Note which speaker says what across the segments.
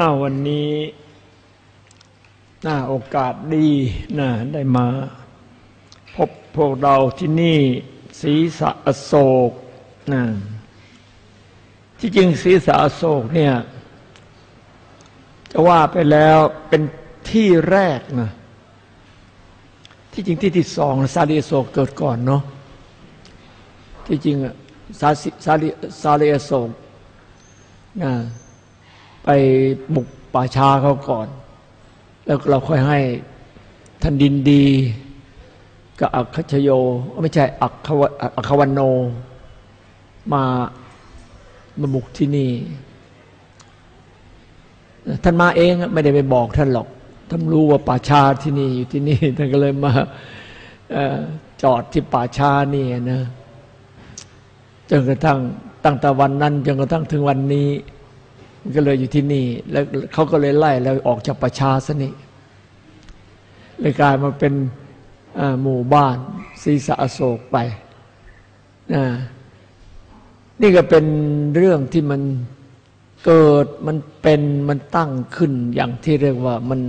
Speaker 1: อ้าววันนี้น่าโอกาสดีนะได้มา พบพวกเราที่นี่ศีสะอโศกนะที่จริงศีสะอโศกเนี่ย จะว่าไปแล้วเป็นที่แรกนะที่จริงที่ที่สองซาลีโศกเกิดก่อนเนาะที่จริงซาซาลีซาลีโศกนะ ไปบุกป่าชาเขาก่อน แล้วเราค่อยให้ท่านดินดีกับอักขชโย ไม่ใช่อักขวอักขวันโน มามาบุกที่นี่ ท่านมาเองไม่ได้ไปบอกท่านหรอก ท่านรู้ว่าป่าชาที่นี่อยู่ที่นี่ ท่านก็เลยมาจอดที่ป่าชานี่นะจนกระทั่งตั้งแต่วันนั้นจนกระทั่งถึงวันนี้ ก็เลยอยู่ที่นี่ แล้วเขาก็เลยไล่แล้วออกจากประชาสนิเลยกลายมาเป็นหมู่บ้านศีสะโศกไป นี่ก็เป็นเรื่องที่มันเกิดมันเป็นมันตั้งขึ้นอย่างที่เรียกว่ามัน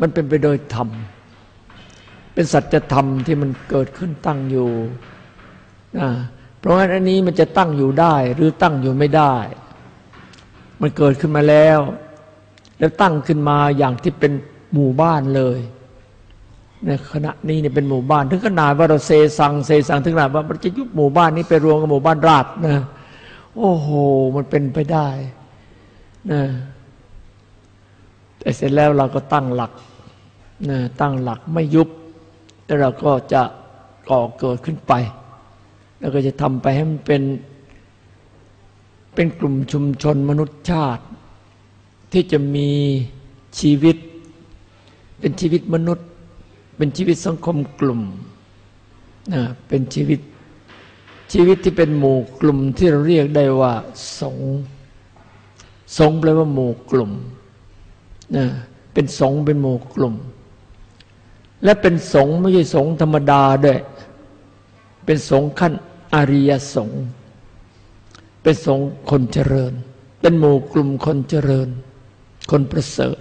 Speaker 1: มันเป็นไปโดยธรรม เป็นสัจธรรมที่มันเกิดขึ้นตั้งอยู่ เพราะฉะนั้นอันนี้มันจะตั้งอยู่ได้หรือตั้งอยู่ไม่ได้ มันเกิดขึ้นมาแล้ว แล้วตั้งขึ้นมาอย่างที่เป็นหมู่บ้านเลยในขณะนี้เนี่ยเป็นหมู่บ้าน ถึงขนาดว่าเราเซซังเซซังถึงขนาดว่ามันจะยุบหมู่บ้านนี้ไปรวมกับหมู่บ้านราดนะโอ้โห มันเป็นไปได้นะแต่เสร็จแล้วเราก็ตั้งหลักนะตั้งหลักไม่ยุบ แล้วเราก็จะก่อเกิดขึ้นไป แล้วก็จะทำไปให้มันเป็น เป็นกลุ่มชุมชนมนุษยชาติ ที่จะมีชีวิต เป็นชีวิตมนุษย์ เป็นชีวิตสังคมกลุ่มนะเป็นชีวิตชีวิตที่เป็นหมู่กลุ่มที่เราเรียกได้ว่า สงสงแปลว่าหมู่กลุ่มนะเป็นสงเป็นหมู่กลุ่ม และเป็นสงไม่ใช่สงธรรมดาด้วย เป็นสงขั้นอริยสงฆ์ เป็นสงคนเจริญ เป็นหมู่กลุ่มคนเจริญ คนประเสริฐ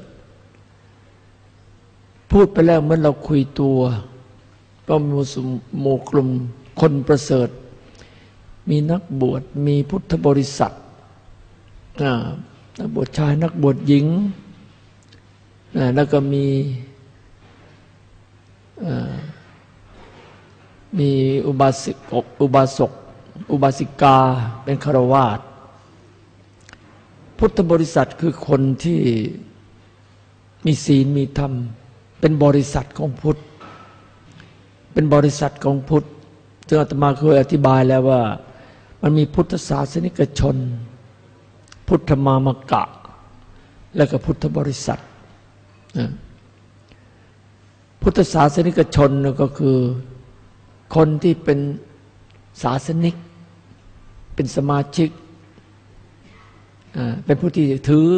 Speaker 1: พูดไปแล้วเมื่อเราคุยตัวก็มีหมู่กลุ่มคนประเสริฐ มีนักบวชมีพุทธบริษัทนักบวชชายนักบวชหญิง แล้วก็มีมีอุบาสิกอุบาสก อุบาสิกาเป็นคารวาสพุทธบริษัทคือคนที่มีศีลมีธรรม เป็นบริษัทของพุทธ เป็นบริษัทของพุทธซึ่งอาตมาเคยอธิบายแล้วว่า มันมีพุทธศาสนิกชน พุทธมามกะ และก็พุทธบริษัท พุทธศาสนิกชนก็คือคนที่เป็นศาสนิก เป็นสมาชิก เป็นผู้ที่ถือ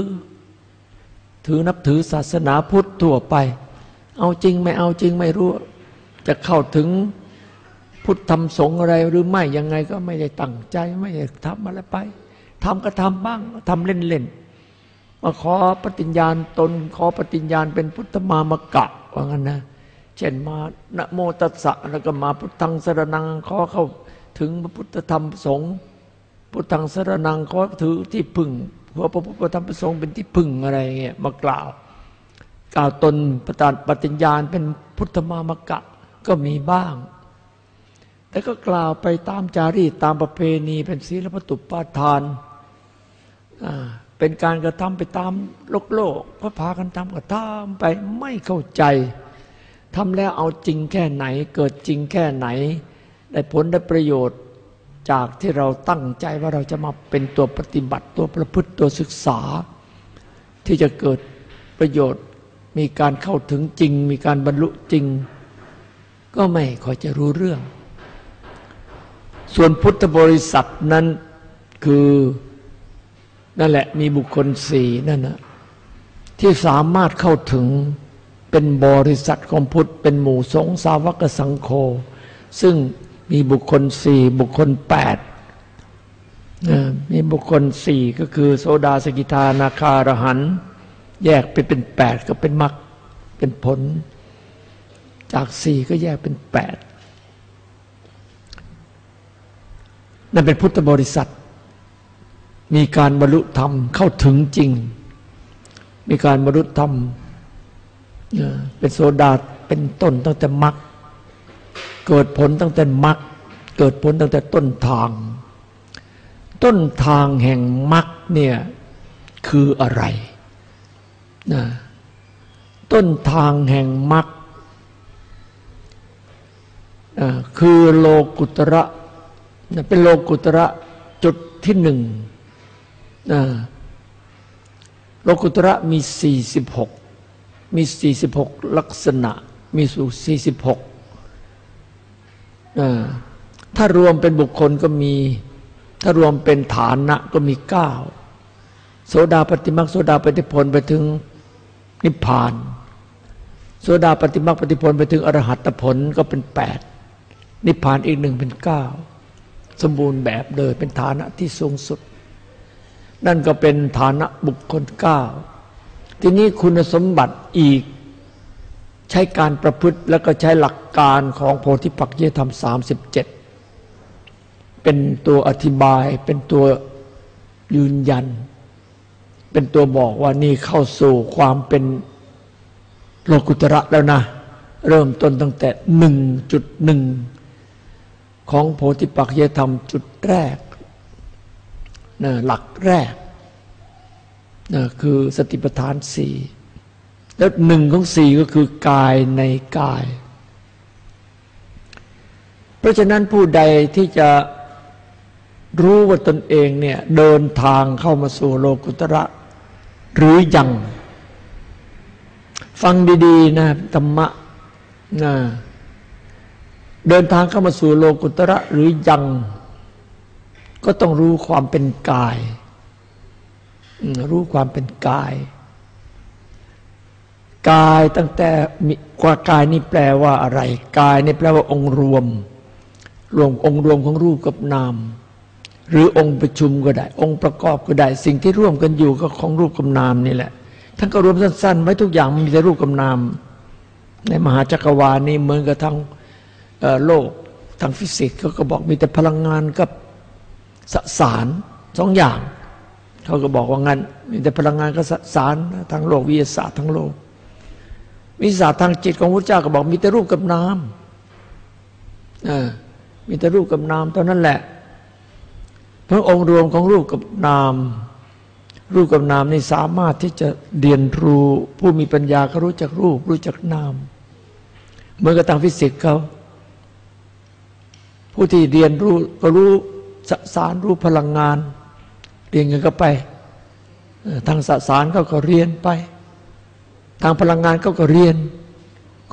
Speaker 1: ถือนับถือศาสนาพุทธทั่วไป เอาจริงไม่เอาจริงไม่รู้ จะเข้าถึงพุทธธรรมสงฆ์อะไรหรือไม่ยังไงก็ไม่ได้ตั้งใจไม่ได้ทำอะไรไปทำก็ทำบ้างทำเล่นๆมาขอปฏิญญาณตนขอปฏิญญาณเป็นพุทธมามกะว่างั้นนะเช่นมานะโมตัสสะแล้วก็มาพุทธังสรนังขอเข้าถึงพระพุทธธรรมสงฆ์ พุทธังสรนังเขอถือที่พึ่งเพราะพระพุทธธรรมประสงค์เป็นที่พึ่งอะไรเงี้ยมากล่าว กล่าวตนปฏิปฏิญญาณเป็นพุทธมามกะก็มีบ้าง แต่ก็กล่าวไปตามจารีตตามประเพณีเป็นศีลปตุปาทาน เป็นการกระทำไปตามโลกโลกก็พากันทำก็ทำไปไม่เข้าใจทำแล้วเอาจริงแค่ไหนเกิดจริงแค่ไหน ได้ผลได้ประโยชน์ จากที่เราตั้งใจว่าเราจะมาเป็นตัวปฏิบัติตัวประพฤติตัวศึกษา ที่จะเกิดประโยชน์มีการเข้าถึงจริง มีการบรรลุจริง ก็ไม่ค่อยจะรู้เรื่อง ส่วนพุทธบริษัทนั้นคือนั่นแหละมีบุคคลสี่นั่นนะที่สามารถเข้าถึงเป็นบริษัทของพุทธเป็นหมู่สงสาวกสังโฆซึ่ง มีบุคคลสี่บุคคลแปดมีบุคคลสี่ก็คือโสดาสกิทานาคารหัน แยกไปเป็นแปดก็เป็นมรรคเป็นผล จากสี่ก็แยกเป็นแปดนั่นเป็นพุทธบริษัท มีการบรรลุธรรมเข้าถึงจริง มีการบรรลุธรรมเป็นโซดาเป็นต้นตั้งแต่มรรค เกิดผลตั้งแต่มรรคเกิดผลตั้งแต่ต้นทาง ต้นทางแห่งมรรคเนี่ยคืออะไรนะต้นทางแห่งมรรคคือโลกุตระเป็นโลกุตระจุดที่หนึ่งโลกุตระมีสี่สิบหกมีสี่สิบหกลักษณะ มีสู่สี่สิบหก ถ้ารวมเป็นบุคคลก็มี ถ้ารวมเป็นฐานะก็มีเก้าโสดาปฏิมักโสดาปฏิผลไปถึงนิพพาน โสดาปฏิมักปฏิผลไปถึงอรหัตผลก็เป็นแปดนิพพานอีกหนึ่งเป็นเก้าสมบูรณ์แบบเลยเป็นฐานะที่สูงสุด นั่นก็เป็นฐานะบุคคลเก้าทีนี้คุณสมบัติอีก ใช้การประพฤติแล้วก็ใช้หลักการของโพธิปักเยธรรมสามสิบเจ็ดเป็นตัวอธิบาย เป็นตัวยืนยัน เป็นตัวบอกว่านี่เข้าสู่ความเป็นโลกุตระแล้วนะ เริ่มต้นตั้งแต่หนึ่งจุดหนึ่งของโพธิปักเยธรรมจุดแรกนะหลักแรกนะคือสติปัฏฐานสี่ แล้วหนึ่งของสี่ก็คือกายในกาย เพราะฉะนั้นผู้ใดที่จะรู้ว่าตนเองเนี่ยเดินทางเข้ามาสู่โลกุตระ หรือยัง ฟังดีๆนะธรรมะนะเดินทางเข้ามาสู่โลกุตระหรือยัง ก็ต้องรู้ความเป็นกาย รู้ความเป็นกาย กายตั้งแต่กว่ากายนี่แปลว่าอะไร กายนี่แปลว่าองค์รวม รวมองค์รวมของรูปกับนาม หรือองค์ประชุมก็ได้ องค์ประกอบก็ได้ สิ่งที่ร่วมกันอยู่ก็ของรูปกับนามนี่แหละท่านก็รวมสั้นๆไว้ทุกอย่างมีแต่รูปกับนาม ในมหาจักรวาลนี้เหมือนกับทั้งโลกทางฟิสิกส์เขาก็บอกมีแต่พลังงานกับสสารสองอย่าง เขาก็บอกว่างั้นมีแต่พลังงานกับสสารทางโลกวิทยาศาสตร์ทั้งโลก วิทยาสทางจิตของพระเจ้าก็บอกมีแต่รูปกับน้ำมีแต่รูปกับนามเท่านั้นแหละเพราะองค์รวมของรูปกับนาม รูปกับนามนี่สามารถที่จะเรียนรู้ ผู้มีปัญญาก็รู้จักรูป รู้จักนาม เหมือนกับทางฟิสิกส์เขาผู้ที่เรียนรู้ก็รู้สสารรู้พลังงาน เรียนกันก็ไปทางสสารเขาก็เรียนไป ทางพลังงานเขาก็เรียน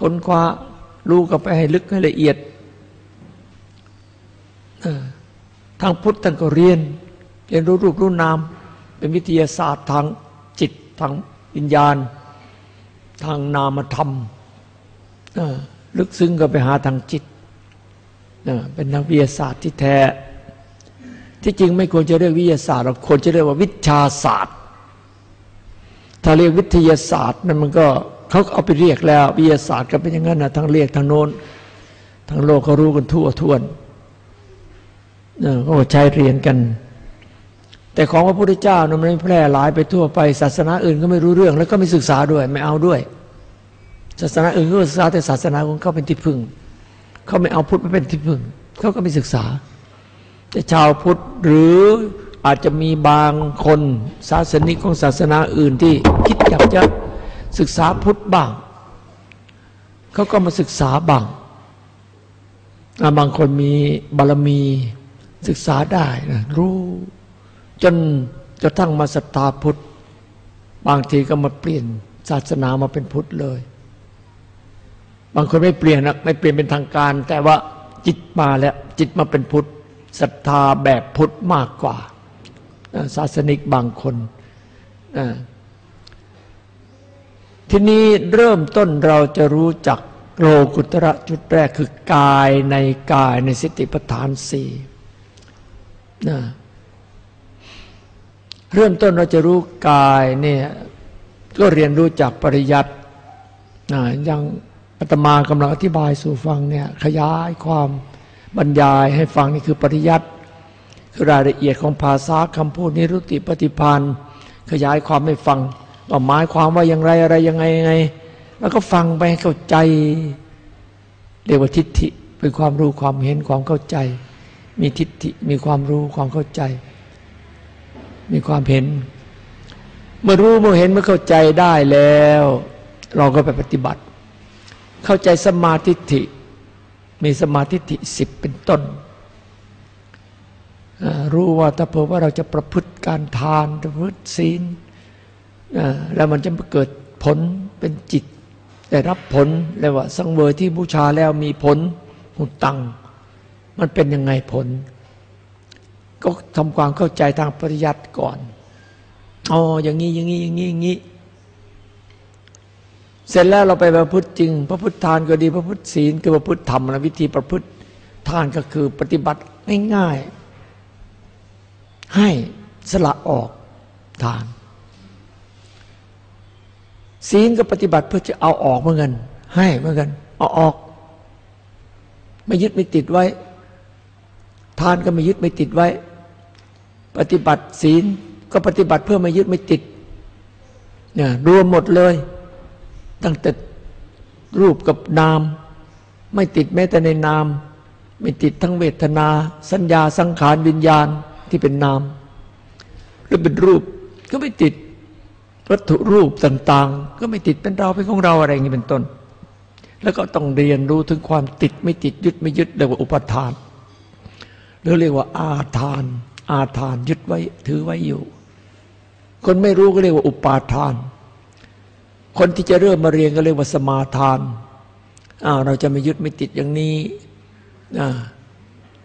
Speaker 1: ค้นคว้ารู้ก็ไปให้ลึกให้ละเอียด ทางพุทธท่านก็เรียน เรียนรู้รูปรู้นาม เป็นวิทยาศาสตร์ทางจิตทางวิญญาณ ทางนามธรรม ลึกซึ้งก็ไปหาทางจิต เป็นนักวิทยาศาสตร์ที่แท้ ที่จริงไม่ควรจะเรียกวิทยาศาสตร์เราควรจะเรียกว่าวิชาศาสตร์ ถ้าเรียกวิทยาศาสตร์นั่นมันก็เขาเอาไปเรียกแล้ว วิทยาศาสตร์ก็เป็นอย่างนั้นนะทั้งเรียกทั้งโน้นทั้งโลกเขารู้กันทั่วทวนเขาใช้เรียนกัน แต่ของพระพุทธเจ้านั้นมันไม่แพร่หลายไปทั่วไป ศาสนาอื่นก็ไม่รู้เรื่อง แล้วก็ไม่ศึกษาด้วยไม่เอาด้วย ศาสนาอื่นก็ศึกษาแต่ศาสนาของเขาเป็นที่พึ่งเขาไม่เอาพุทธมาเป็นที่พึ่งเขาก็ไม่ศึกษา แต่ชาวพุทธหรือ อาจจะมีบางคนศาสนิกของศาสนาอื่นที่คิดอยากจะศึกษาพุทธบ้างเขาก็มาศึกษาบ้างบางคนมีบารมีศึกษาได้นะรู้ จนจะทั้งมาศรัทธาพุทธ บางทีก็มาเปลี่ยนศาสนามาเป็นพุทธเลย บางคนไม่เปลี่ยนนะไม่เปลี่ยนเป็นทางการ แต่ว่าจิตมาแล้วจิตมาเป็นพุทธศรัทธาแบบพุทธมากกว่า ศาสนิกบางคน ทีนี้เริ่มต้นเราจะรู้จักโลกุตระจุดแรกคือกายในกายในสติปัฏฐานสี่เริ่มต้นเราจะรู้กายเนี่ยก็เรียนรู้จากปริยัติอย่างอาตมากำลังอธิบายสู่ฟังเนี่ยขยายความบรรยายให้ฟังนี่คือปริยัติ รายละเอียดของภาษาคำพูดนิรุติปฏิพันธ์ขยายความให้ฟังว่าหมายความว่าอย่างไรอะไรยังไงยังไง แล้วก็ฟังไปเข้าใจเรียกว่าทิฏฐิเป็นความรู้ความเห็นความเข้าใจ มีทิฏฐิมีความรู้ความเข้าใจ มีความเห็น เมื่อรู้เมื่อเห็นเมื่อเข้าใจได้แล้ว เราก็ไปปฏิบัติ เข้าใจสมาธิิมีสมาธิิสิบเป็นต้น รู้ว่าถ้าเผื่อว่าเราจะประพฤติการทานประพฤติศีลแล้วมันจะเกิดผลเป็นจิตได้รับผลเรียกว่าสังเวยที่บูชาแล้วมีผลหุตัง มันเป็นยังไงผล ก็ทำความเข้าใจทางปริยัติก่อนอ๋ออย่างนี้อย่างนี้อย่างนี้อย่างนี้เสร็จแล้วเราไปประพฤติจริง พระพุทธทานก็ดี พระพุทธศีลคือพระพุทธธรรมนะวิธีประพฤติทานก็คือปฏิบัติง่ายๆ ให้สละออกทาน ศีลก็ปฏิบัติเพื่อจะเอาออกเหมือนกัน ให้เหมือนกัน เอาออก ไม่ยึดไม่ติดไว้ ทานก็ไม่ยึดไม่ติดไว้ ปฏิบัติศีลก็ปฏิบัติเพื่อไม่ยึดไม่ติดเนี่ยรวมหมดเลย ตั้งแต่รูปกับนาม ไม่ติดแม้แต่ในนาม ไม่ติดทั้งเวทนา สัญญาสังขารวิญญาณ ที่เป็นนามหรือเป็นรูปก็ไม่ติดวัตถุรูปต่างๆ ก็ไม่ติดเป็นเราเป็นของเราอะไรอย่างนี้เป็นต้น แล้วก็ต้องเรียนรู้ถึงความติดไม่ติดยึดไม่ยึดเรียกว่าอุปทานหรือเรียกว่าอาทาน อาทานยึดไว้ถือไว้อยู่ คนไม่รู้ก็เรียกว่าอุปาทาน คนที่จะเริ่มมาเรียนก็เรียกว่าสมาทานอ้าวเราจะไม่ยึดไม่ติดอย่างนี้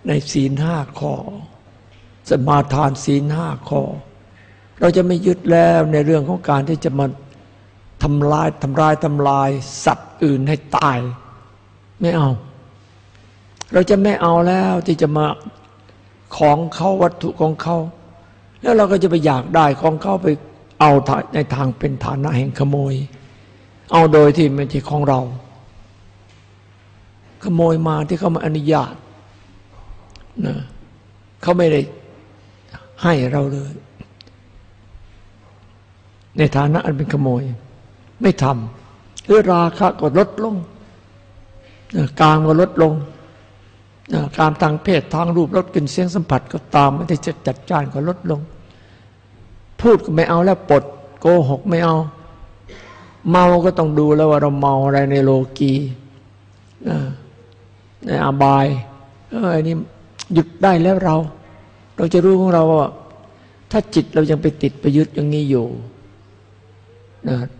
Speaker 1: ในศีลห้าข้อ สมาทานศีลห้าข้อ เราจะไม่ยึดแล้วในเรื่องของการที่จะมาทำลายทำลายทำลาย สัตว์อื่นให้ตาย ไม่เอา เราจะไม่เอาแล้วที่จะมาของเขาวัตถุของเขา แล้วเราก็จะไปอยากได้ของเขาไปเอาในทางเป็นฐานะแห่งขโมย เอาโดยที่ไม่ใช่ของเรา ขโมยมาที่เขามาอนุญาตนะเขาไม่ได้ ให้เราเลย ในฐานะอันเป็นขโมย ไม่ทำหรือราคะก็ลดลงการก็ลดลงการทางเพศทางรูปลดกลิ่นเสียงสัมผัสก็ตามไม่ได้จะจัดจ้านก็ลดลง พูดก็ไม่เอาแล้วปดโกหกไม่เอา เมาก็ต้องดูแล้วว่าเราเมาอะไรในโลกีในอาบายเอออันนี้หยุดได้แล้วเรา เราจะรู้ของเราว่า ถ้าจิตเรายังไปติดไปยึดอย่างนี้อยู่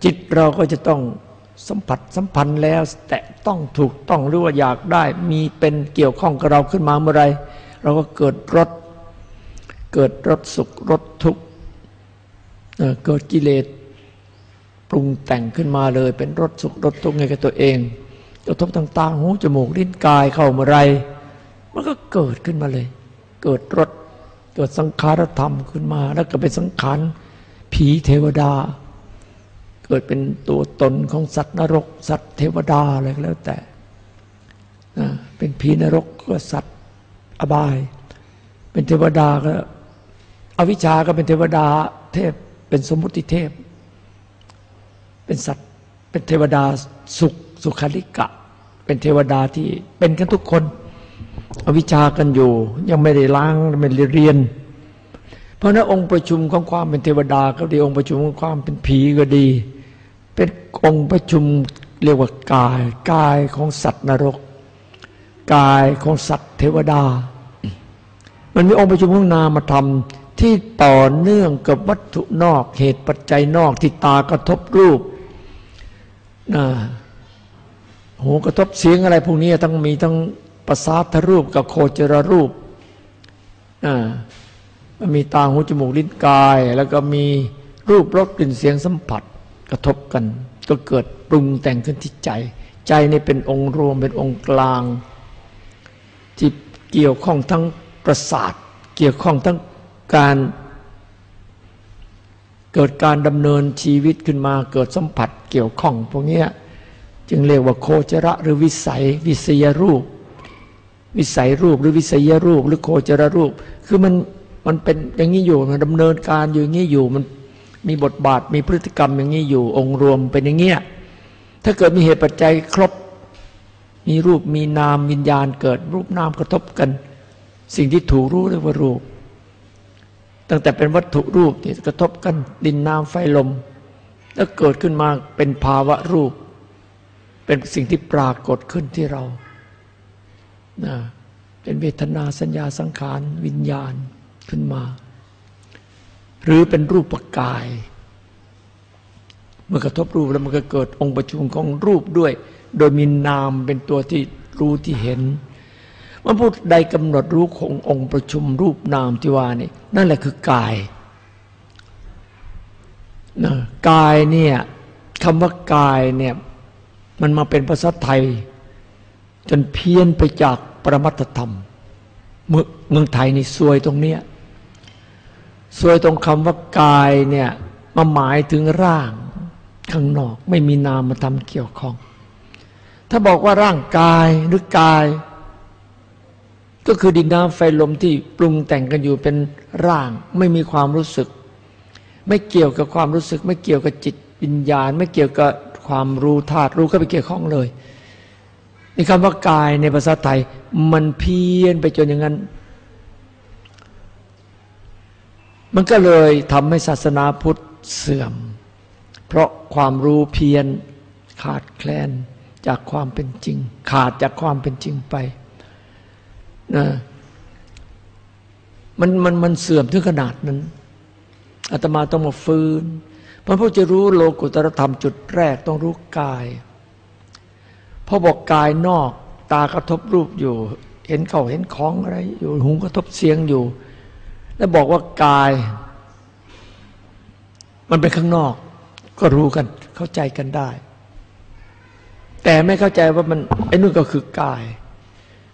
Speaker 1: จิตเราก็จะต้องสัมผัสสัมพันธ์แล้ว แต่ต้องถูกต้องหรือว่าอยากได้ มีเป็นเกี่ยวข้องกับเราขึ้นมาเมื่อไรเราก็เกิดรสเกิดรสสุขรสทุกข์เกิดกิเลสปรุงแต่งขึ้นมาเลยเป็นรสสุขรสทุกข์ไงกับตัวเองกระทบต่างๆหูจมูกลิ้นกายเข้าเมื่อไรมันก็เกิดขึ้นมาเลย เกิดรส เกิดสังขารธรรมขึ้นมา แล้วก็เป็นสังขารผีเทวดา เกิดเป็นตัวตนของสัตว์นรก สัตว์เทวดาอะไรก็แล้วแต่เป็นผีนรกก็สัตว์อบาย เป็นเทวดาก็อวิชาก็เป็นเทวดาเทพเป็นสมมุติเทพ เป็นสัตว์เป็นเทวดาสุขสุขาริกะ เป็นเทวดาที่เป็นกันทุกคน อวิชากันอยู่ ยังไม่ได้ล้างไม่ได้เรียน เพราะนั้นองค์ประชุมของความเป็นเทวดาก็ดีองค์ประชุมของความเป็นผีก็ดี เป็นองค์ประชุมเรียกว่ากายกายของสัตว์นรก กายของสัตว์เทวดา มันมีองค์ประชุมของนามธรรมที่ต่อเนื่องกับวัตถุนอกเหตุปัจจัยนอกที่ตากระทบรูปนะหูกระทบเสียงอะไรพวกนี้ทั้งมีทั้ง ประสาทรูปกับโคจรรูปมันมีตาหูจมูกลิ้นกาย แล้วก็มีรูปรสกลิ่นเสียงสัมผัสกระทบกัน ก็เกิดปรุงแต่งขึ้นที่ใจ ใจนี่เป็นองค์รวมเป็นองค์กลาง ที่เกี่ยวข้องทั้งประสาท เกี่ยวข้องทั้งการเกิดการดำเนินชีวิตขึ้นมาเกิดสัมผัสเกี่ยวข้องพวกนี้จึงเรียกว่าโคจระหรือวิสัย วิสยรูป วิสัยรูปหรือวิสัยรูป หรือโคจรรูป คือมันมันเป็นอย่างนี้อยู่มันดำเนินการอยู่อย่างนี้อยู่มันมีบทบาทมีพฤติกรรมอย่างนี้อยู่องค์รวมเป็นอย่างเงี้ยถ้าเกิดมีเหตุปัจจัยครบ มีรูปมีนามวิญญาณเกิด รูปนามกระทบกัน สิ่งที่ถูกรู้เรียกว่ารูป ตั้งแต่เป็นวัตถุรูปที่กระทบกันดินน้ำไฟลม แล้วเกิดขึ้นมาเป็นภาวะรูป เป็นสิ่งที่ปรากฏขึ้นที่เรา เป็นเวทนาสัญญาสังขารวิญญาณขึ้นมา หรือเป็นรูปปกาย เมื่อกระทบรูปแล้วมันก็เกิดองค์ประชุมของรูปด้วย โดยมีนามเป็นตัวที่รู้ที่เห็นมันพูดใดกำหนดรู้ขององค์ประชุมรูปนามที่ว่านี่นั่นแหละคือกายนะกายเนี่ยคำว่ากายเนี่ยมันมาเป็นภาษาไทย จนเพี้ยนไปจาก ประมัตธรรมเมืองเมืองไทยนี่ซวยตรงเนี้ยซวยตรงคำว่ากายเนี่ยมาหมายถึงร่างข้างนอก ไม่มีนามมาทำเกี่ยวข้อง ถ้าบอกว่าร่างกายหรือกาย ก็คือดินน้ำไฟลมที่ปรุงแต่งกันอยู่เป็นร่าง ไม่มีความรู้สึก ไม่เกี่ยวกับความรู้สึก ไม่เกี่ยวกับจิตวิญญาณ ไม่เกี่ยวกับความรู้ธาตุรู้ก็ไปเกี่ยวข้องเลย นี่คำว่ากายในภาษาไทย มันเพี้ยนไปจนอย่างนั้น มันก็เลยทำให้ศาสนาพุทธเสื่อม เพราะความรู้เพี้ยนขาดแคลนจากความเป็นจริง ขาดจากความเป็นจริงไปนะมันมันมันเสื่อมถึงขนาดนั้นอาตมาต้องมาฟื้นเพราะผู้จะรู้โลกุตรธรรมจุดแรกต้องรู้กาย พอบอกกายนอก ตากระทบรูปอยู่ เห็นเขาเห็นของอะไร อยู่หูกระทบเสียงอยู่ แล้วบอกว่ากาย มันเป็นข้างนอก ก็รู้กัน เข้าใจกันได้ แต่ไม่เข้าใจว่ามันไอ้นู่นก็คือกาย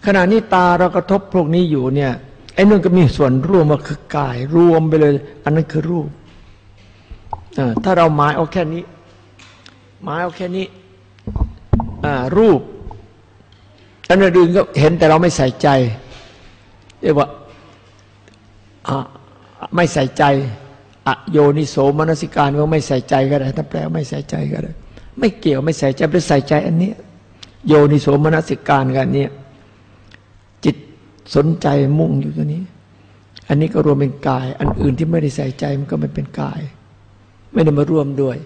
Speaker 1: ขณะนี้ตาเรากระทบพวกนี้อยู่เนี่ยไอ้นู่นก็มีส่วนร่วมมาคือกาย รวมไปเลย อันนั้นคือรูปถ้าเราหมายเอาแค่นี้ หมายเอาแค่นี้ รูปอันอื่นก็เห็นแต่เราไม่ใส่ใจเรียกว่าไม่ใส่ใจอโยนิโสมนสิการว่าไม่ใส่ใจก็ได้ถ้าแปลไม่ใส่ใจก็ได้ไม่เกี่ยวไม่ใส่ใจไปใส่ใจอันนี้โยนิโสมนสิการกันเนี่ยจิตสนใจมุ่งอยู่ตัวนี้ อันนี้ก็รวมเป็นกาย อันอื่นที่ไม่ได้ใส่ใจมันก็ไม่เป็นกาย ไม่ได้มาร่วมด้วย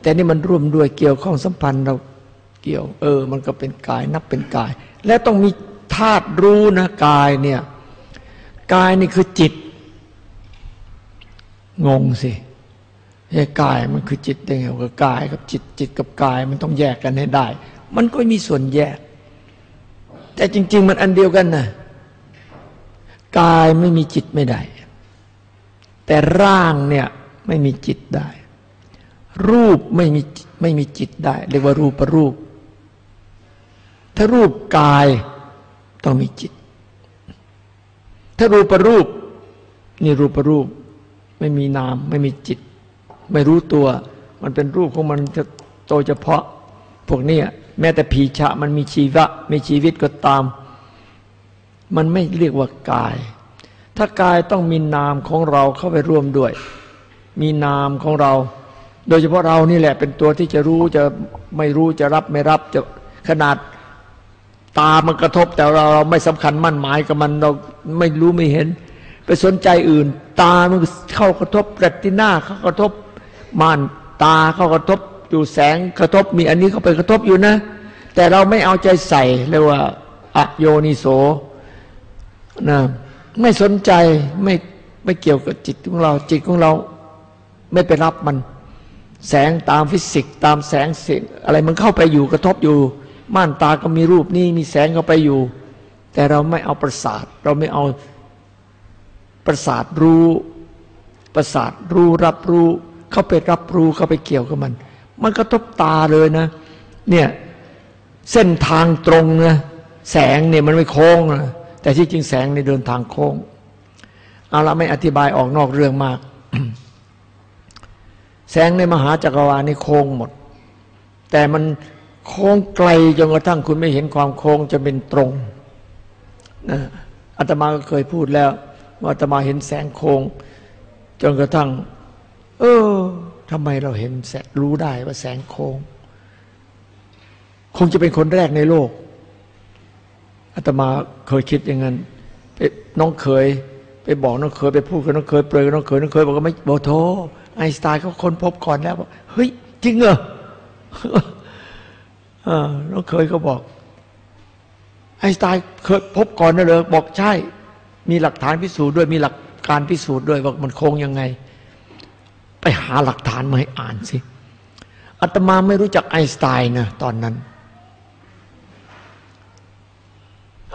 Speaker 1: แต่นี่มันร่วมด้วยเกี่ยวข้องสัมพันธ์เรา เกี่ยว เออ มันก็เป็นกายนับเป็นกาย และต้องมีธาตุรู้นะกายเนี่ยกายนี่คือจิต งงสิแยกกายมันคือจิตได้ไงกับกายกับจิตจิตกับกายมันต้องแยกกันให้ได้ มันก็มีส่วนแยก แต่จริง ๆ มันอันเดียวกันนะกายไม่มีจิตไม่ได้ แต่ร่างเนี่ยไม่มีจิตได้ รูปไม่มีไม่มีจิตได้ เรียกว่ารูปประรูป ถ้ารูปกายต้องมีจิต ถ้ารูปรูป นี่รูประรูป ไม่มีนาม ไม่มีจิต ไม่รู้ตัว มันเป็นรูปของมันจะโตเฉพาะ พวกนี้แม้แต่ผีชะมันมีชีวะ มีชีวิตก็ตาม มันไม่เรียกว่ากาย ถ้ากายต้องมีนามของเราเข้าไปร่วมด้วย มีนามของเรา โดยเฉพาะเรานี่แหละเป็นตัวที่จะรู้จะไม่รู้จะรับไม่รับจะขนาด ตามันกระทบแต่เราเราไม่สำคัญมั่นหมายกับมันเราไม่รู้ไม่เห็น ไปสนใจอื่น ตามันเข้ากระทบเรติน่าเข้ากระทบม่านตาเข้ากระทบอยู่แสงกระทบมีอันนี้เข้าไปกระทบอยู่นะ แต่เราไม่เอาใจใส่เรียกว่าอโยนิโสนะไม่สนใจไม่ไม่เกี่ยวกับจิตของเรา จิตของเราไม่ไปรับมัน แสงตามฟิสิกส์ตามแสงเสียงอะไรมันเข้าไปอยู่กระทบอยู่ ม่านตาก็มีรูปนี้มีแสงเข้าไปอยู่ แต่เราไม่เอาประสาท เราไม่เอาประสาทรู้ประสาทรู้รับรู้ เข้าไปรับรู้เข้าไปเกี่ยวกับมัน มันกระทบตาเลยนะ เนี่ยเส้นทางตรงนะแสงเนี่ยมันไม่โค้งนะแต่ที่จริงแสงในเดินทางโค้ง เอาละไม่อธิบายออกนอกเรื่องมาก แสงในมหาจักรวาลนี่โค้งหมด แต่มัน โค้งไกลจนกระทั่งคุณไม่เห็นความโค้งจะเป็นตรงนะอาตมาก็เคยพูดแล้ว ว่าอาตมาเห็นแสงโค้ง จนกระทั่ง เออทำไมเราเห็นแสรู้ได้ว่าแสงโค้ง คงจะเป็นคนแรกในโลกอาตมาเคยคิดอย่างนั้นไปน้องเคย ไปบอกน้องเคยไปพูดกับน้องเคยเปรยกับน้องเคยน้องเคยบอกว่าไม่บอกโทไอสไตล์เขาคนพบก่อนแล้วบอกเฮ้ยจริงเหรอ น้องเคยเขาบอก ไอสไตล์เคยพบก่อนนะเลยบอกใช่ มีหลักฐานพิสูจน์ด้วยมีหลักการพิสูจน์ด้วยว่ามันโค้งยังไง ไปหาหลักฐานมาให้อ่านสิอาตมาไม่รู้จักไอสไตน์นะตอนนั้น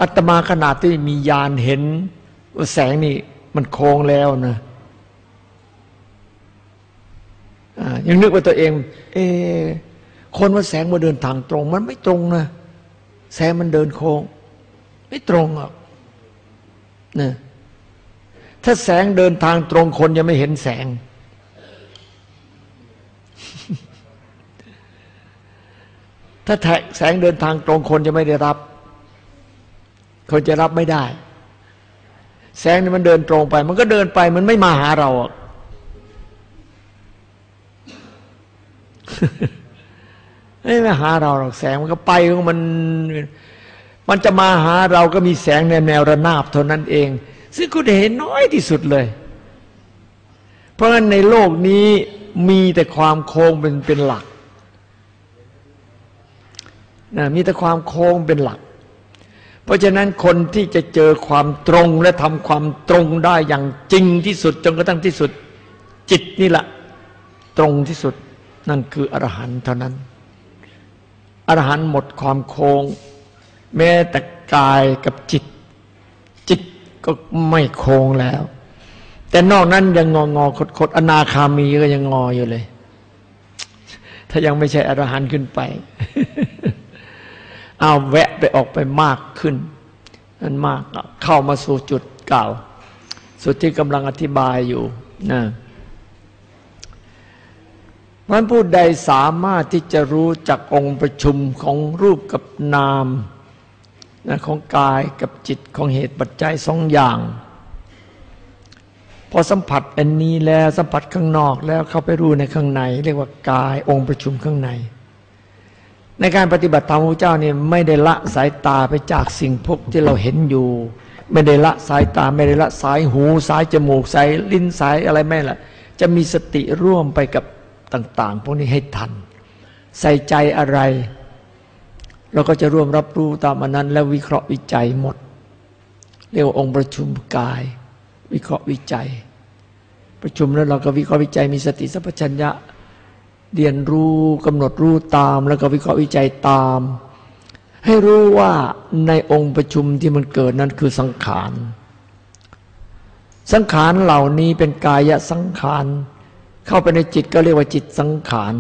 Speaker 1: อาตมาขนาดที่มียานเห็นว่าแสงนี่มันโค้งแล้วนะยังนึกว่าตัวเอง เอ คนว่าแสงมาเดินทางตรง มันไม่ตรงนะแสงมันเดินโค้ง ไม่ตรงหรอกนะถ้าแสงเดินทางตรงคนยังไม่เห็นแสง ถ้าแสงเดินทางตรงคนจะไม่ได้รับ คนจะรับไม่ได้ แสงนี่มันเดินตรงไป มันก็เดินไป มันไม่มาหาเรา ไม่มาหาเราหรอกแสงมันก็ไปของมัน มันจะมาหาเราก็มีแสงในแนวระนาบเท่านั้นเอง ซึ่งคุณเห็นน้อยที่สุดเลย เพราะฉะนั้นในโลกนี้มีแต่ความโค้งเป็นเป็นหลักนะมีแต่ความโค้งเป็นหลัก เพราะฉะนั้นคนที่จะเจอความตรงและทำความตรงได้อย่างจริงที่สุดจนกระทั่งที่สุด จิตนี่แหละตรงที่สุดนั่นคืออรหันต์เท่านั้น อรหันต์หมดความโค้ง แม้แต่กายกับจิต จิตก็ไม่โค้งแล้ว แต่นอกนั้นยังงองอคดคดอนาคามีก็ยังงออยู่เลย ถ้ายังไม่ใช่อรหันต์ขึ้นไปเอาแวะไปออกไปมากขึ้นนั่นมากเข้ามาสู่จุดเก่า สุดที่กำลังอธิบายอยู่นะ มันผู้ใดสามารถที่จะรู้จักองค์ประชุมของรูปกับนามนะของกายกับจิตของเหตุปัจจัยสองอย่าง พอสัมผัสอันนี้แล้วสัมผัสข้างนอกแล้วเข้าไปรู้ในข้างใน เรียกว่ากายองค์ประชุมข้างใน ในการปฏิบัติธรรมพระเจ้าเนี่ยไม่ได้ละสายตาไปจากสิ่งพวกที่เราเห็นอยู่ ไม่ได้ละสายตาไม่ได้ละสายหู สายจมูกสายลิ้นสายอะไรไม่ละจะมีสติร่วมไปกับ ต่าง ๆ พวกนี้ให้ทัน ใส่ใจอะไร เราก็จะร่วมรับรู้ตามอันนั้น แล้ววิเคราะห์วิจัยหมด เรียกว่าองค์ประชุมกาย วิเคราะห์วิจัย ประชุมแล้วเราก็วิเคราะห์วิจัยมีสติสัพพัญญะเรียนรู้กำหนดรู้ตาม แล้วก็วิเคราะห์วิจัยตาม ให้รู้ว่าในองค์ประชุมที่มันเกิดนั้นคือสังขารสังขารเหล่านี้เป็นกายสังขาร เข้าไปในจิตก็เรียกว่าจิตสังขาร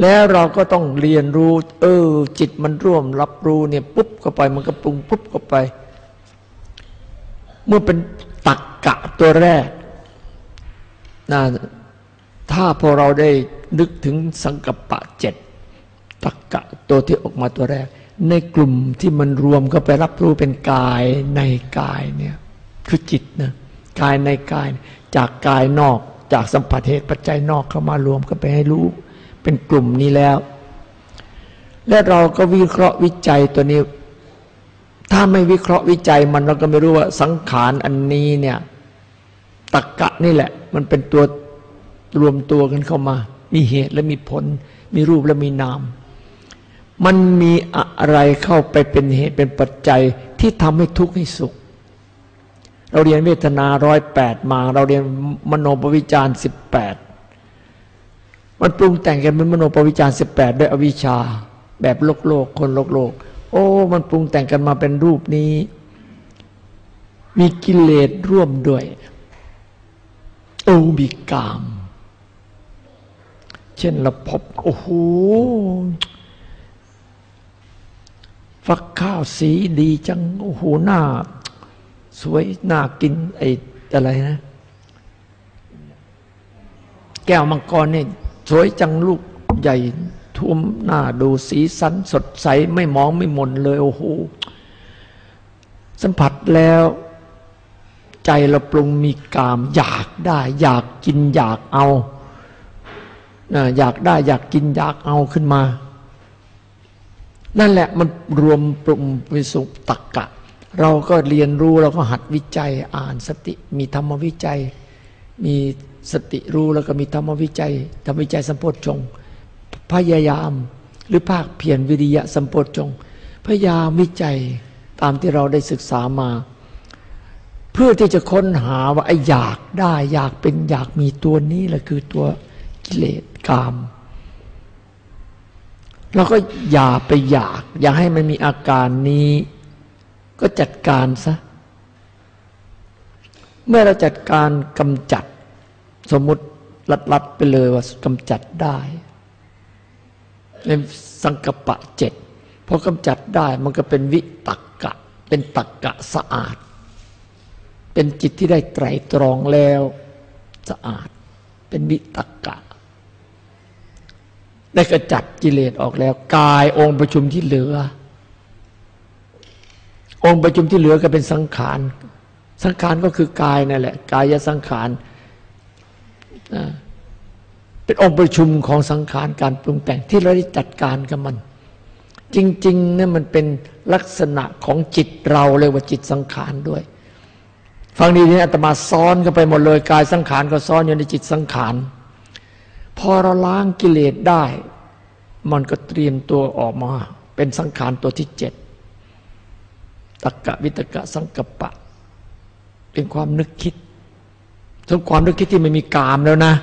Speaker 1: แล้วเราก็ต้องเรียนรู้ เออ จิตมันร่วมรับรู้เนี่ยปุ๊บเข้าไปมันก็ปรุงปุ๊บเข้าไป เมื่อเป็นตักกะตัวแรกนะถ้าพอเราได้นึกถึงสังกัปปะเจ็ดตักกะตัวที่ออกมาตัวแรก ในกลุ่มที่มันรวมก็ไปรับรู้เป็นกายในกายเนี่ยคือจิตนะกายในกายจากกายนอก จากสัมผัสเหตุปัจจัยนอกเข้ามารวมก็ไปให้รู้ เป็นกลุ่มนี้แล้ว และเราก็วิเคราะห์วิจัยตัวนี้ ถ้าไม่วิเคราะห์วิจัยมันเราก็ไม่รู้ว่าสังขารอันนี้เนี่ยตักกะนี่แหละ มันเป็นตัวรวมตัวกันเข้ามา มีเหตุและมีผล มีรูปและมีนาม มันมีอะไรเข้าไปเป็นเหตุเป็นปัจจัยที่ทำให้ทุกข์ให้สุข เราเรียนเวทนาร้อยแปดมา เราเรียนมโนปวิจารสิบแปดมันปรุงแต่งกันเป็นมโนปวิจารสิบแปดด้วยอวิชชา แบบโลกโลกคนโลกโลก โอ้ มันปรุงแต่งกันมาเป็นรูปนี้ มีกิเลสร่วมด้วยโอ้มีกาม เช่นเราพบโอ้โหฟักข้าวสีดีจัง โอ้โหหน้า สวยน้ากินไอ้อะไรนะ แก้วมังกรเนี่ยสวยจังลูกใหญ่ท่วมหน้าดูสีสันสดใสไม่มองไม่มนเลย โอ้โหสัมผัสแล้ว ใจเราปรุงมีกาม อยากได้ อยากกินอยากเอาอยากได้อยากกินอยากเอาขึ้นมา นั่นแหละมันรวมปรุงวิสุตักกะ เราก็เรียนรู้เราก็หัดวิจัยอ่านสติมีธรรมวิจัย มีสติรู้แล้วก็มีธรรมวิจัยธรรมวิจัยสัมโพชฌงพยายามหรือภาคเพียรวิริยะสัมโพชฌงพยายามวิจัยตามที่เราได้ศึกษามา เพื่อที่จะค้นหาว่าไอ้อยากได้อยากเป็นอยากมีตัวนี้แหละคือตัวกิเลสกามเราก็อย่าไปอยาก อย่าให้มันมีอาการนี้ ก็จัดการซะ เมื่อเราจัดการกำจัด สมมุติลัดๆไปเลยว่ากำจัดได้ในสังกปะเจ็ดพอกำจัดได้มันก็เป็นวิตักกะ เป็นตักกะสะอาด เป็นจิตที่ได้ไตรตรองแล้วสะอาด เป็นวิตักกะ ได้กระจัดกิเลสออกแล้ว กายองค์ประชุมที่เหลือ องค์ประชุมที่เหลือก็เป็นสังขาร สังขารก็คือกายนั่นแหละ กายสังขารเป็นองค์ประชุมของสังขารการปรุงแต่งที่เราได้จัดการกับมัน จริงๆเนี่ยมันเป็นลักษณะของจิตเราเลยว่าจิตสังขารด้วย ฟังดีนี่อาตมาซ้อนเข้าไปหมดเลย กายสังขารก็ซ้อนอยู่ในจิตสังขาร พอเราล้างกิเลสได้ มันก็เตรียมตัวออกมา เป็นสังขารตัวที่เจ็ด ตะกะวิตกะสังกปะ เป็นความนึกคิดทั้งความนึกคิดที่ไม่มีกามแล้วนะ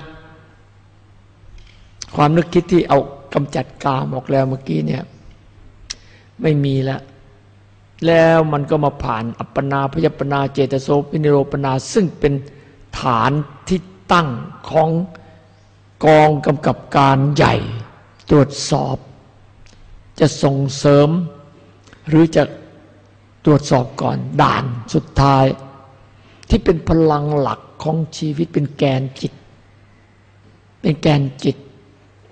Speaker 1: ความนึกคิดที่เอากำจัดกามออกแล้วเมื่อกี้เนี่ย ไม่มีแล้วแล้วมันก็มาผ่านอัปปนาพยปนาเจตโสปินิโรปนา ซึ่งเป็นฐานที่ตั้งของกองกำกับการใหญ่ ตรวจสอบ จะส่งเสริม หรือจะ ตรวจสอบก่อน ด่านสุดท้าย ที่เป็นพลังหลักของชีวิตเป็นแกนจิต เป็นแกนจิต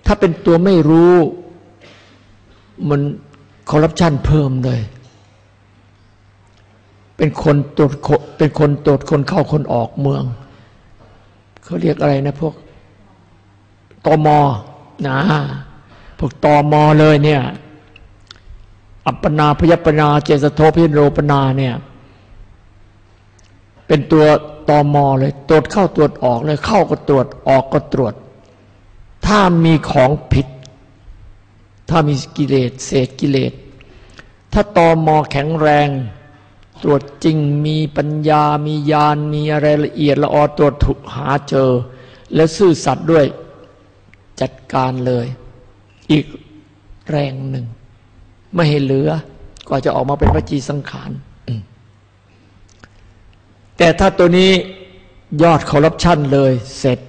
Speaker 1: ถ้าเป็นตัวไม่รู้ มันคอร์รัปชันเพิ่มเลย เป็นคนตรวจเป็นคนตรวจคนเข้าคนออกเมือง เขาเรียกอะไรนะพวกตมนะพวกตมเลยเนี่ย อัปปนาพยปนาเจสโทพิโรปนาเนี่ย เป็นตัวตอมอเลย ตรวจเข้าตรวจออกเลยเข้าก็ตรวจออกก็ตรวจ ถ้ามีของผิด ถ้ามีกิเลสเศษกิเลส ถ้าตอมอแข็งแรง ตรวจจริงมีปัญญามีญาณมีอะไรละเอียดละออตรวจถูกหาเจอ และซื่อสัตย์ด้วยจัดการเลย อีกแรงหนึ่ง ไม่ให้เหลือ ก็จะออกมาเป็นวจีสังขารแต่ถ้าตัวนี้ยอดคอร์รัปชันเลยเสร็จ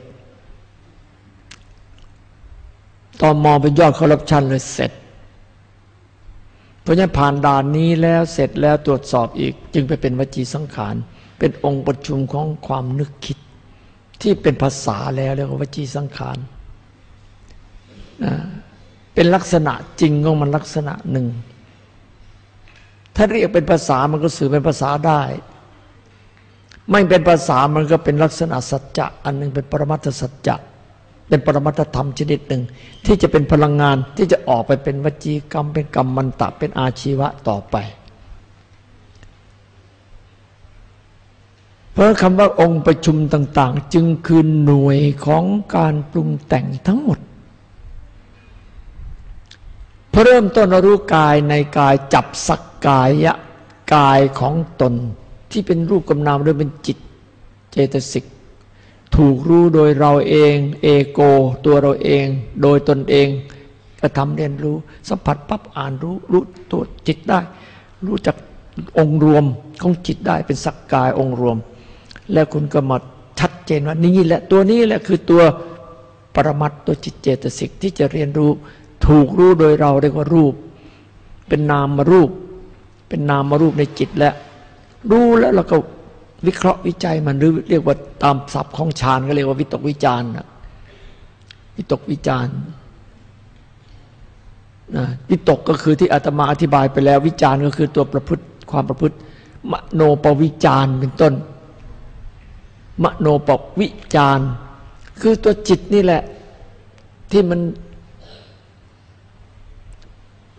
Speaker 1: ตอนมองเป็นยอดคอร์รัปชันเลยเสร็จ เพราะฉะนั้นผ่านด่านนี้แล้วเสร็จแล้วตรวจสอบอีก จึงไปเป็นวจีสังขาร เป็นองค์ประชุมของความนึกคิด ที่เป็นภาษาแล้วเรียกว่าวจีสังขาร เป็นลักษณะจริงของมันลักษณะหนึ่ง ถ้าเรียกเป็นภาษามันก็สื่อเป็นภาษาได้ ไม่เป็นภาษามันก็เป็นลักษณะสัจจะอันหนึ่งเป็นปรมัตถสัจจะเป็นปรมัตถธรรมชนิดหนึ่ง ที่จะเป็นพลังงานที่จะออกไปเป็นวจีกรรม เป็นกรรมมันตะเป็นอาชีวะต่อไป เพราะคำว่าองค์ประชุมต่าง ๆ จึงคือหน่วยของการปรุงแต่งทั้งหมด พเริ่มต้นรู้กายในกายจับสักกายะกายของตน ที่เป็นรูปกำนามด้วยเป็นจิตเจตสิกถูกรู้โดยเราเอง เอโก ตัวเราเอง โดยตนเองกระทำเรียนรู้ สัมผัสปั๊บอ่านรู้รู้ตัวจิตได้ รู้จักองค์รวมของจิตได้เป็นสักกายองค์รวม แล้วคุณก็มาชัดเจนว่านี่แหละตัวนี้แหละคือตัวปรมัตตัวจิตเจตสิกที่จะเรียนรู้ ถูกรู้โดยเราเรียกว่ารูป เป็นนามมารูป เป็นนามมารูปในจิตและ รู้แล้วเราก็วิเคราะห์วิจัยมันหรือเรียกว่าตามศัพท์ของฌานก็เรียกว่าวิตกวิจารณ์วิตกวิจารนะวิตกก็คือที่อาตมาอธิบายไปแล้ว วิจารก็คือตัวประพฤติความประพฤติมโนปวิจารเป็นต้น มโนปวิจารคือตัวจิตนี่แหละ ที่มัน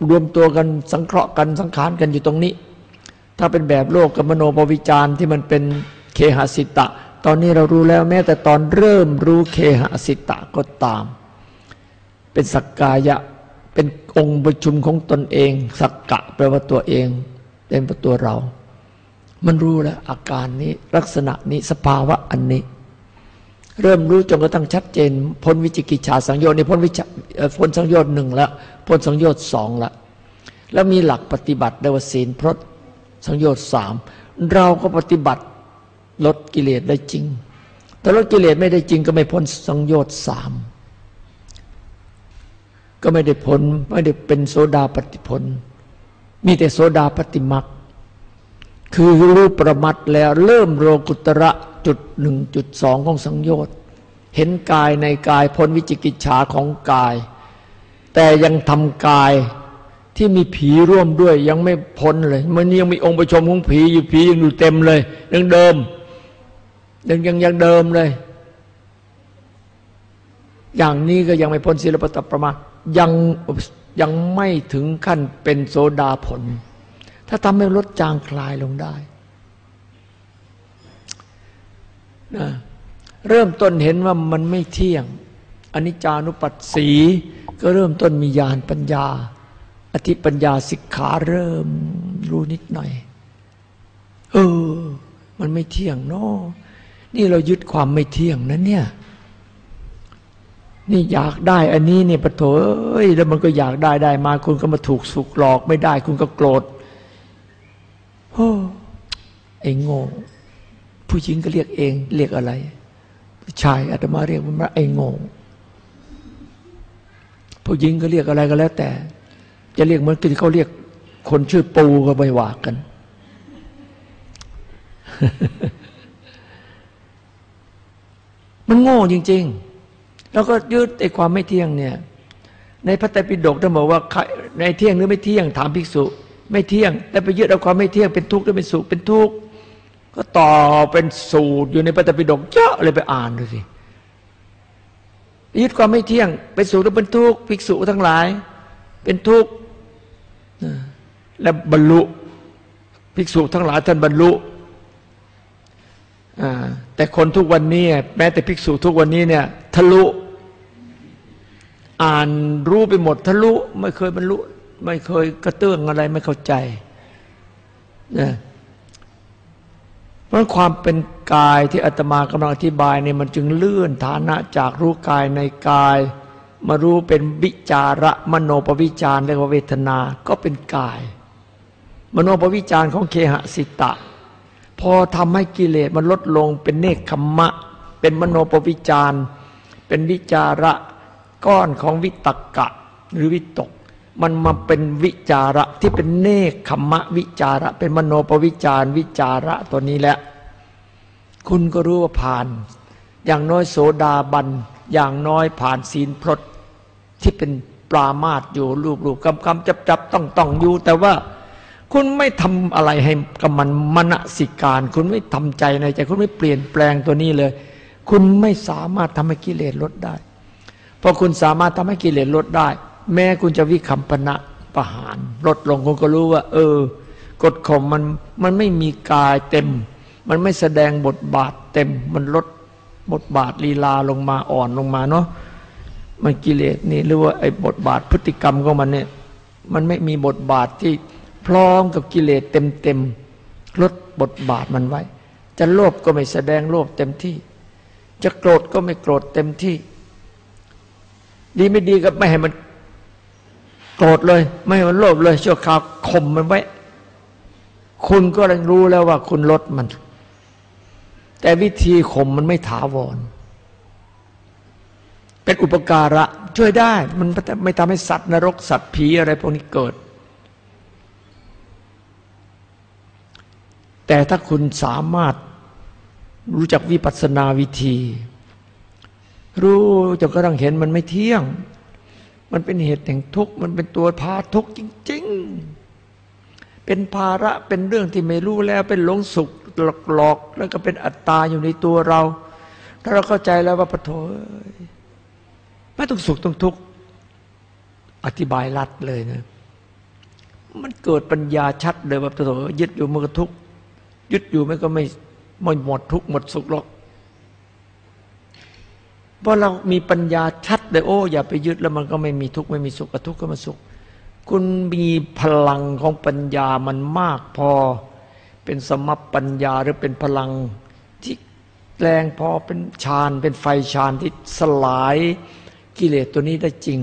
Speaker 1: รวมตัวกันสังเคราะห์กันสังขารกันอยู่ตรงนี้ ถ้าเป็นแบบโลกกับมโนปวิจารที่มันเป็นเคหสิตะ ตอนนี้เรารู้แล้วแม้แต่ตอนเริ่มรู้เคหสิตะก็ตาม เป็นสักกายะเป็นองค์ประชุมของตนเอง สักกะแปลว่าตัวเองเป็นตัวเรา มันรู้แล้วอาการนี้ลักษณะนี้สภาวะอันนี้ เริ่มรู้จนกระทั่งชัดเจนพ้นวิจิกิจฉาสังโยชน์ในพ้นวิจพ้นสังโยชน์หนึ่งแล้วพ้นสังโยชน์สองแล้วแล้วมีหลักปฏิบัติเรียกว่าศีลพรตสังโยชน์สามเราก็ปฏิบัติลดกิเลสได้จริง แต่ลดกิเลสไม่ได้จริงก็ไม่พ้นสังโยชน์สามก็ไม่ได้ผลไม่ได้เป็นโสดาปฏิผลมีแต่โสดาปฏิมักคือรู้ประมัดแล้วเริ่มโรกุตระ จุดหนึ่งจุดสองของสังโยชน์ เห็นกายในกายพ้นวิจิกิจฉาของกาย แต่ยังทำกายที่มีผีร่วมด้วยยังไม่พ้นเลย มันยังมีองค์ประชมของผีอยู่ผียังอยู่เต็มเลยยังเดิมยังยังยังเดิมเลย อย่างนี้ก็ยังไม่พ้นศิลปตประมายังยังไม่ถึงขั้นเป็นโซดาผล ถ้าทำให้ลดจางคลายลงได้ นะเริ่มต้นเห็นว่ามันไม่เที่ยงอนิจจานุปัสสี ก็เริ่มต้นมีญาณปัญญา อธิปัญญาสิกขาเริ่มรู้นิดหน่อย เออ มันไม่เที่ยงเนาะนี่เรายึดความไม่เที่ยงนะเนี่ย นี่อยากได้อันนี้เนี่ยปะโถเอ้ยแล้วมันก็อยากได้ได้มา คุณก็มาถูกสุกหลอกไม่ได้ คุณก็โกรธโอ้ไอ้โง่ ผู้หญิงก็เรียกเอง เรียกอะไรชายอาตมาเรียกมันว่าไอ้โง่ผู้หญิงก็เรียกอะไรก็แล้วแต่ จะเรียกเหมือนที่เขาเรียก คนชื่อปูก็ไม่ว่ากัน มันโง่จริง ๆ แล้วก็ยึดไอ้ความไม่เที่ยงเนี่ย ในพระไตรปิฎกท่านบอกว่าในเที่ยงหรือไม่เที่ยงถามภิกษุ ไม่เที่ยงแล้ไปยึดเอาความไม่เที่ยงเป็นทุกข์หรือเป็นสุขเป็นทุกข์ ก็ต่อเป็นสูตรอยู่ในพระไตปิฎกเยอะเลยไปอ่านดูสิยึดความไม่เที่ยง เป็นสุขหรือเป็นทุกข์ภิกษุทั้งหลาย เป็นทุกข์และบรรลุภิกษุทั้งหลายท่านบรรลุแต่คนทุกวันนี้ แม้แต่ภิกษุทุกวันนี้เนี่ย ทะลุ อ่านรู้ไปหมด ทะลุไม่เคยบรรลุ ไม่เคยกระเตื้องอะไรไม่เข้าใจนะ เพราะความเป็นกายที่อาตมากำลังอธิบายเนี่ยมันจึงเลื่อนฐานะจากรู้กายในกาย มารู้เป็นวิจาระมโนปวิจารเรียกว่าเวทนาก็เป็นกาย มโนปวิจารของเคหสิตะ พอทำให้กิเลสมันลดลงเป็นเนคขมะ เป็นมโนปวิจารเป็นวิจาระก้อนของวิตกกะหรือวิตก มันมาเป็นวิจาระที่เป็นเนคขมะวิจาระ เป็นมโนปวิจารวิจาระตัวนี้แหละ คุณก็รู้ว่าผ่าน อย่างน้อยโสดาบัน อย่างน้อยผ่านศีลพรตที่เป็นปรามาตอยู่รูปรูปกำกำจับจับต้องต้องอยู่ แต่ว่าคุณไม่ทำอะไรให้กับมันมณสิการ คุณไม่ทำใจในใจ คุณไม่เปลี่ยนแปลงตัวนี้เลย คุณไม่สามารถทำให้กิเลสลดได้พอคุณสามารถทำให้กิเลสลดได้ แม้คุณจะวิคัมปณะประหารลดลงคุณก็รู้ว่า เออกฎข่มมันมันไม่มีกายเต็ม มันไม่แสดงบทบาทเต็ม มันลดบทบาทลีลาลงมาอ่อนลงมาเนาะมันกิเลสนี่หรือว่าไอ้บทบาทพฤติกรรมของมันเนี่ย มันไม่มีบทบาทที่พร้อมกับกิเลสเต็มเต็มลดบทบาทมันไว้ จะโลภก็ไม่แสดงโลภเต็มที่ จะโกรธก็ไม่โกรธเต็มที่ ดีไม่ดีก็ไม่ให้มัน โกรธเลย ไม่มันโลภเลยชั่วคราวข่มมันไว้ คุณก็รู้แล้วว่าคุณลดมัน แต่วิธีข่มมันไม่ถาวร เป็นอุปการะช่วยได้ มันไม่ทำให้สัตว์นรกสัตว์ผีอะไรพวกนี้เกิด แต่ถ้าคุณสามารถรู้จักวิปัสสนาวิธี รู้จนกระทั่งเห็นมันไม่เที่ยง มันเป็นเหตุแห่งทุกข์ มันเป็นตัวพาทุกข์จริง ๆ เป็นภาระเป็นเรื่องที่ไม่รู้แล้วเป็นหลงสุขหลอกๆแล้วก็เป็นอัตตาอยู่ในตัวเรา ถ้าเราเข้าใจแล้วว่าปะโถไม่ต้องสุขต้องทุกข์อธิบายรัดเลยนะ มันเกิดปัญญาชัดเลยว่าปะโถยึดอยู่มันก็ทุกข์ยึดอยู่มันก็ไม่ไม่หมดทุกข์หมดสุขหรอก เพราะเรามีปัญญาชัดเลยโอ้ อย่าไปยึดแล้วมันก็ไม่มีทุกข์ไม่มีสุขทุกข์ก็มาสุข คุณมีพลังของปัญญามันมากพอ เป็นสมปปัญญาหรือเป็นพลังที่แรงพอเป็นฌานเป็นไฟฌานที่สลายกิเลสตัวนี้ได้จริง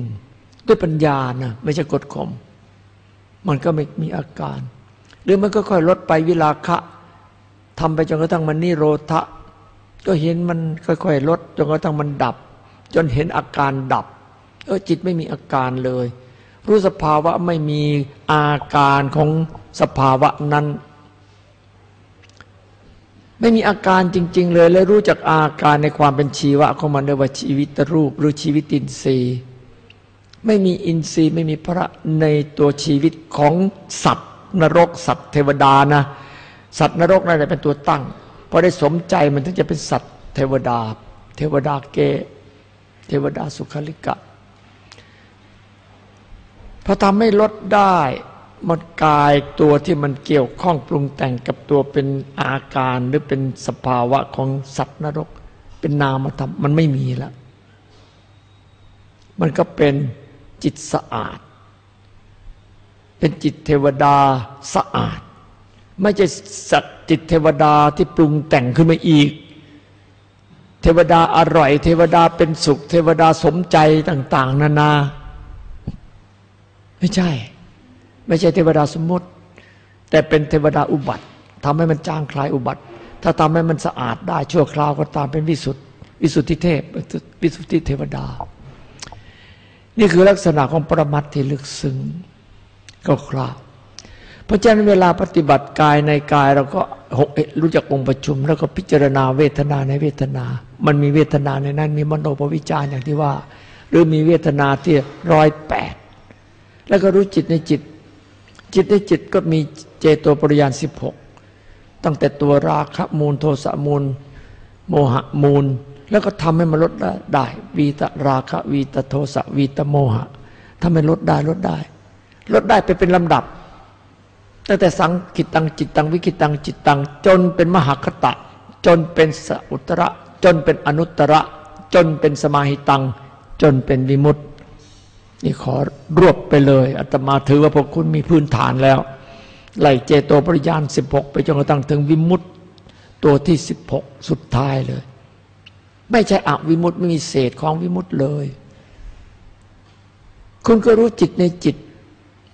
Speaker 1: ด้วยปัญญานะไม่ใช่กดข่มมันก็ไม่มีอาการ หรือมันก็ค่อยลดไปวิลาคะทำไปจนกระทั่งมันนิโรธะ ก็เห็นมันค่อยๆลดจนกระทั่งมันดับ จนเห็นอาการดับเออจิตไม่มีอาการเลย รู้สภาวะไม่มีอาการของสภาวะนั้น ไม่มีอาการจริง ๆ เลยและรู้จักอาการในความเป็นชีวะของมันเรียกว่าชีวิตรูปหรือชีวิตอินทรีย์ไม่มีอินทรีย์ไม่มีพระในตัวชีวิตของสัตว์ นรกสัตว์เทวดานะ สัตว์นรกนั่นแหละเป็นตัวตั้ง พอได้สมใจมันถึงจะเป็นสัตว์ เทวดา เทวดาเก เทวดาสุขลิกะพอทำให้ลดได้มันกายตัวที่มันเกี่ยวข้องปรุงแต่งกับตัวเป็นอาการหรือเป็นสภาวะของสัตว์นรก เป็นนามธรรมมันไม่มีแล้ว มันก็เป็นจิตสะอาด เป็นจิตเทวดาสะอาด ไม่ใช่สัตว์จิตเทวดาที่ปรุงแต่งขึ้นมาอีก เทวดาอร่อย เทวดาเป็นสุข เทวดาสมใจต่าง ๆ นานา ไม่ใช่ ไม่ใช่เทวดาสมมติ แต่เป็นเทวดาอุบัติทำให้มันจางคลายอุบัติ ถ้าทำให้มันสะอาดได้ชั่วคราวก็ตามเป็นวิสุทธิวิสุทธิเทพวิสุทธิเทวดา นี่คือลักษณะของปรมัตที่ลึกซึ้งก็คราว เพราะฉะนั้นเวลาปฏิบัติกายในกายเราก็รู้จักองค์ประชุม แล้วก็พิจารณาเวทนาในเวทนา มันมีเวทนาในนั้น มีมโนปวิจารอย่างที่ว่า หรือมีเวทนาที่ร้อยแปดแล้วก็รู้จิตในจิต จิตในจิตก็มีเจโตปริยานสิบหกตั้งแต่ตัวราคะมูลโทสะมูล โมหะมูล แล้วก็ทำให้มันลดได้วีตราคะวีตโทสะวีตโมหะทำให้ลดได้ลดได้ ลดได้ไปเป็นลำดับ ตั้งแต่สังกิตังจิตตังวิกิตังจิตตัง จนเป็นมหคตะ จนเป็นสอุตระ จนเป็นอนุตระ จนเป็นสมาหิตัง จนเป็นวิมุตติ นี่ขอรวบไปเลยอาตมาถือว่าพวกคุณมีพื้นฐานแล้วไล่เจโตปริยานสิบหกไปจนกระทั่งถึงวิมุตติ ตัวที่สิบหกสุดท้ายเลย ไม่ใช่อวิมุตติไม่มีเศษของวิมุตติเลย คุณก็รู้จิตในจิต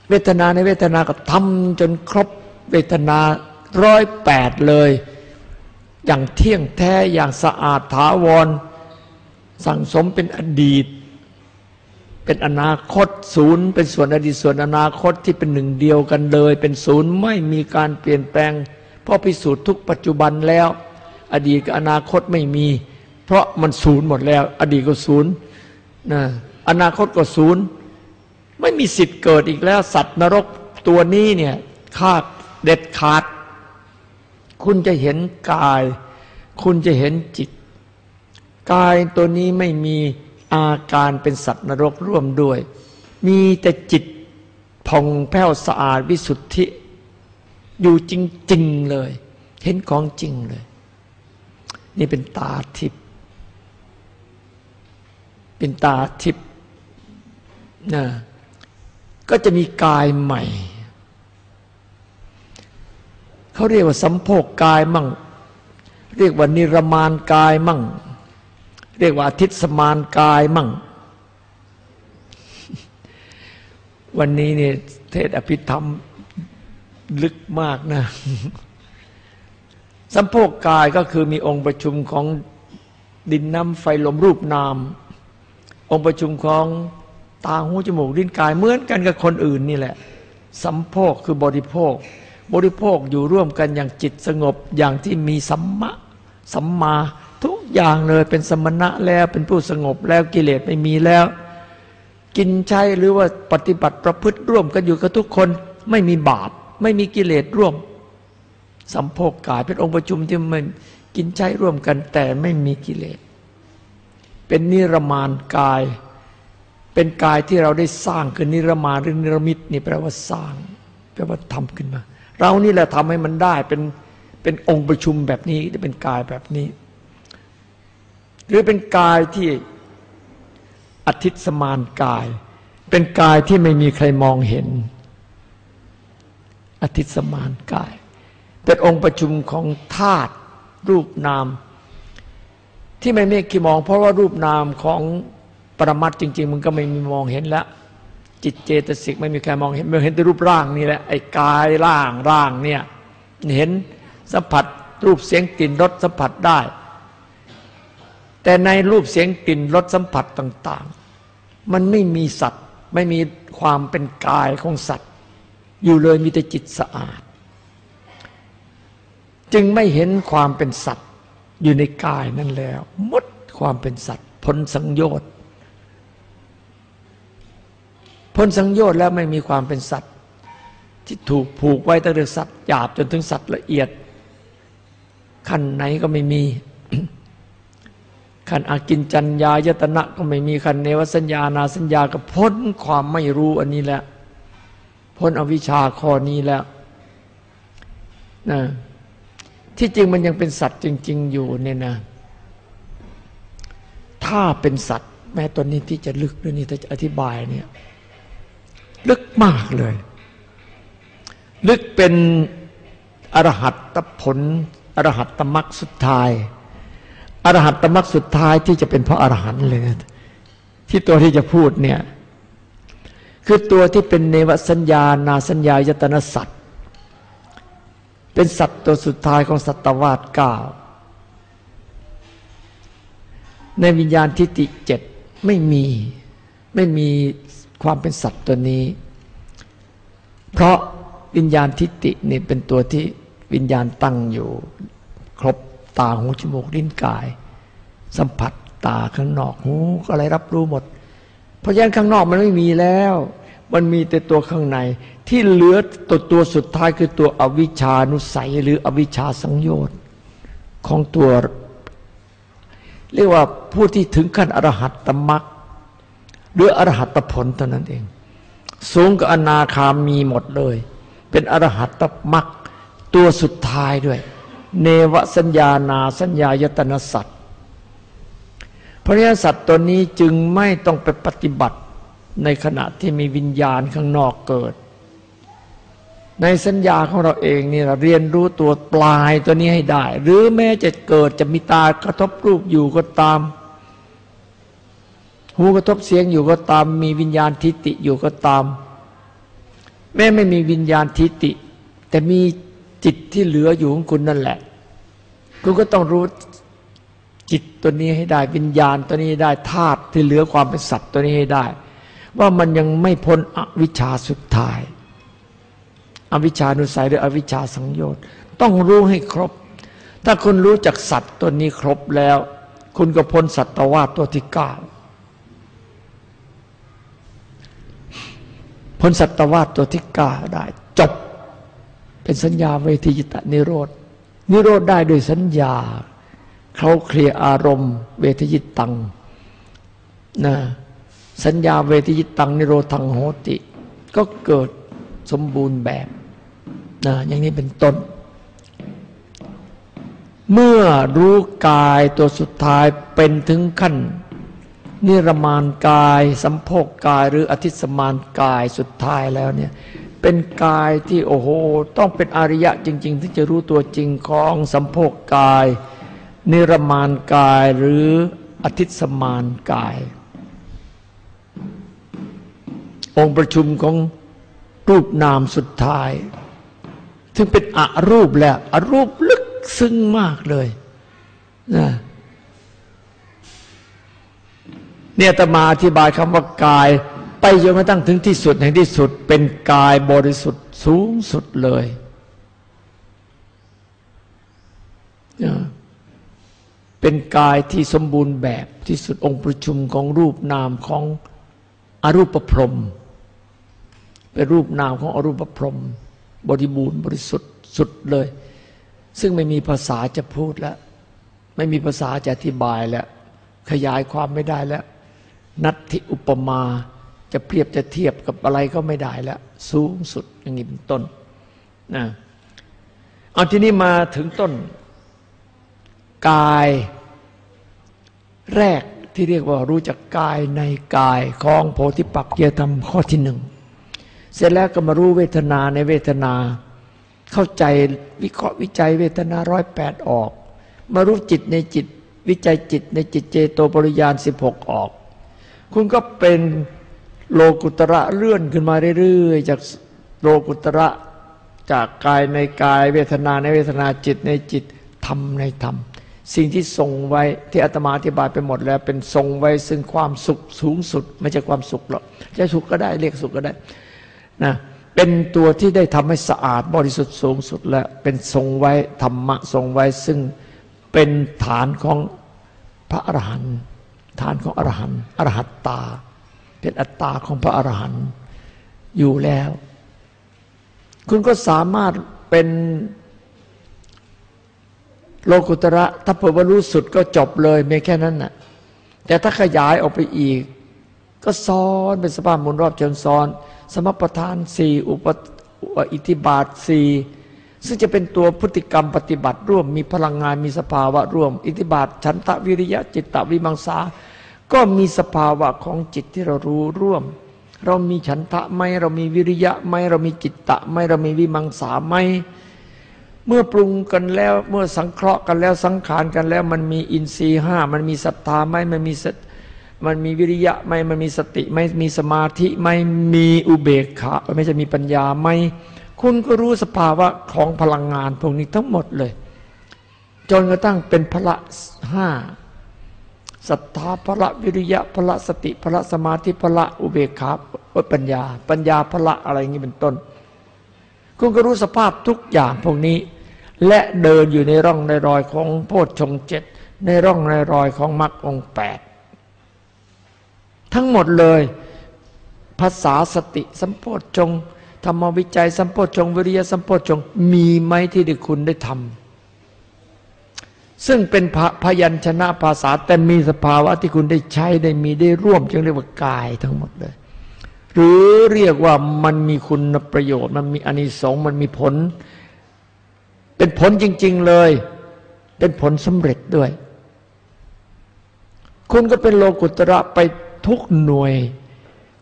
Speaker 1: เวทนาในเวทนาก็ทำจนครบเวทนาร้อยแปดเลย อย่างเที่ยงแท้อย่างสะอาดถาวร สั่งสมเป็นอดีต เป็นอนาคตศูนย์ เป็นส่วนอดีตส่วนอนาคตที่เป็นหนึ่งเดียวกันเลย เป็นศูนย์ไม่มีการเปลี่ยนแปลง เพราะพิสูจน์ทุกปัจจุบันแล้ว อดีตกับอนาคตไม่มี เพราะมันศูนย์หมดแล้ว อดีตก็ศูนย์นะอนาคตก็ศูนย์ ไม่มีสิทธิ์เกิดอีกแล้ว สัตว์นรกตัวนี้เนี่ยขาดเด็ดขาด คุณจะเห็นกาย คุณจะเห็นจิต กายตัวนี้ไม่มีอาการเป็นสัตว์นรกร่วมด้วย มีแต่จิตผ่องแผ้วสะอาดวิสุทธิ อยู่จริง ๆ เลย เห็นของจริงเลย นี่เป็นตาทิพย์เป็นตาทิพย์นะ ก็จะมีกายใหม่ เขาเรียกว่าสัมโพกกายมั่ง เรียกว่านิรมานกายมั่ง เรียกว่าอาทิตสมานกายมั่ง วันนี้เนี่ยเทศอภิธรรมลึกมากนะ สัมโพกกายก็คือมีองค์ประชุมของดินน้ำไฟลมรูปนาม องค์ประชุมของ ตาหูจมูกลิ้นกายเหมือนกันกับคนอื่นนี่แหละ สัมโพกคือบริโภค บริโภคอยู่ร่วมกันอย่างจิตสงบอย่างที่มีสัมมะสัมมาทุกอย่างเลยเป็นสมณะแล้วเป็นผู้สงบแล้วกิเลสไม่มีแล้ว กินใช้หรือว่าปฏิบัติประพฤติร่วมกันอยู่กับทุกคนไม่มีบาป ไม่มีกิเลสร่วม สัมโพกกายเป็นองค์ประชุมที่มันกินใช้ร่วมกันแต่ไม่มีกิเลสเป็นนิรมานกาย เป็นกายที่เราได้สร้างคือนิรมาหรือนิรมิตนี่แปลว่าสร้างแปลว่าทำขึ้นมา เรานี่แหละทำให้มันได้เป็นเป็นองค์ประชุมแบบนี้เป็นกายแบบนี้ หรือเป็นกายที่อธิสมานกาย เป็นกายที่ไม่มีใครมองเห็น อธิสมานกาย เป็นองค์ประชุมของธาตุรูปนาม ที่ไม่มีกี่มอง เพราะว่ารูปนามของ ปรมัตจริง ๆ มันก็ไม่มีมองเห็นแล้ว จิตเจตสิกไม่มีใครมองเห็นมันเห็นแต่รูปร่างนี่แหละไอ้กายร่างร่างเนี่ยเห็นสัมผัสรูปเสียงกลิ่นรสสัมผัสได้ แต่ในรูปเสียงกลิ่นรสสัมผัสต่าง ๆ มันไม่มีสัตว์ไม่มีความเป็นกายของสัตว์ อยู่เลยมีแต่จิตสะอาด จึงไม่เห็นความเป็นสัตว์อยู่ในกายนั่นแล้วมดความเป็นสัตว์พ้นสังโยชน์ พ้นสังโยชน์แล้วไม่มีความเป็นสัตว์ ที่ถูกผูกไว้ตั้งแต่สัตว์หยาบจนถึงสัตว์ละเอียดขั้นไหนก็ไม่มีขั้นอากินจัญญายตนะก็ไม่มีขั้นเนวสัญญานาสัญญาก็พ้นความไม่รู้อันนี้แล้วพ้นอวิชชาข้อนี้แล้วนะที่จริงมันยังเป็นสัตว์จริง ๆ อยู่เนี่ยนะ ถ้าเป็นสัตว์ แม้ตอนนี้ที่จะลึกด้วยนี่จะอธิบายเนี่ย ลึกมากเลย ลึกเป็นอรหัตตผล อรหัตตมรรคสุดท้าย อรหัตตมรรคสุดท้ายที่จะเป็นพระอรหันต์เลย ที่ตัวที่จะพูดเนี่ย คือตัวที่เป็นเนวสัญญา นาสัญญายตนสัตว์เป็นสัตว์ตัวสุดท้ายของสัตวาสเก้าในวิญญาณทิฏฐิเจ็ดไม่มีไม่มี ความเป็นสัตว์ตัวนี้ เพราะวิญญาณทิฏฐินี่เป็นตัวที่วิญญาณตั้งอยู่ ครบตาหูจมูกลิ้นกาย สัมผัสตาข้างนอกหูก็อะไรรับรู้หมด เพราะฉะนั้นข้างนอกมันไม่มีแล้ว มันมีแต่ตัวข้างใน ที่เหลือตัวตัวสุดท้ายคือตัวอวิชานุสัยหรืออวิชชาสังโยชน์ของตัว เรียกว่าผู้ที่ถึงขั้นอรหัตตมรรค หรืออรหัตผลเท่านั้นเอง สูงกับอนาคามีหมดเลย เป็นอรหัตมรรคตัวสุดท้ายด้วย เนวสัญญานาสัญญายตนะสัตว์พระนี้สัตว์ตัวนี้จึงไม่ต้องไปปฏิบัติในขณะที่มีวิญญาณข้างนอกเกิด ในสัญญาของเราเองนี่เราเรียนรู้ตัวปลายตัวนี้ให้ได้ หรือแม้จะเกิดจะมีตากระทบรูปอยู่ก็ตาม หูกระทบเสียงอยู่ก็ตาม มีวิญญาณทิฏฐิอยู่ก็ตาม แม้ไม่มีวิญญาณทิฏฐิแต่มีจิตที่เหลืออยู่ของคุณนั่นแหละ คุณก็ต้องรู้จิตตัวนี้ให้ได้ วิญญาณตัวนี้ให้ได้ธาตุที่เหลือความเป็นสัตว์ตัวนี้ให้ได้ ว่ามันยังไม่พ้นอวิชชาสุดท้าย อวิชชานุสัยหรืออวิชชาสังโยชน์ต้องรู้ให้ครบ ถ้าคุณรู้จักสัตว์ตัวนี้ครบแล้ว คุณก็พ้นสัตวาตัวที่เก้า พ้นสัตวาตัวที่เก้าได้ จบ เป็นสัญญาเวทีจิตนิโรธนิโรธได้โดยสัญญาเขาเคลียอารมณ์ เวทยิตตังนะสัญญาเวทยิตตังนิโรธังโหติ ก็เกิดสมบูรณ์แบบนะอย่างนี้เป็นต้น เมื่อรู้กายตัวสุดท้ายเป็นถึงขั้น นิรมานกาย สัมโพกกายหรืออธิสมานกายสุดท้ายแล้วเนี่ยเป็นกายที่โอ้โห ต้องเป็นอริยะจริง ๆ ที่จะรู้ตัวจริงของสัมโพกกาย นิรมานกายหรืออธิสมานกาย องค์ประชุมของรูปนามสุดท้าย ซึ่งเป็นอรูปแหล้วอรูปลึกซึ้งมากเลยนะ เนี่ยตมาอธิบายคำว่ากาย ไปจนกระทั่งถึงที่สุดแห่งที่สุด เป็นกายบริสุทธิ์สูงสุดเลยเป็นกายที่สมบูรณ์แบบที่สุดองค์ประชุมของรูปนามของอรูปพรหมเป็นรูปนามของอรูปพรหมบริบูรณ์บริสุทธิ์สุดเลย ซึ่งไม่มีภาษาจะพูดแล้ว ไม่มีภาษาจะอธิบายแล้ว ขยายความไม่ได้แล้ว นัตถิอุปมาจะเปรียบจะเทียบกับอะไรก็ไม่ได้แล้ว สูงสุดอย่างนี้เป็นต้นนะเอาทีนี้มาถึงต้น กายแรกที่เรียกว่ารู้จักกายในกายของโพธิปักเกียธรรมข้อที่หนึ่งเสร็จแล้วก็มารู้เวทนาในเวทนา เข้าใจวิเคราะห์วิจัยเวทนาร้อยแปดออก มารู้จิตในจิต วิจัยจิตในจิตเจโตปริยานสิบหกออก คุณก็เป็นโลกุตระเลื่อนขึ้นมาเรื่อยๆ จากโลกุตระจากกายในกายเวทนาในเวทนาจิตในจิตธรรมในธรรม สิ่งที่ทรงไว้ที่อาตมาอธิบายไปหมดแล้ว เป็นทรงไว้ซึ่งความสุขสูงสุด ไม่ใช่ความสุขหรอกจะสุขก็ได้เรียกสุขก็ได้นะเป็นตัวที่ได้ทำให้สะอาดบริสุทธิ์สูงสุดและเป็นทรงไว้ธรรมะทรงไว้ซึ่งเป็นฐานของพระอรหันต์ ฐานของอรหันต์อรหัตตา เป็นอัตตาของพระอรหันต์อยู่แล้ว คุณก็สามารถเป็นโลกุตระถ้าเผื่อว่ารู้สุดก็จบเลยไม่แค่นั้นน่ะ แต่ถ้าขยายออกไปอีก ก็ซ้อนเป็นสภาพมุนรอบเชิงซ้อน สมประทานสี่อุปอิทธิบาทสี่ซึ่งจะเป็นตัวพฤติกรรมปฏิบัติร่วมมีพลังงานมีสภาวะร่วม อิทธิบาทฉันทะวิริยะจิตตะวิมังสา ก็มีสภาวะของจิตที่เรารู้ร่วม เรามีฉันทะไหมเรามีวิริยะไหมเรามีจิตตะไหมเรามีวิมังสาไหมเมื่อปรุงกันแล้วเมื่อสังเคราะห์กันแล้วสังขารกันแล้ว มันมีอินทรีย์ห้ามันมีศรัทธาไหมมันมีมันมีวิริยะไหมมันมีสติไหมมีสมาธิไหมมีอุเบกขาไม่ใช่มีปัญญาไหมคุณก็รู้สภาวะของพลังงานพวกนี้ทั้งหมดเลย จนกระทั่งเป็นพละห้า ศรัทธาพละวิริยะพละสติพละสมาธิพละอุเบกขาปัญญา ปัญญาพละอะไรอย่างนี้เป็นต้น คุณก็รู้สภาพทุกอย่างพวกนี้ และเดินอยู่ในร่องในรอยของโพชฌงเจ็ดในร่องในรอยของมรรคองแปดทั้งหมดเลย ภาษาสติสัมโพชฌงธรรมวิจัยสัมโพชฌงวิริยะสัมโพชฌงมีไหมที่ได้คุณได้ทำ ซึ่งเป็นพยัญชนะภาษา แต่มีสภาวะที่คุณได้ใช้ได้มีได้ร่วม จึงเรียกว่ากายทั้งหมดเลย หรือเรียกว่ามันมีคุณประโยชน์ มันมีอานิสงส์มันมีผล เป็นผลจริง ๆเลย เป็นผลสำเร็จด้วย คุณก็เป็นโลกุตระไปทุกหน่วย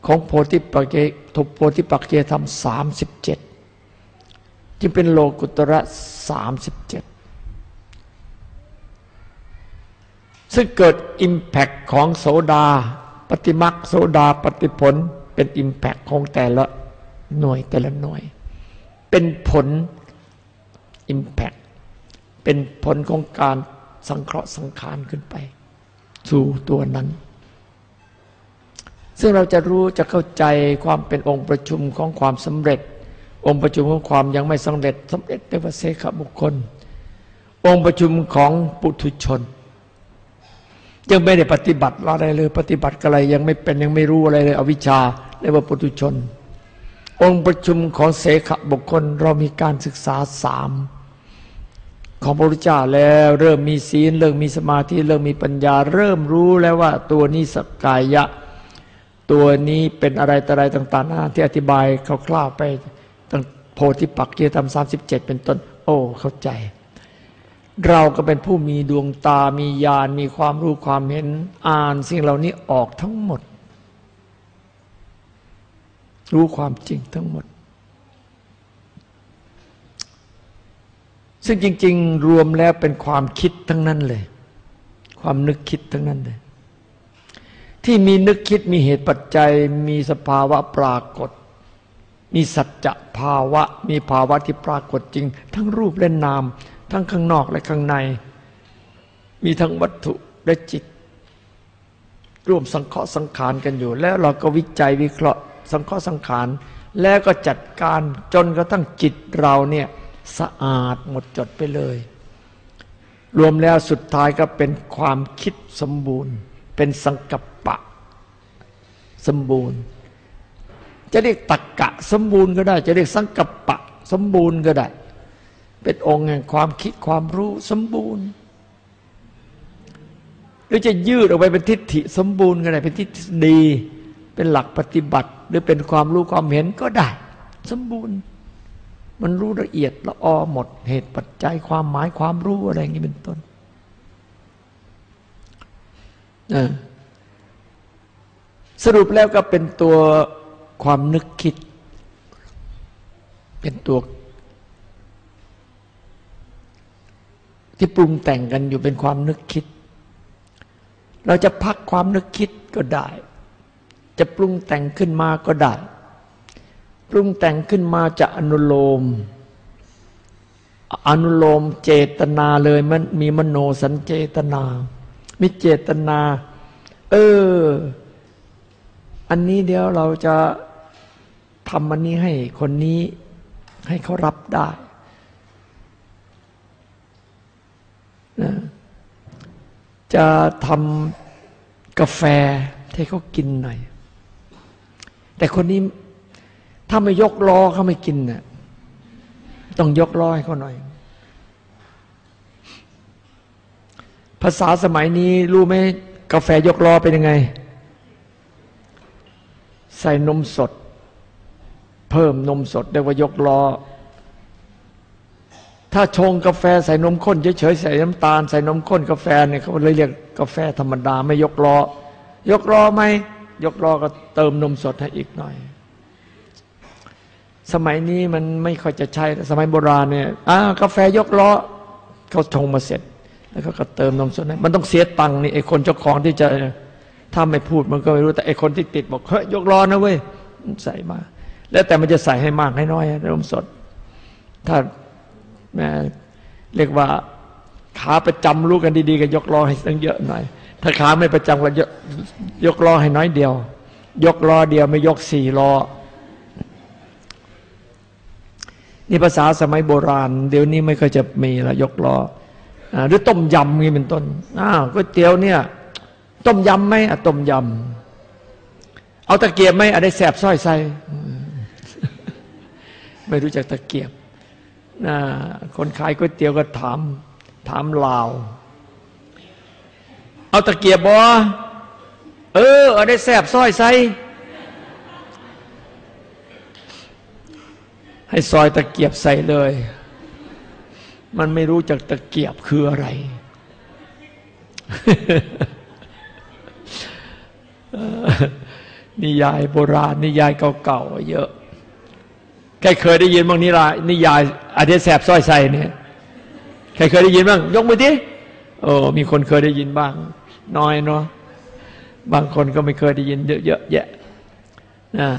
Speaker 1: ของโพธิปักเจทุโพธิปักเจธรรมสามสิบเจ็ดจึงเป็นโลกุตระสามสิบเจ็ด ซึ่งเกิดอิมแพคของโสดา ปฏิมักโสดาปฏิผล เป็นอิมแพคของแต่ละหน่วยแต่ละหน่วย เป็นผลอิมแพคเป็นผลของการสังเคราะห์สังขารขึ้นไป สู่ตัวนั้น ซึ่งเราจะรู้จะเข้าใจความเป็นองค์ประชุมของความสำเร็จ องค์ประชุมของความยังไม่สำเร็จสำเร็จในวเสขบุคคล องค์ประชุมของปุถุชน ยังไม่ได้ปฏิบัติอะไรเลย ปฏิบัติอะไรยังไม่เป็นยังไม่รู้อะไรเลย อวิชชาเรียกว่าปุถุชน องค์ประชุมของเสขบุคคลเรามีการศึกษาสามของพระพุทธเจ้าแล้วเริ่มมีศีลเริ่มมีสมาธิเริ่มมีปัญญา เริ่มรู้แล้วว่าตัวนี้สกายะ ตัวนี้เป็นอะไรต่อะไรต่างๆที่อธิบายคร่าวๆไปตั้งโพธิปักเกียรติธรรมสามสิบเจ็ดเป็นต้น โอ้เข้าใจ เราก็เป็นผู้มีดวงตา มีญาณ มีความรู้ความเห็น อ่านสิ่งเหล่านี้ออกทั้งหมด รู้ความจริงทั้งหมด ซึ่งจริง ๆ รวมแล้วเป็นความคิดทั้งนั้นเลย ความนึกคิดทั้งนั้นเลย ที่มีนึกคิดมีเหตุปัจจัย มีสภาวะปรากฏ มีสัจจะภาวะ มีภาวะที่ปรากฏจริง ทั้งรูปและนาม ทั้งข้างนอกและข้างใน มีทั้งวัตถุและจิต ร่วมสังเคราะห์สังขารกันอยู่ แล้วเราก็วิจัยวิเคราะห์ สังเคราะห์สังขาร แล้วก็จัดการจนกระทั่งจิตเราเนี่ยสะอาดหมดจดไปเลย รวมแล้วสุดท้ายก็เป็นความคิดสมบูรณ์ เป็นสังกัปปะ สมบูรณ์ จะเรียกตักกะสมบูรณ์ก็ได้ จะเรียกสังกัปปะ สมบูรณ์ก็ได้ เป็นองค์แห่งความคิดความรู้สมบูรณ์ หรือจะยืดออกไปเป็นทิฏฐิสมบูรณ์ก็ได้เป็นทิฏฐิดี เป็นหลักปฏิบัติ หรือเป็นความรู้ความเห็นก็ได้ สมบูรณ์ มันรู้ละเอียดละออหมดเหตุปัจจัยความหมายความรู้อะไรอย่างนี้เป็นต้นสรุปแล้วก็เป็นตัวความนึกคิด เป็นตัว ที่ปรุงแต่งกันอยู่เป็นความนึกคิด เราจะพักความนึกคิดก็ได้ จะปรุงแต่งขึ้นมาก็ได้ ปรุงแต่งขึ้นมาจะอนุโลม อนุโลมเจตนาเลยมันมีมโนสัญเจตนา มีเจตนา เออ อันนี้เดี๋ยวเราจะทำอันนี้ให้คนนี้ให้เขารับได้ นะจะทำกาแฟให้เขากินหน่อย แต่คนนี้ถ้าไม่ยกล้อเขาไม่กินนะ่ยต้องยกล้อให้เขาหน่อย ภาษาสมัยนี้รู้ไหมกาแฟยกล้อเป็นยังไง ใส่นมสด เพิ่มนมสดเรียกว่ายกล้อ ถ้าชงกาแฟใส่นมข้นเฉยๆใส่น้ำตาลใส่นมข้นกาแฟเนี่ยเขาเลยเรียกกาแฟธรรมดาไม่ยกล้อยกล้อไหมยกล้อก็เติมนมสดให้อีกหน่อย สมัยนี้มันไม่ค่อยจะใช่สมัยโบราณเนี่ยอ่ากาแฟยกล้อเขาชงมาเสร็จ แล้วก็เติมนมสดมันต้องเสียตังค์นี่ไอคนเจ้าของที่จะถ้าไม่พูดมันก็ไม่รู้แต่ไอคนที่ติดบอกเฮ้ยยกล้อนะเว้ยใส่มา แล้วแต่มันจะใส่ให้มากให้น้อยนมสด ถ้า แม่เรียกว่าขาประจำรู้กันดีๆก็ยกล้อให้ตั้งเยอะหน่อย ถ้าขาไม่ประจำก็ยกยกล้อให้น้อยเดียว ยกล้อเดียวไม่ยกสี่ล้อนี่ภาษาสมัยโบราณ เดี๋ยวนี้ไม่เคยจะมีละยกล้อหรือต้มยำนี่เป็นต้นอ้าวก๋วยเตี๋ยวเนี่ยต้มยำไหมอะต้มยำเอาตะเกียบไหมอะได้แสบส้อยใส่ไม่รู้จักตะเกียบ คนขายก๋วยเตี๋ยวก็ถาม ถามลาว เอาตะเกียบบอเออเอาได้แสบส้อยใส่ให้ซอยตะเกียบใส่เลย มันไม่รู้จักตะเกียบคืออะไร นิยายโบราณนิยายเก่าๆเยอะ ใครเคยได้ยินบ้างนิรายนิยายอาเดแสบซ้อยใส่เนี่ยใครเคยได้ยินบ้างยกมือดิโอ้มีคนเคยได้ยินบ้าง น้อยเนาะบางคนก็ไม่เคยได้ยินเยอะแยะนะ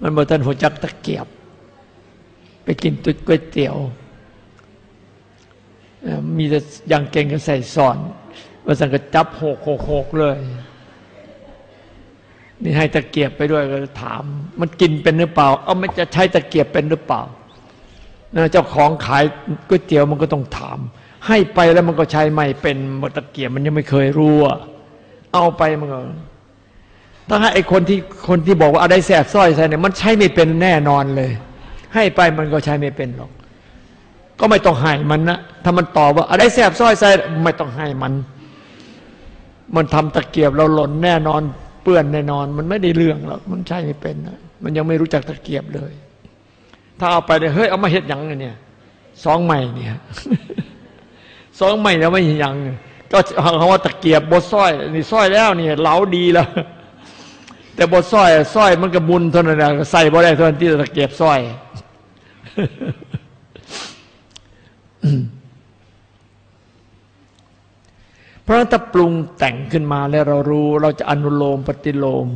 Speaker 1: มันบอกท่านหัวจักตะเกียบ ไปกินตุ๊ดก๋วยเตี๋ยว มีแต่ยังเก่งก็ใส่ซอนว่าสังกจับหกหกหกเลย นี่ให้ตะเกียบไปด้วยก็ถาม มันกินเป็นหรือเปล่า เอามันจะใช้ตะเกียบเป็นหรือเปล่าเจ้าของขายก๋วยเตี๋ยวมันก็ต้องถาม ให้ไปแล้วมันก็ใช้ไม่เป็นหมดตะเกียบมันยังไม่เคยรู้เอาไปมันก็ถ้าให้ไอ้คนที่คนที่บอกว่าอะไรแสบสร้อยใส่เนี่ยมันใช้ไม่เป็นแน่นอนเลย ให้ไปมันก็ใช้ไม่เป็นหรอก ก็ไม่ต้องให้มันนะถ้ามันตอบว่าอะไรแสบซ้อยใส่ไม่ต้องให้มัน มันทำตะเกียบเราหล่นแน่นอน เปื้อนแน่นอน มันไม่ได้เรื่องหรอกมันใช่ไม่เป็นนะมันยังไม่รู้จักตะเกียบเลย ถ้าเอาไปเลยเฮ้ยเอามาเห็ดยังเนี่ยสองใหม่เนี่ยสองใหม่แล้วไม่ยังก็คำว่าตะเกียบบดสร้อยนี่สร้อยแล้วนี่เหลาดีแล้ว แต่บดสร้อยสร้อยมันก็บุญเท่านั้นใส่บ่ได้เท่านั้นที่ตะเกียบสร้อย เพราะถ้าปรุงแต่งขึ้นมาแล้วเรารู้ เราจะอนุโลมปฏิโลม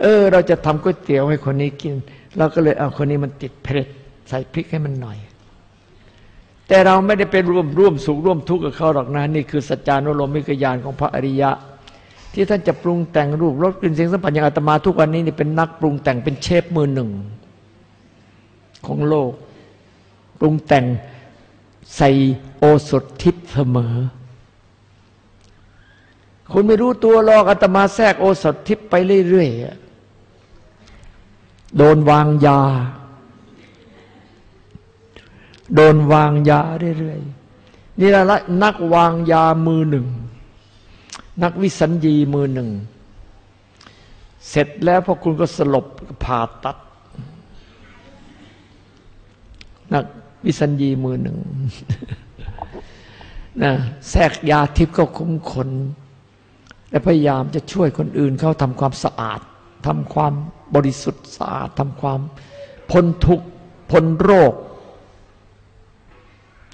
Speaker 1: เออ เราจะทำก๋วยเตี๋ยวให้คนนี้กิน เราก็เลยเอาคนนี้มันติดเผ็ดใส่พริกให้มันหน่อย แต่เราไม่ได้เป็นร่วมร่วมสุขร่วมทุกข์กับเขาหรอกนะนี่คือสัจจานุโลมมิกยานของพระอริยะ ที่ท่านจะปรุงแต่งรูปรสกลิ่นเสียงสัมผัสอย่างอาตมาทุกวันนี้นี่เป็นนักปรุงแต่งเป็นเชฟมือหนึ่ง ของโลก ปรุงแต่งใส่โอสถทิพย์เสมอ คุณไม่รู้ตัวหรอกอาตมาแทรกโอสถทิพไปเรื่อยๆ โดนวางยา โดนวางยาเรื่อยๆ นี่ละนักวางยามือหนึ่ง นักวิสัญญีมือหนึ่ง เสร็จแล้วพอคุณก็สลบผ่าตัด นักวิสัญญีมือหนึ่งนะแทรกยาทิพย์ก็คุ้มขน และพยายามจะช่วยคนอื่นเขาทำความสะอาดทำความบริสุทธิ์สะอาดทำความพ้นทุกข์พ้นโรค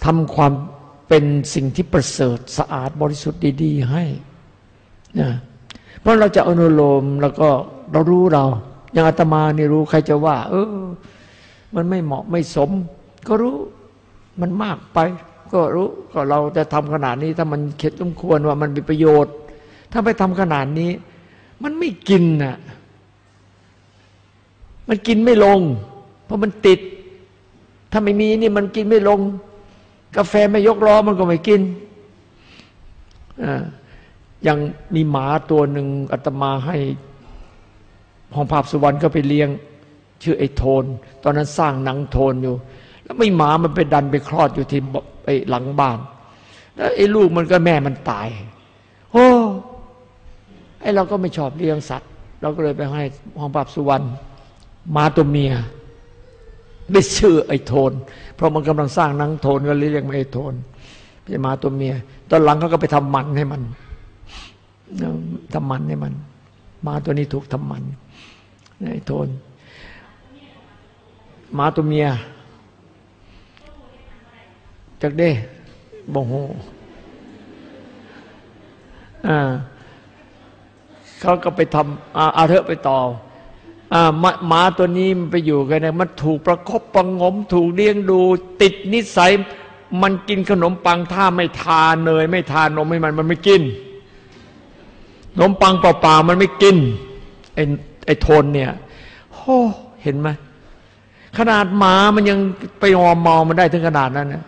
Speaker 1: ทำความเป็นสิ่งที่ประเสริฐสะอาดบริสุทธิ์ดี ๆ ให้นะเพราะเราจะอนุโลมแล้วก็เรารู้เรา อย่างอาตมานี่รู้ใครจะว่า เออ มันไม่เหมาะไม่สม ก็รู้มันมากไป ก็รู้ก็เราจะทำขนาดนี้ถ้ามันเข็ดสมควรว่ามันมีประโยชน์ ถ้าไปทำขนาดนี้ มันไม่กินน่ะ มันกินไม่ลง เพราะมันติด ถ้าไม่มีนี่มันกินไม่ลง กาแฟไม่ยกล้อมันก็ไม่กินอ่ายังมีหมาตัวหนึ่งอาตมาให้หองภาพสุวรรณก็ไปเลี้ยง ชื่อไอ้โทน ตอนนั้นสร้างหนังโทนอยู่ แล้วไม่หมามันไปดันไปคลอดอยู่ที่ไอ้หลังบ้าน แล้วไอ้ลูกมันก็แม่มันตาย โอ้ ไอ้เราก็ไม่ชอบเลี้ยงสัตว์ เราก็เลยไปให้ห้องภาพสุวรรณมาตัวเมียไม่ชื่อไอ้โทน เพราะมันกำลังสร้างนังโทนก็เลยเรียกมาไอ้โทนเป็นมาตัวเมีย ตอนหลังเขาก็ไปทำมันให้มันทำมันให้มัน มาตัวนี้ถูกทำมันไอ้โทนมาตัวเมียจากเด้บงโหอ่า เขาก็ไปทำอาอาเถอะไปต่ออ่าหมาตัวนี้มันไปอยู่กันเนี่ยมันถูกประคบประงม ถูกเลี้ยงดู ติดนิสัย มันกินขนมปังถ้าไม่ทานเนย ไม่ทานนมให้มันมันไม่กินขนมปังเปล่าๆมันไม่กินไอ้ไอ้โทนเนี่ยโอ้เห็นไหมขนาดหมามันยังไปหอมเมามันได้ถึงขนาดนั้นนะ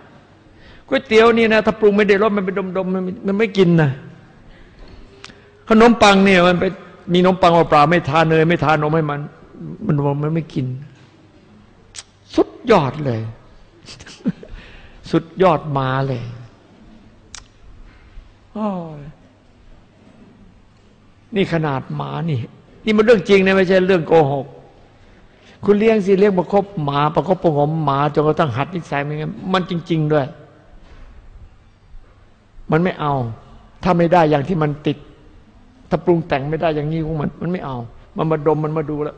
Speaker 1: ก๋วยเตี๋ยวนี่นะถ้าปรุงไม่ได้รสมันไปดมๆมันมันไม่กินนะ ขนมปังเนี่ยมันไปมีขนมปังเปล่าไม่ทานเนยไม่ทานนมให้มัน มันมันไม่กิน สุดยอดเลย สุดยอดมาเลยโอ้นี่ขนาดหมานี่ นี่มันเรื่องจริงนะไม่ใช่เรื่องโกหก คุณเลี้ยงสิเลี้ยงประคบหมาประคบประงมหมาจนกระทั่งหัดนิสัยมันมันจริง ๆ ด้วย มันไม่เอา ถ้าไม่ได้อย่างที่มันติด ถ้าปรุงแต่งไม่ได้อย่างนี้ของมัน มันไม่เอา มันมาดมมันมาดูแล้ว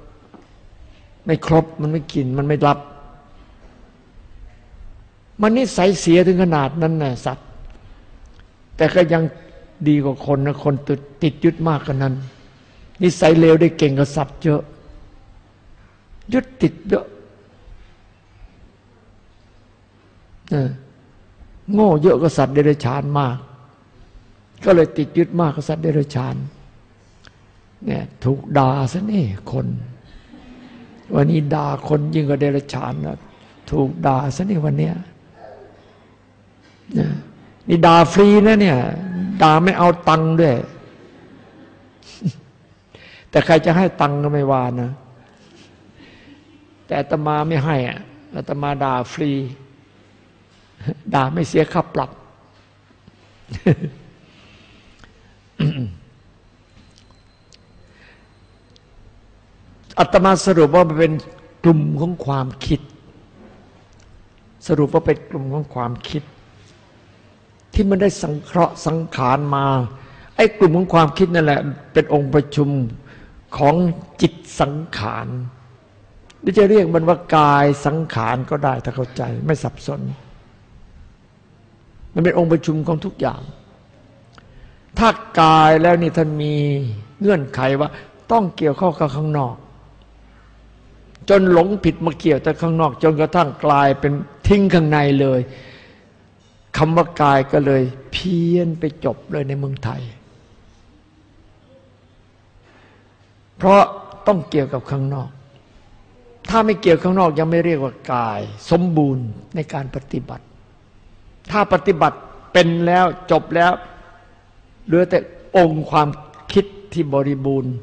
Speaker 1: ไม่ครบมันไม่กินมันไม่รับ มันนิสัยเสียถึงขนาดนั้นนะสัตว์ แต่ก็ยังดีกว่าคนนะคนติดติดยึดมากกันนั้น นิสัยเลวได้เก่งกับสัตว์เยอะยึดติดเยอะโง่เยอะกับสัตว์เดรัจฉานมาก ก็เลยติดยึดมากกับสัตว์เดรัจฉาน เนี่ยถูกด่าซะนี่คน วันนี้ด่าคนยิ่งกว่าเดรัจฉานนะถูกด่าซะนี่วันเนี้ยนี่ด่าฟรีนะเนี่ยด่าไม่เอาตังค์ด้วย แต่ใครจะให้ตังค์ก็ไม่ว่านะ แต่ตมาไม่ให้อ่ตมาด่าฟรี ด่าไม่เสียค่าปรับ อัตมาสรุปว่ามันเป็นกลุ่มของความคิด สรุปว่าเป็นกลุ่มของความคิด ที่มันได้สังเคราะห์สังขารมา ไอ้กลุ่มของความคิดนั่นแหละ เป็นองค์ประชุมของจิตสังขารหรือจะเรียกมันว่ากายสังขารก็ได้ถ้าเข้าใจไม่สับสน มันเป็นองค์ประชุมของทุกอย่าง ถ้ากายแล้วนี่ท่านมีเงื่อนไขว่า ต้องเกี่ยวข้องกับข้างนอก จนหลงผิดมาเกี่ยวแต่ข้างนอก จนกระทั่งกลายเป็นทิ้งข้างในเลยคำว่ากายก็เลย เพี้ยนไปจบเลยในเมืองไทย เพราะต้องเกี่ยวกับข้างนอก ถ้าไม่เกี่ยวข้างนอกยังไม่เรียกว่ากาย สมบูรณ์ในการปฏิบัติ ถ้าปฏิบัติเป็นแล้วจบแล้วเหลือแต่องค์ความคิดที่บริบูรณ์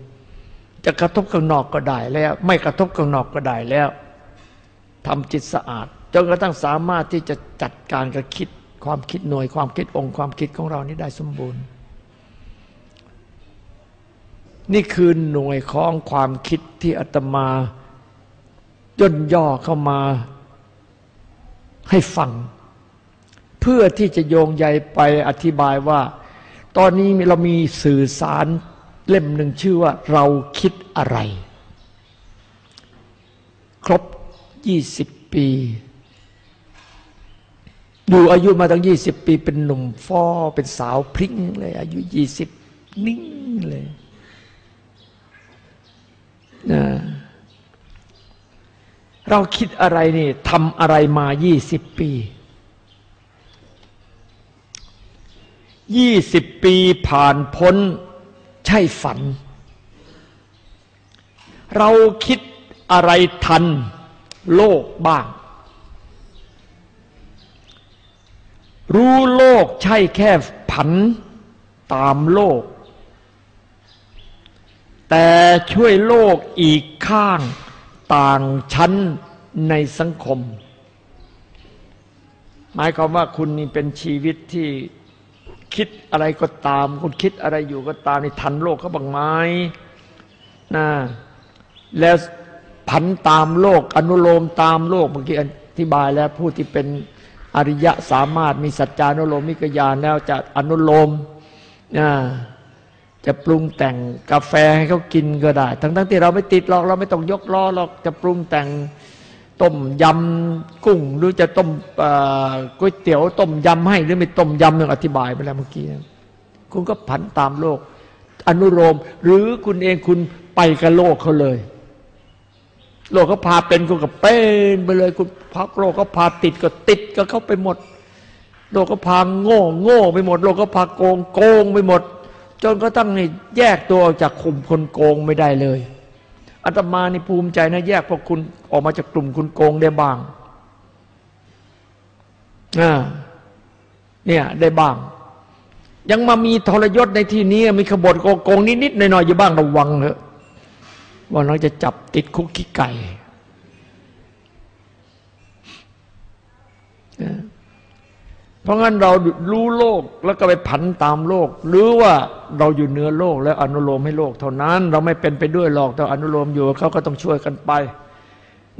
Speaker 1: จะกระทบข้างนอกก็ได้แล้ว ไม่กระทบข้างนอกก็ได้แล้วทำจิตสะอาดจนกระทั่งสามารถที่จะจัดการกับคิดความคิดหน่วยความคิดองค์ความคิดของเรานี้ได้สมบูรณ์ นี่คือหน่วยของความคิดที่อาตมาย่นย่อเข้ามาให้ฟัง เพื่อที่จะโยงใยไปอธิบายว่า ตอนนี้เรามีสื่อสาร เล่มหนึ่งชื่อว่าเราคิดอะไร ครบยี่สิบปีอยู่อายุมาตั้งยี่สิบปี เป็นหนุ่มฟอเป็นสาวพริ้งเลย อายุยี่สิบนิ่งเลยนะเราคิดอะไรนี่ทำอะไรมายี่สิบปียี่สิบปีผ่านพ้น ใช่ฝัน เราคิดอะไรทันโลกบ้าง รู้โลกใช่แค่ผันตามโลก แต่ช่วยโลกอีกข้างต่างชั้นในสังคม หมายความว่าคุณนี่เป็นชีวิตที่ คิดอะไรก็ตาม คุณคิดอะไรอยู่ก็ตามในทันโลกเขาบางไม้นะแล้วผันตามโลก อนุโลมตามโลกเมื่อกี้อธิบายแล้วผู้ที่เป็นอริยะสามารถมีสัจจานุโลมมิกญาณแล้วจะอนุโลมนะจะปรุงแต่งกาแฟให้เขากินก็ได้ ทั้งทั้งที่เราไม่ติดหรอกเราไม่ต้องยกล้อหรอกจะปรุงแต่ง ต้มยำกุ้งหรือจะต้มก๋วยเตี๋ยวต้มยำให้หรือไม่ต้มยำนึ่งอธิบายไปแล้วเมื่อกี้คุณก็ผันตามโลก อนุโลมหรือคุณเองคุณไปกับโลกเขาเลย โลกเขาพาเป็นคุณก็เป็นไปเลย คุณพักโลกเขาพาติดก็ติดก็เข้าไปหมด โลกเขาพาโง่โง่ไปหมด โลกเขาพาโกงโกงไปหมด จนก็ตั้งแยกตัวออกจากกลุ่มคนโกงไม่ได้เลย อาตมานี่ภูมิใจนะแยกพวกคุณออกมาจากกลุ่มคุณโกงได้บ้างเนี่ยได้บ้าง ยังมามีทรยศในที่นี้ มีขบวนโกงนิดๆหน่อยๆอยู่บ้างระวังเถอะว่าเราจะจับติดคุกขี้ไก่ เพราะงั้นเรารู้โลกแล้วก็ไปผันตามโลก หรือว่าเราอยู่เหนือโลกแล้วอนุโลมให้โลก เท่านั้น เราไม่เป็นไปด้วยหรอกแต่อนุโลมอยู่เขาก็ต้องช่วยกันไป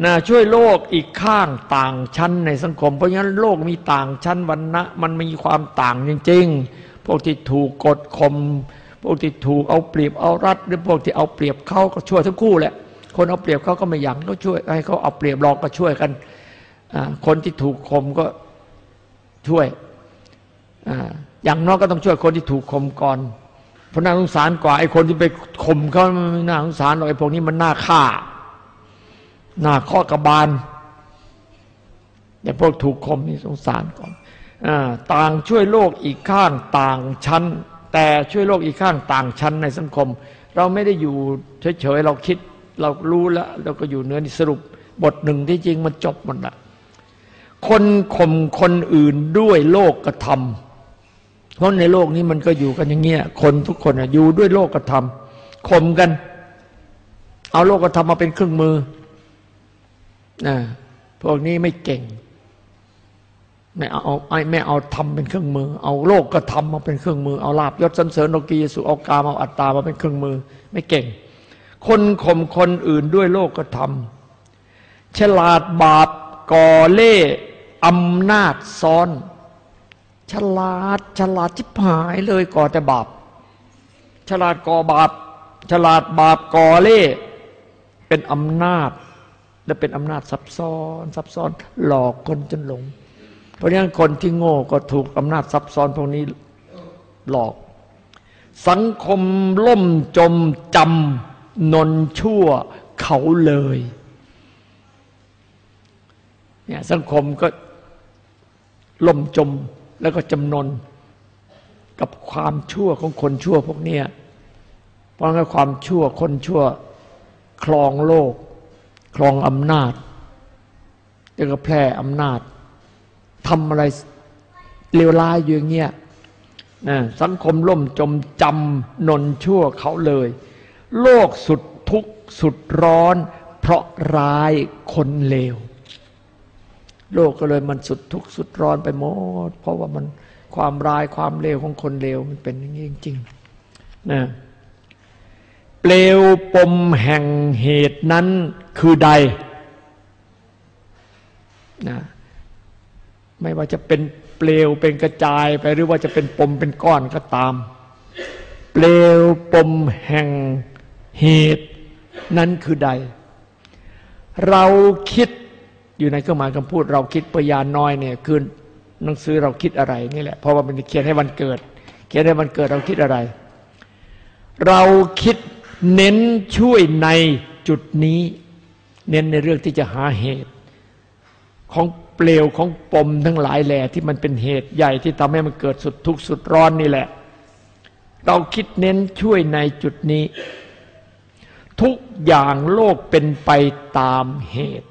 Speaker 1: นะช่วยโลกอีกข้างต่างชั้นในสังคม เพราะงั้นโลกมีต่างชั้นวันนะมันมีความต่างจริง ๆ พวกที่ถูกกดข่มพวกที่ถูกเอาเปรียบเอารัดหรือพวกที่เอาเปรียบเขาก็ช่วยทั้งคู่แหละ คนเอาเปรียบเขาก็ไม่หยั่งก็ช่วยให้เขาเอาเปรียบเราก็ช่วยกันคนที่ถูกข่มก็ ช่วยอย่างน้อยก็ต้องช่วยคนที่ถูกข่มก่อนเพราะน่าสงสารกว่าไอ้คนที่ไปข่มเขาไม่น่าสงสารหรอกไอ้พวกนี้มันน่าฆ่าน่าข้อกระบาลอย่พวกถูกข่มนี่สงสารก่อนอต่างช่วยโลกอีกข้างต่างชั้น แต่ช่วยโลกอีกข้างต่างชั้นในสังคม เราไม่ได้อยู่เฉยๆเราคิดเรารู้แล้ว เราก็อยู่เนื้อนี่สรุปบทหนึ่งที่จริงมันจบหมดละ คนข่มคนอื่นด้วยโลกกระทำเพราะในโลกนี้มันก็อยู่กันอย่างเงี้ยคนทุกคนอยู่ด้วยโลกกระทำข่มกัน เอาโลกกระทำมาเป็นเครื่องมือนะพวกนี้ไม่เก่งไม่เอาไม่เอาทำเป็นเครื่องมือ เอาโลกกระทำมาเป็นเครื่องมือ เอาลาบยศสันเสริญโลกียสุเอากามเอาอัตตามาเป็นเครื่องมือ ไม่เก่ง คนข่มคนอื่นด้วยโลกกระทำฉลาดบาปก่อเล่ อำนาจซ้อน ฉลาดฉลาดจิบหายเลยก่อแต่บาป ฉลาดก่อบาป ฉลาดบาปก่อเล่เป็นอำนาจ และเป็นอำนาจซับซ้อนซับซ้อน หลอกคนจนหลง เพราะฉะนั้นคนที่โง่ก็ถูกอำนาจซับซ้อนพวกนี้หลอก สังคมล่มจมจำนนชั่วเขาเลยเนี่ยสังคมก็ ล่มจมแล้วก็จำนนกับความชั่วของคนชั่วพวกเนี้ยเพราะงั้นความชั่วคนชั่วครองโลกครองอำนาจแล้วก็แพร่อำนาจทำอะไรเลวร้ายอยู่างเงี้ยนะสังคมล่มจมจำนนชั่วเขาเลย โลกสุดทุกข์สุดร้อน เพราะร้ายคนเลว โลกก็เลยมันสุดทุกข์สุดร้อนไปหมด เพราะว่ามันความร้ายความเลวของคนเลวมันเป็นอย่างนี้จริงๆนะเปลวปมแห่งเหตุนั้นคือใดนะไม่ว่าจะเป็นเปลวเป็นกระจายไปหรือว่าจะเป็นปมเป็นก้อนก็ตาม เปลวปมแห่งเหตุนั้นคือใด เราคิด อยู่ในเครื่องหมายคำพูดเราคิดปยานน้อยเนี่ยคือหนังสือเราคิดอะไรนี่แหละเพราะว่ามันเขียนให้วันเกิด เขียนให้วันเกิดเราคิดอะไร เราคิดเน้นช่วยในจุดนี้ เน้นในเรื่องที่จะหาเหตุ ของเปลวของปมทั้งหลายแหล่ที่มันเป็นเหตุใหญ่ที่ทำให้มันเกิดสุดทุกข์สุดร้อนนี่แหละ เราคิดเน้นช่วยในจุดนี้ ทุกอย่างโลกเป็นไปตามเหตุ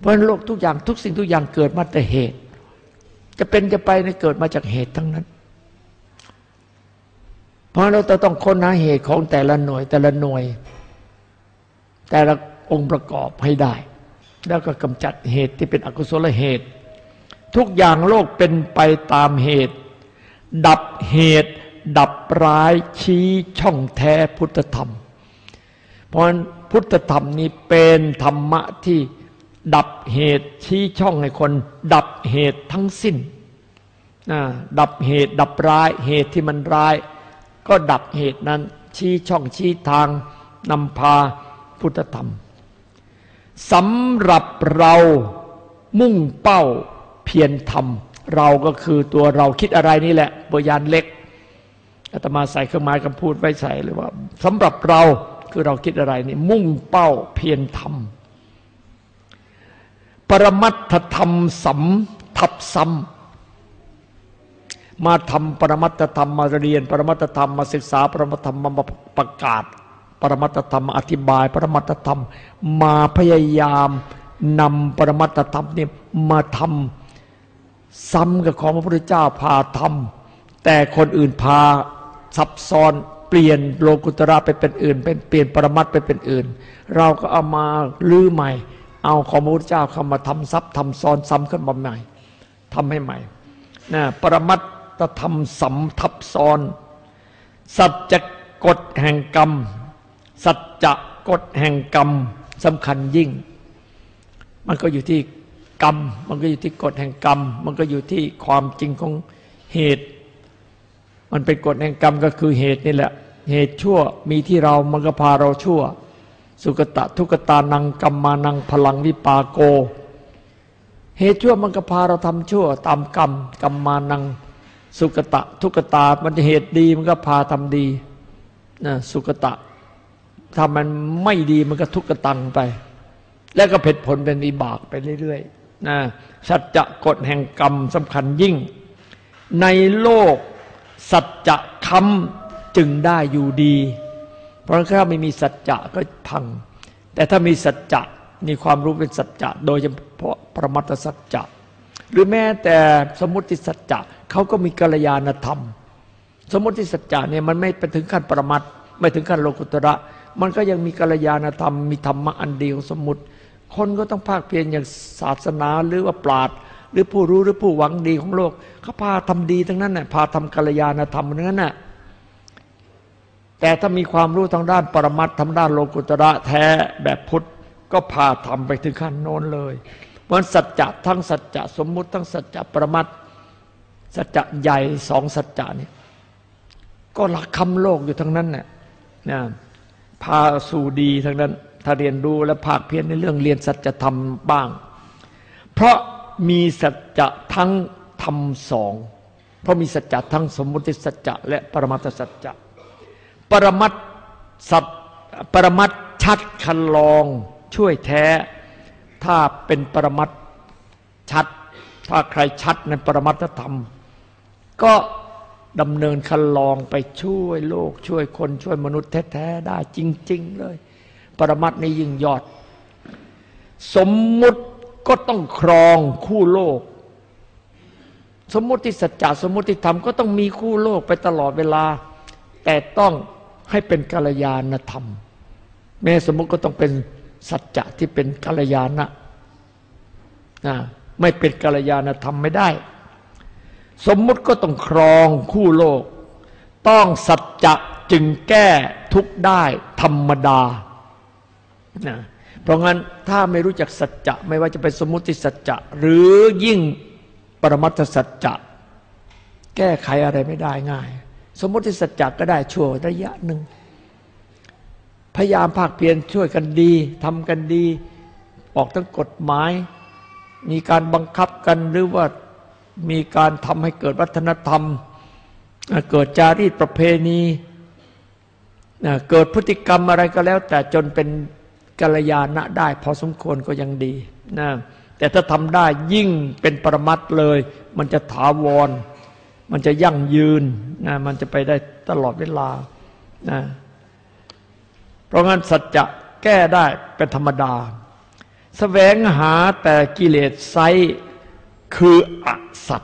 Speaker 1: เพราะโลกทุกอย่างทุกสิ่งทุกอย่างเกิดมาแต่เหตุ จะเป็นจะไปในเกิดมาจากเหตุทั้งนั้น เพราะเราต้องค้นหาเหตุของแต่ละหน่วยแต่ละหน่วย แต่ละองค์ประกอบให้ได้ แล้วก็กำจัดเหตุที่เป็นอกุศลเหตุ ทุกอย่างโลกเป็นไปตามเหตุ ดับเหตุดับร้ายชี้ช่องแท้พุทธธรรม เพราะพุทธธรรมนี้เป็นธรรมะที่ ดับเหตุชี้ช่องให้คน ดับเหตุทั้งสิ้น ดับเหตุดับร้าย เหตุที่มันร้าย ก็ดับเหตุนั้น ชี้ช่องชี้ทางนำพาพุทธธรรมสำหรับเรามุ่งเป้าเพียรทำเราก็คือตัวเราคิดอะไรนี่แหละบยานเล็กอาตมาใส่เครื่องหมายคำพูดไว้ใส่เลยว่าสำหรับเราคือเราคิดอะไรนี่มุ่งเป้าเพียรทำ ปรมัตถธรรมสัมทับซ้ำมาทำปรมัตถธรรมมาเรียน ปรมัตถธรรมมาศึกษา ปรมัตถธรรมมาประกาศ ปรมัตถธรรมอธิบาย ปรมัตถธรรมมาพยายามนำปรมัตถธรรมนี่มาทำซ้ำกับของพระพุทธเจ้าพาทำแต่คนอื่นพาซับซ้อนเปลี่ยนโลกุตระไปเป็นอื่น เป็นเปลี่ยนปรมัตไปเป็นอื่น เราก็เอามาลื้อใหม่ เอาของพระพุทธเจ้าเข้ามาทำซับทำซ้อนซ้ำขึ้นมาใหม่ทำให้ใหม่นะปรมัตธรรมสำทับซ้อน สัจกฎแห่งกรรม สัจจะกฎแห่งกรรมสำคัญยิ่ง มันก็อยู่ที่กรรม มันก็อยู่ที่กฎแห่งกรรม มันก็อยู่ที่ความจริงของเหตุ มันเป็นกฎแห่งกรรมก็คือเหตุนี่แหละ เหตุชั่วมีที่เรามันก็พาเราชั่ว สุกตะทุกตานังกรรมานังพลังวิปาโก เหตุชั่วมันก็พาเราทำชั่วตามกรรมกรรมานัง สุกตะทุกตามันจะเหตุดีมันก็พาทำดีนะสุกตะถ้ามันไม่ดีมันก็ทุกตังไป แล้วก็เผ็ดผลเป็นอิบากไปเรื่อยๆนะสัจจะกฎแห่งกรรมสำคัญยิ่ง ในโลกสัจจะคำจึงได้อยู่ดี ราะถ้าไม่มีสัจจะก็พัง แต่ถ้ามีสัจจะมีความรู้เป็นสัจจะโดยเฉพาะประมัตสัจจะหรือแม้แต่สมมติสัจจะเขาก็มีกัลยาณธรรม สมมติสัจจะเนี่ยมันไม่ไปถึงขั้นประมัตไม่ถึงขั้นโลกุตระ มันก็ยังมีกัลยาณธรรม มีธรรมะอันเดียวสมมติคนก็ต้องภาคเพียรอย่างศาสนาหรือว่าปราดหรือผู้รู้หรือผู้หวังดีของโลกเขาพาทำดีทั้งนั้นน่ะพาทำกัลยาณธรรมทั้งนั้นน่ะ แต่ถ้ามีความรู้ทางด้านปรมัตทางด้านโลกุตระแท้แบบพุทธก็พาทำไปถึงขั้นโน้นเลยเพราะสัจจะทั้งสัจจะสมมุติทั้งสัจจะปรมัตสัจจะใหญ่สองสัจจะนี่ก็หลักคำโลกอยู่ทั้งนั้นน่ะนะพาสู่ดีทั้งนั้น ถ้าเรียนรู้และภาคเพียรในเรื่องเรียนสัจธรรมบ้าง เพราะมีสัจจะทั้งธรรมสองเพราะมีสัจจะทั้งสมมุติสัจจะและปรมัตสัจจะ ปรมัตสัจปรมัตชัดคันลองช่วยแท้ ถ้าเป็นปรมัตชัด ถ้าใครชัดในปรมัตธรรม ก็ดำเนินคันลองไปช่วยโลก ช่วยคนช่วยมนุษย์แท้ๆได้จริง ๆ เลย ปรมัตนี้ยิ่งยอด สมมุติก็ต้องครองคู่โลก สมมุติสัจจะสมมุติธรรมก็ต้องมีคู่โลกไปตลอดเวลา แต่ต้อง ให้เป็นกัลยาณธรรม แม้สมมติก็ต้องเป็นสัจจะที่เป็นกัลยาณนะไม่เป็นกัลยาณธรรมไม่ได้ สมมุติก็ต้องครองคู่โลก ต้องสัจจะจึงแก้ทุกได้ธรรมดานะเพราะงั้นถ้าไม่รู้จักสัจจะไม่ว่าจะเป็นสมมติสัจจะหรือยิ่งปรมัตถสัจจะแก้ไขอะไรไม่ได้ง่าย สมมติสัจจะก็ได้ชั่วระยะหนึ่ง พยายามภาคเพียรช่วยกันดีทำกันดี ออกทั้งกฎหมาย มีการบังคับกันหรือว่ามีการทำให้เกิดวัฒนธรรม เกิดจารีตประเพณีเกิดพฤติกรรมอะไรก็แล้ว แต่จนเป็นกัลยาณะได้ พอสมควรก็ยังดีนะแต่ถ้าทำได้ยิ่งเป็นปรมัตเลย มันจะถาวร มันจะยั่งยืนนะมันจะไปได้ตลอดเวลานะเพราะงั้นสัจจะแก้ได้เป็นธรรมดาสแสวงหาแต่กิเลสไซคืออสัต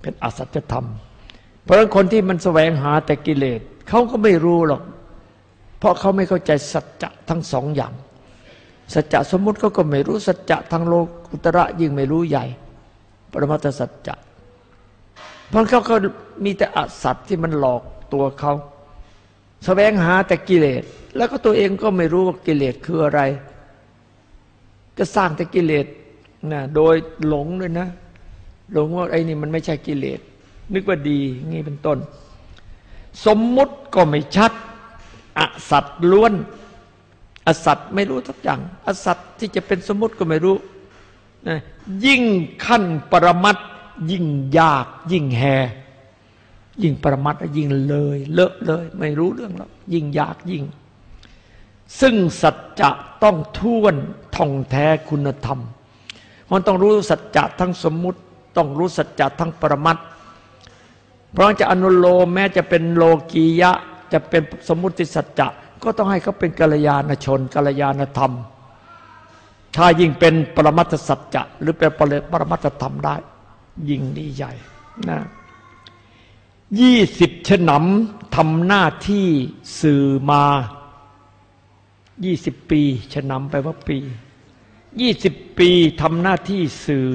Speaker 1: เป็นอสัจธรรม เพราะฉะนั้นคนที่มันแสวงหาแต่กิเลสเขาก็ไม่รู้หรอก เพราะเขาไม่เข้าใจสัจจะทั้งสองอย่าง สัจจะสมมุติเขาก็ไม่รู้สัจจะทางโลกุตระยิ่งไม่รู้ใหญ่ ปรมัตสัจจะ เพราะเขาก็มีแต่อสัตที่มันหลอกตัวเขาแสวงหาแต่กิเลส แล้วก็ตัวเองก็ไม่รู้ว่ากิเลสคืออะไรจะสร้างแต่กิเลสนะโดยหลงเลยนะ หลงว่าไอ้นี่มันไม่ใช่กิเลส นึกว่าดีงี้เป็นต้น สมมุติก็ไม่ชัด อสัตว์ล้วน อสัตว์ไม่รู้ทุกอย่าง อสัตว์ที่จะเป็นสมมติก็ไม่รู้นะยิ่งขั้นปรมัต ยิ่งยากยิ่งแหยิ่งปรมัตยิ่งเลย เลอะเลย ไม่รู้เรื่องแล้วยิ่งยากยิ่ง ซึ่งสัจจะต้องท่วนท่องแท้คุณธรรม มันต้องรู้สัจจะทั้งสมมุติ ต้องรู้สัจจะทั้งปรมัตเพราะจะอนุโลมแม้จะเป็นโลกียะ จะเป็นสมมุติสัจจะก็ต้องให้เขาเป็นกัลยาณชนกัลยาณธรรม ถ้ายิ่งเป็นปรมัตสัจจะหรือเป็นปรมัตธรรมได้ ยิ่งดีใหญ่นะยี่สิบฉนำทำหน้าที่สื่อมายี่สิบปีฉนำไปว่าปียี่สิบปีทำหน้าที่สื่อ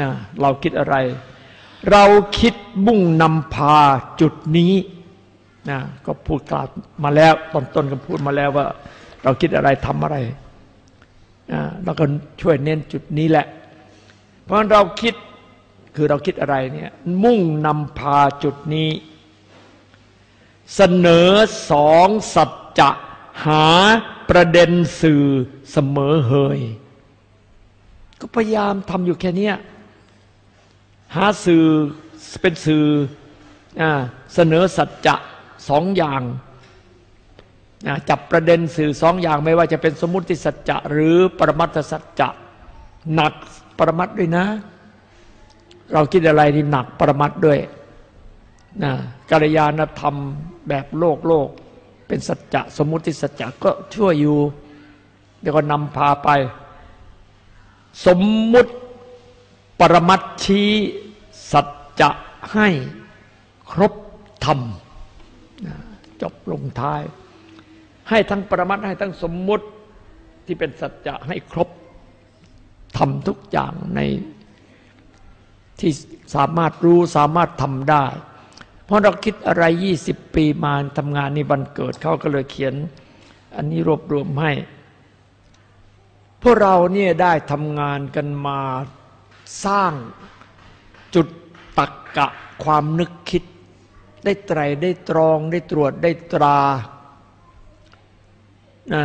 Speaker 1: นะเราคิดอะไร เราคิดมุ่งนำพาจุดนี้นะก็พูดกล่าวมาแล้ว ตอนต้นก็พูดมาแล้วว่า เราคิดอะไรทำอะไรนะเราก็ช่วยเน้นจุดนี้แหละ เพราะเราคิดคือเราคิดอะไรเนี่ยมุ่งนำพาจุดนี้ เสนอสองสัจจะหาประเด็นสื่อเสมอเฮย ก็พยายามทำอยู่แค่นี้หาสื่อเป็นสื่อเสนอสัจจะสองอย่างจับประเด็นสื่อสองอย่างไม่ว่าจะเป็นสมมติสัจจะหรือปรมัตสัจจะหนัก ปรมัตด้วยนะ เราคิดอะไรที่หนักปรมัตด้วยนะกัลยาณธรรมแบบโลกโลก เป็นสัจจะสมมุติสัจจะก็ช่วยอยู่เดี๋ยวก็นำพาไป สมมุติปรมัตชี้สัจจะให้ครบธรรมจบลงท้าย ให้ทั้งปรมัตให้ทั้งสมมุติที่เป็นสัจจะให้ครบ ทำทุกอย่างในที่สามารถรู้สามารถทำได้ เพราะเราคิดอะไรยี่สิบปีมาทำงานในวันเกิดเขาก็เลยเขียน อันนี้รวบรวมให้ พวกเราเนี่ยได้ทำงานกันมาสร้างจุดตักกะความนึกคิด ได้ไตรได้ตรองได้ตรวจได้ตรานะ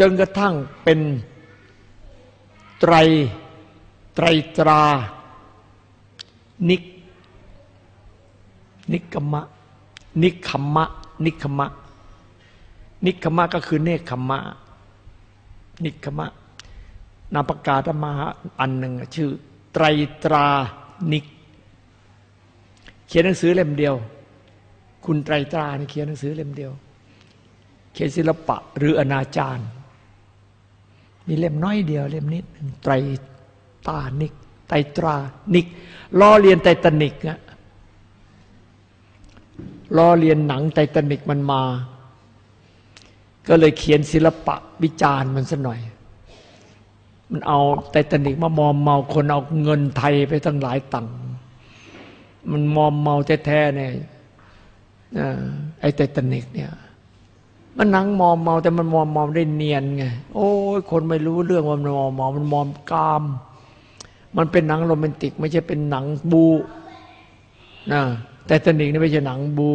Speaker 1: จนกระทั่งเป็น ไตร ไตรตรา นิก นิกมะ นิคมะ นิคมะ นิคมะก็คือเนคขมะ นิคมะนามปกาธรรมาอันหนึ่งชื่อ ไตรตรานิก เขียนหนังสือเล่มเดียว คุณไตรตราเขียนหนังสือเล่มเดียว เขียนศิลปะหรืออนาจาร มีเล่มน้อยเดียวเล่มนิดไตรตานิก ไตรตรานิกล้อเลียนไตตานิกอะล้อเลียนหนังไตตานิกมันมา ก็เลยเขียนศิลปะวิจารณ์มันซะหน่อย มันเอาไตตานิกมามอมเมาคนเอาเงินไทยไปตั้งหลายตังค์มันมอมเมาแท้ๆเนี่ยไอ้ไตตานิกเนี่ย มันหนังมอมเมาแต่มันมอมเมาได้เนียนไงโอ้ยคนไม่รู้เรื่องว่ามันมอมเมามันมอมกาม มันเป็นหนังโรแมนติก ไม่ใช่เป็นหนังบูนะแต่ตนิกนี่ไม่ใช่หนังบู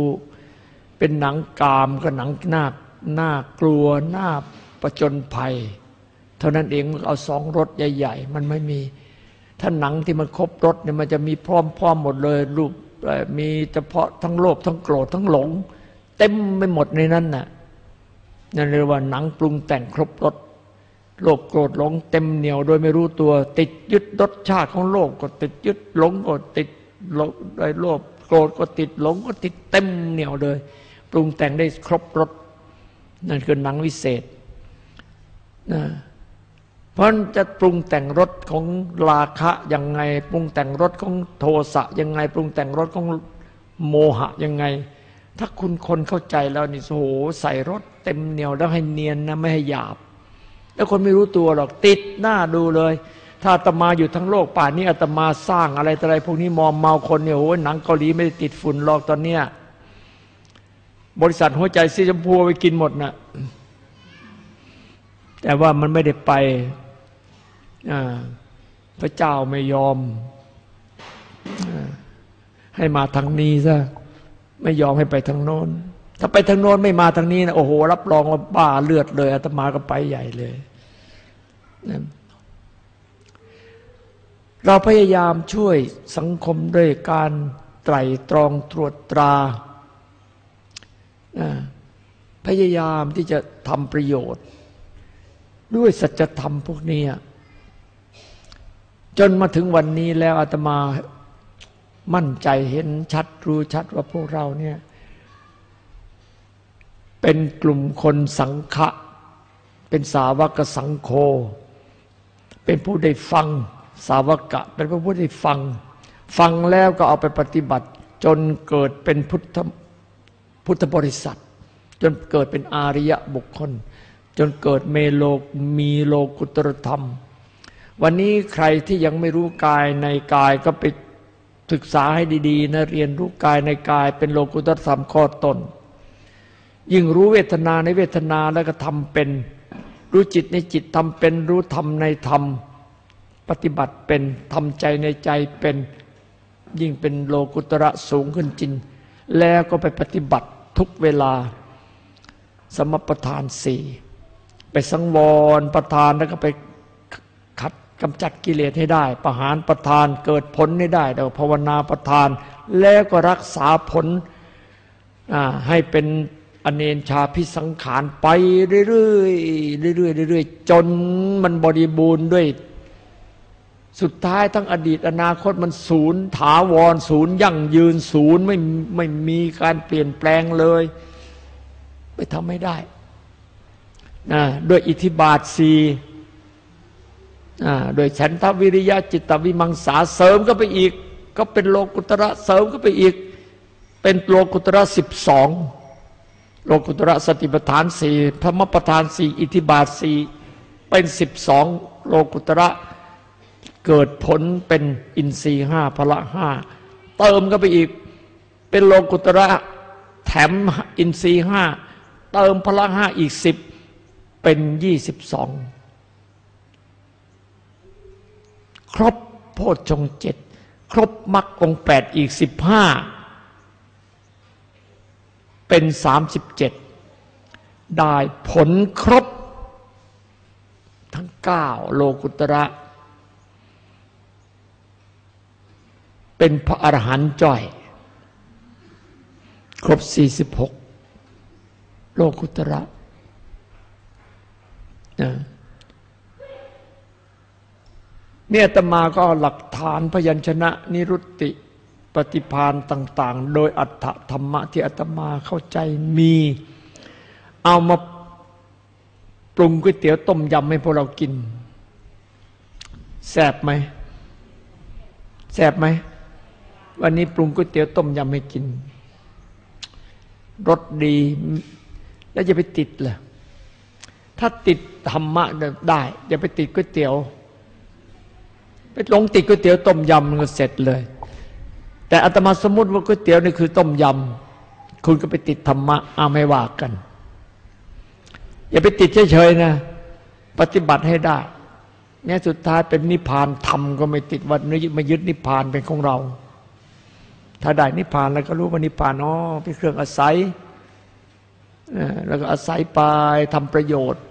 Speaker 1: เป็นหนังกามก็หนังหน้าหน้ากลัวหน้าประจนภัย เท่านั้นเองเอาสองรถใหญ่ ๆ มันไม่มีถ้าหนังที่มันครบรถเนี่ยมันจะมีพร้อมๆหมดเลยรูปมีเฉพาะทั้งโลภทั้งโกรธทั้งหลง เต็มไปหมดในนั้นน่ะ นั่นเรียกว่าหนังปรุงแต่งครบรสโลภโกรธหลงเต็มเหนียวโดยไม่รู้ตัว ติดยึดรสชาติของโลกก็ติดยึดหลงก็ติดโลภได้โลภโกรธก็ติดหลงก็ติดเต็มเหนียวเลย ปรุงแต่งได้ครบรสนั่นคือหนังวิเศษนะเพราะจะปรุงแต่งรสของราคะยังไง ปรุงแต่งรสของโทสะยังไง ปรุงแต่งรสของโมหะยังไง ถ้าคุณคนเข้าใจแล้วนี่โหใส่รสเต็มเหนียวแล้วให้เนียนนะไม่ให้หยาบ แล้วคนไม่รู้ตัวหรอกติดหน้าดูเลย ถ้าอาตมาอยู่ทั้งโลกป่านนี้อาตมาสร้างอะไรอะไรพวกนี้มอมเมาคนเนี่ยโอ้ยหนังเกาหลีไม่ได้ติดฝุ่นหรอกตอนเนี้ยบริษัทหัวใจสีชมพูไปกินหมดนะแต่ว่ามันไม่ได้ไปพระเจ้าไม่ยอม ให้มาทางนี้ซะ ไม่ยอมให้ไปทางโน้น ถ้าไปทางโน้นไม่มาทางนี้นะโอ้โห รับรองว่าบ้าเลือดเลยอาตมาก็ไปใหญ่เลยนะเราพยายามช่วยสังคมด้วยการไตรตรองตรวจตราพยายามที่จะทำประโยชน์ ด้วยสัจธรรมพวกนี้ จนมาถึงวันนี้แล้วอาตมา มั่นใจเห็นชัดรู้ชัดว่าพวกเราเนี่ย เป็นกลุ่มคนสังฆะเป็นสาวกสังโฆเป็นผู้ได้ฟังสาวกะ เป็นผู้ได้ฟัง ฟังแล้วก็เอาไปปฏิบัติ จนเกิดเป็นพุทธพุทธบริษัท จนเกิดเป็นอาริยะบุคคล จนเกิดเมโลมีโลกุตรธรรม วันนี้ใครที่ยังไม่รู้กายในกายก็ไป ศึกษาให้ดีๆนะเรียนรู้กายในกายเป็นโลกุตรธรรมข้อตนยิ่งรู้เวทนาในเวทนาแล้วก็ทำเป็น รู้จิตในจิตทำเป็น รู้ธรรมในธรรม ปฏิบัติเป็นทำใจในใจเป็น ยิ่งเป็นโลกุตระสูงขึ้นจริง แล้วก็ไปปฏิบัติทุกเวลา สมประทานสี่ไปสังวรประทานแล้วก็ไป กำจัดกิเลสให้ได้ ประหารประทานเกิดผลให้ได้เดี๋ยวภาวนาประทาน แล้วก็รักษาผลให้เป็นอเนนชาพิสังขารไปเรื่อยๆเรื่อยๆเรื่อยๆจนมันบริบูรณ์ด้วย สุดท้ายทั้งอดีตอนาคตมันศูนย์ถาวรศูนย์ยั่งยืนศูนย์ไม่ไม่มีการเปลี่ยนแปลงเลยไม่ทำไม่ได้นะด้วยอิทธิบาทสี โดยฉันทวิริยะจิตวิมังสาเสริมก็ไปอีก ก็เป็นโลกุตระเสริมก็ไปอีก เป็นโลกุตระสิบสองโลกุตระสติปัฏฐานสี่พระมปทานสี่อิทิบาทสี่เป็นสิบสองโลกุตระเกิดผลเป็นอินทรีห้าพละห้าเติมก็ไปอีก เป็นโลกุตระแถมอินทรีห้าเติมพละห้าอีกสิบเป็นยี่สิบสอง ครบโพชฌงเจ็ดครบมรรคองแปดอีกสิบห้าเป็นสามสิบเจ็ดได้ผลครบ ทั้งเก้าโลกุตระ เป็นพระอรหันต์จ้อย ครบสี่สิบหกโลกุตระ เนี่ยตมาก็หลักฐานพยัญชนะนิรุตติปฏิพานต่าง ๆ โดยอัตถธรรมะที่อาตมาเข้าใจมี เอามาปรุงก๋วยเตี๋ยวต้มยำให้พวกเรากินแซ่บไหมแสบไหม วันนี้ปรุงก๋วยเตี๋ยวต้มยำให้กินรสดี แล้วจะไปติดเหรอถ้าติดธรรมะได้อย่าไปติดก๋วยเตี๋ยว ไปลงติดก๋วยเตี๋ยวต้มยำมันก็เสร็จเลย แต่อาตมาสมมติว่าก๋วยเตี๋ยวนี่คือต้มยำคุณก็ไปติดธรรมะอาไม่ว่ากัน อย่าไปติดเฉยๆนะ ปฏิบัติให้ได้แม้สุดท้ายเป็นนิพพานธรรมก็ไม่ติดว่าไม่ยึดนิพพานเป็นของเรา ถ้าได้นิพพานแล้วก็รู้ว่านิพพานอ๋อเป็นเครื่องอาศัยแล้วก็อาศัยไปทำประโยชน์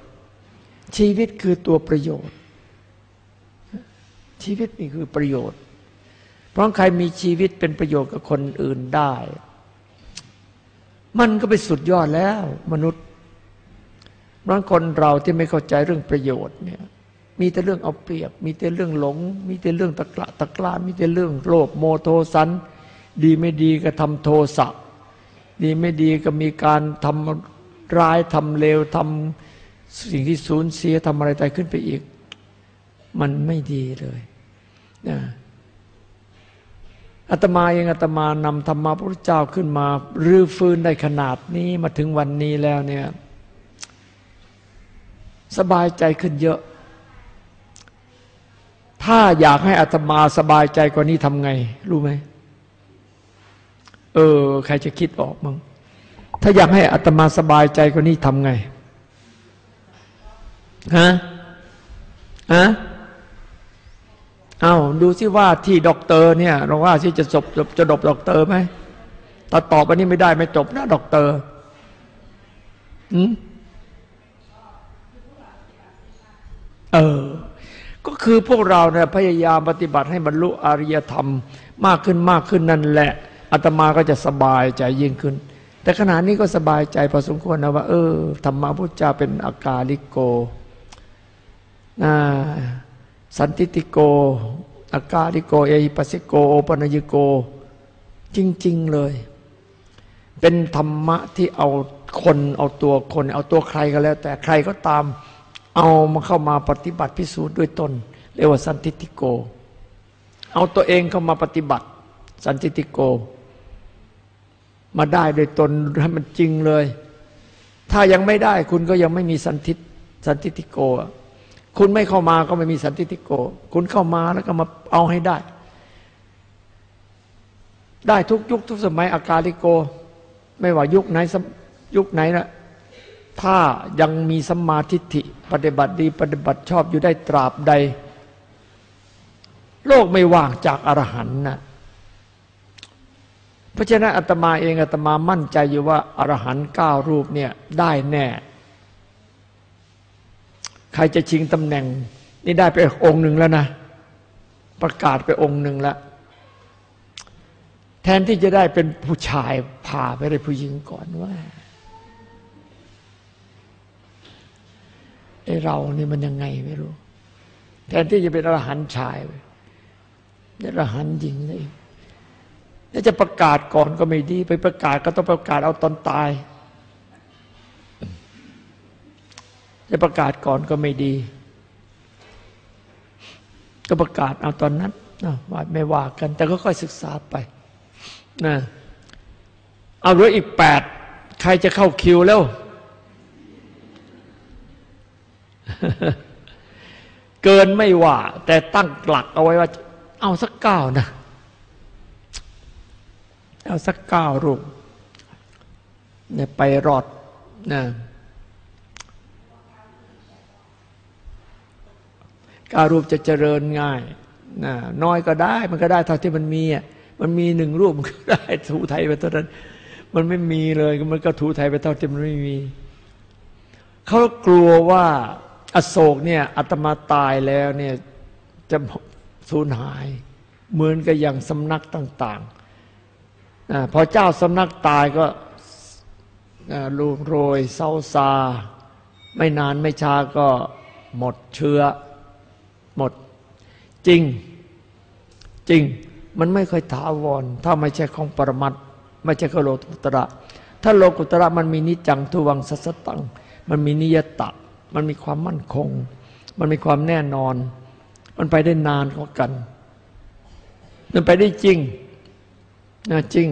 Speaker 1: ชีวิตคือตัวประโยชน์ ชีวิตนี่คือประโยชน์ เพราะใครมีชีวิตเป็นประโยชน์กับคนอื่นได้ มันก็ไปสุดยอดแล้ว มนุษย์บางคนเราที่ไม่เข้าใจเรื่องประโยชน์เนี่ย มีแต่เรื่องเอาเปรียบ มีแต่เรื่องหลง มีแต่เรื่องตะกละตะกลามีแต่เรื่องโลภโมโทสัน ดีไม่ดีก็ทำโทสะดีไม่ดีก็มีการทำร้ายทำเลวทำสิ่งที่สูญเสียทำอะไรตายขึ้นไปอีก มันไม่ดีเลย นะอาตมาเองอาตมานำธรรมะพระพุทธเจ้าขึ้นมา รื้อฟื้นได้ขนาดนี้มาถึงวันนี้แล้วเนี่ยสบายใจขึ้นเยอะ ถ้าอยากให้อาตมาสบายใจกว่านี้ทำไง รู้ไหมเออ ใครจะคิดออกมั้งถ้าอยากให้อาตมาสบายใจกว่านี้ทำไงฮะฮะ เอาดูสิว่าที่ด็อกเตอร์เนี่ยเราว่าที่จะจบจะจบด็อกเตอร์ไหมตอตอบอันนี้ไม่ได้ไม่จบนะด็อกเตอร์อืมเออ ก็คือพวกเราเนี่ยพยายามปฏิบัติให้บรรลุอริยธรรม มากขึ้นมากขึ้นนั่นแหละอาตมาก็จะสบายใจยิ่งขึ้น แต่ขณะนี้ก็สบายใจพอสมควรนะว่า เออธรรมะพุทธเจ้าเป็นอากาลิโกน่า สันติติโกอากาลิโก เอหิปัสสิโก โอปัญญิโก จริง ๆ เลย เป็นธรรมะที่เอาคนเอาตัวคน เอาตัวใครก็แล้ว แต่ใครก็ตามเอามาเข้ามาปฏิบัติพิสูจน์ด้วยตน เรียกว่าสันติติโก เอาตัวเองเข้ามาปฏิบัติ สันติติโก มาได้โดยตนให้มันจริงเลย ถ้ายังไม่ได้คุณก็ยังไม่มีสันติสันติติโก คุณไม่เข้ามาก็ไม่มีสันติติโก คุณเข้ามาแล้วก็มาเอาให้ได้ ได้ทุกยุคทุกสมัยอากาลิโก ไม่ว่ายุคไหนยุคไหนละถ้ายังมีสัมมาทิฏฐิ ปฏิบัติดีปฏิบัติชอบอยู่ได้ตราบใด โลกไม่ว่างจากอรหันต์นะเพราะฉะนั้นอาตมาเองอาตมามั่นใจอยู่ว่าอรหันต์เก้ารูปเนี่ยได้แน่ ใครจะชิงตำแหน่ง นี่ได้ไปองค์หนึ่งแล้วนะ ประกาศไปองค์หนึ่งแล้วแทนที่จะได้เป็นผู้ชายพาไปได้ผู้หญิงก่อนว่าไอเรานี่มันยังไงไม่รู้ แทนที่จะเป็นอรหันต์ชายเป็นอรหันต์หญิงเลยแล้วจะประกาศก่อนก็ไม่ดี ไปประกาศก็ต้องประกาศเอาตอนตาย จะประกาศก่อนก็ไม่ดี ก็ประกาศเอาตอนนั้นว่าไม่ว่ากัน แต่ก็ค่อยศึกษาไปนะเอาเหลืออีกแปดใครจะเข้าคิวแล้ว เกินไม่ว่า แต่ตั้งหลักเอาไว้ว่า เอาสักเก้านะ เอาสักเก้ารูปเนี่ยไปรอดนะ การูปจะเจริญง่ายนะน้อยก็ได้มันก็ได้เท่าที่มันมีอะมันมีหนึ่งรูปมันก็ได้ถูไทยไปเท่านั้น มันไม่มีเลยมันก็ถูไทยไปเท่าที่มันไม่มีเขากลัวว่าอโศกเนี่ยอัตมาตายแล้วเนี่ยจะสูญหาย เหมือนกับอย่างสำนักต่างๆพอเจ้าสำนักตายก็ลูโรยเศร้าซา ไม่นานไม่ช้าก็หมดเชื้อ หมด จริง จริงมันไม่ค่อยถาวร ถ้าไม่ใช่ของปรมัตไม่ใช่ขโลกุตระ ถ้าโลกุตระมันมีนิจังทุวังสัสตัง มันมีนิยตะ มันมีความมั่นคง มันมีความแน่นอน มันไปได้นานกว่ากัน มันไปได้จริงนะจริง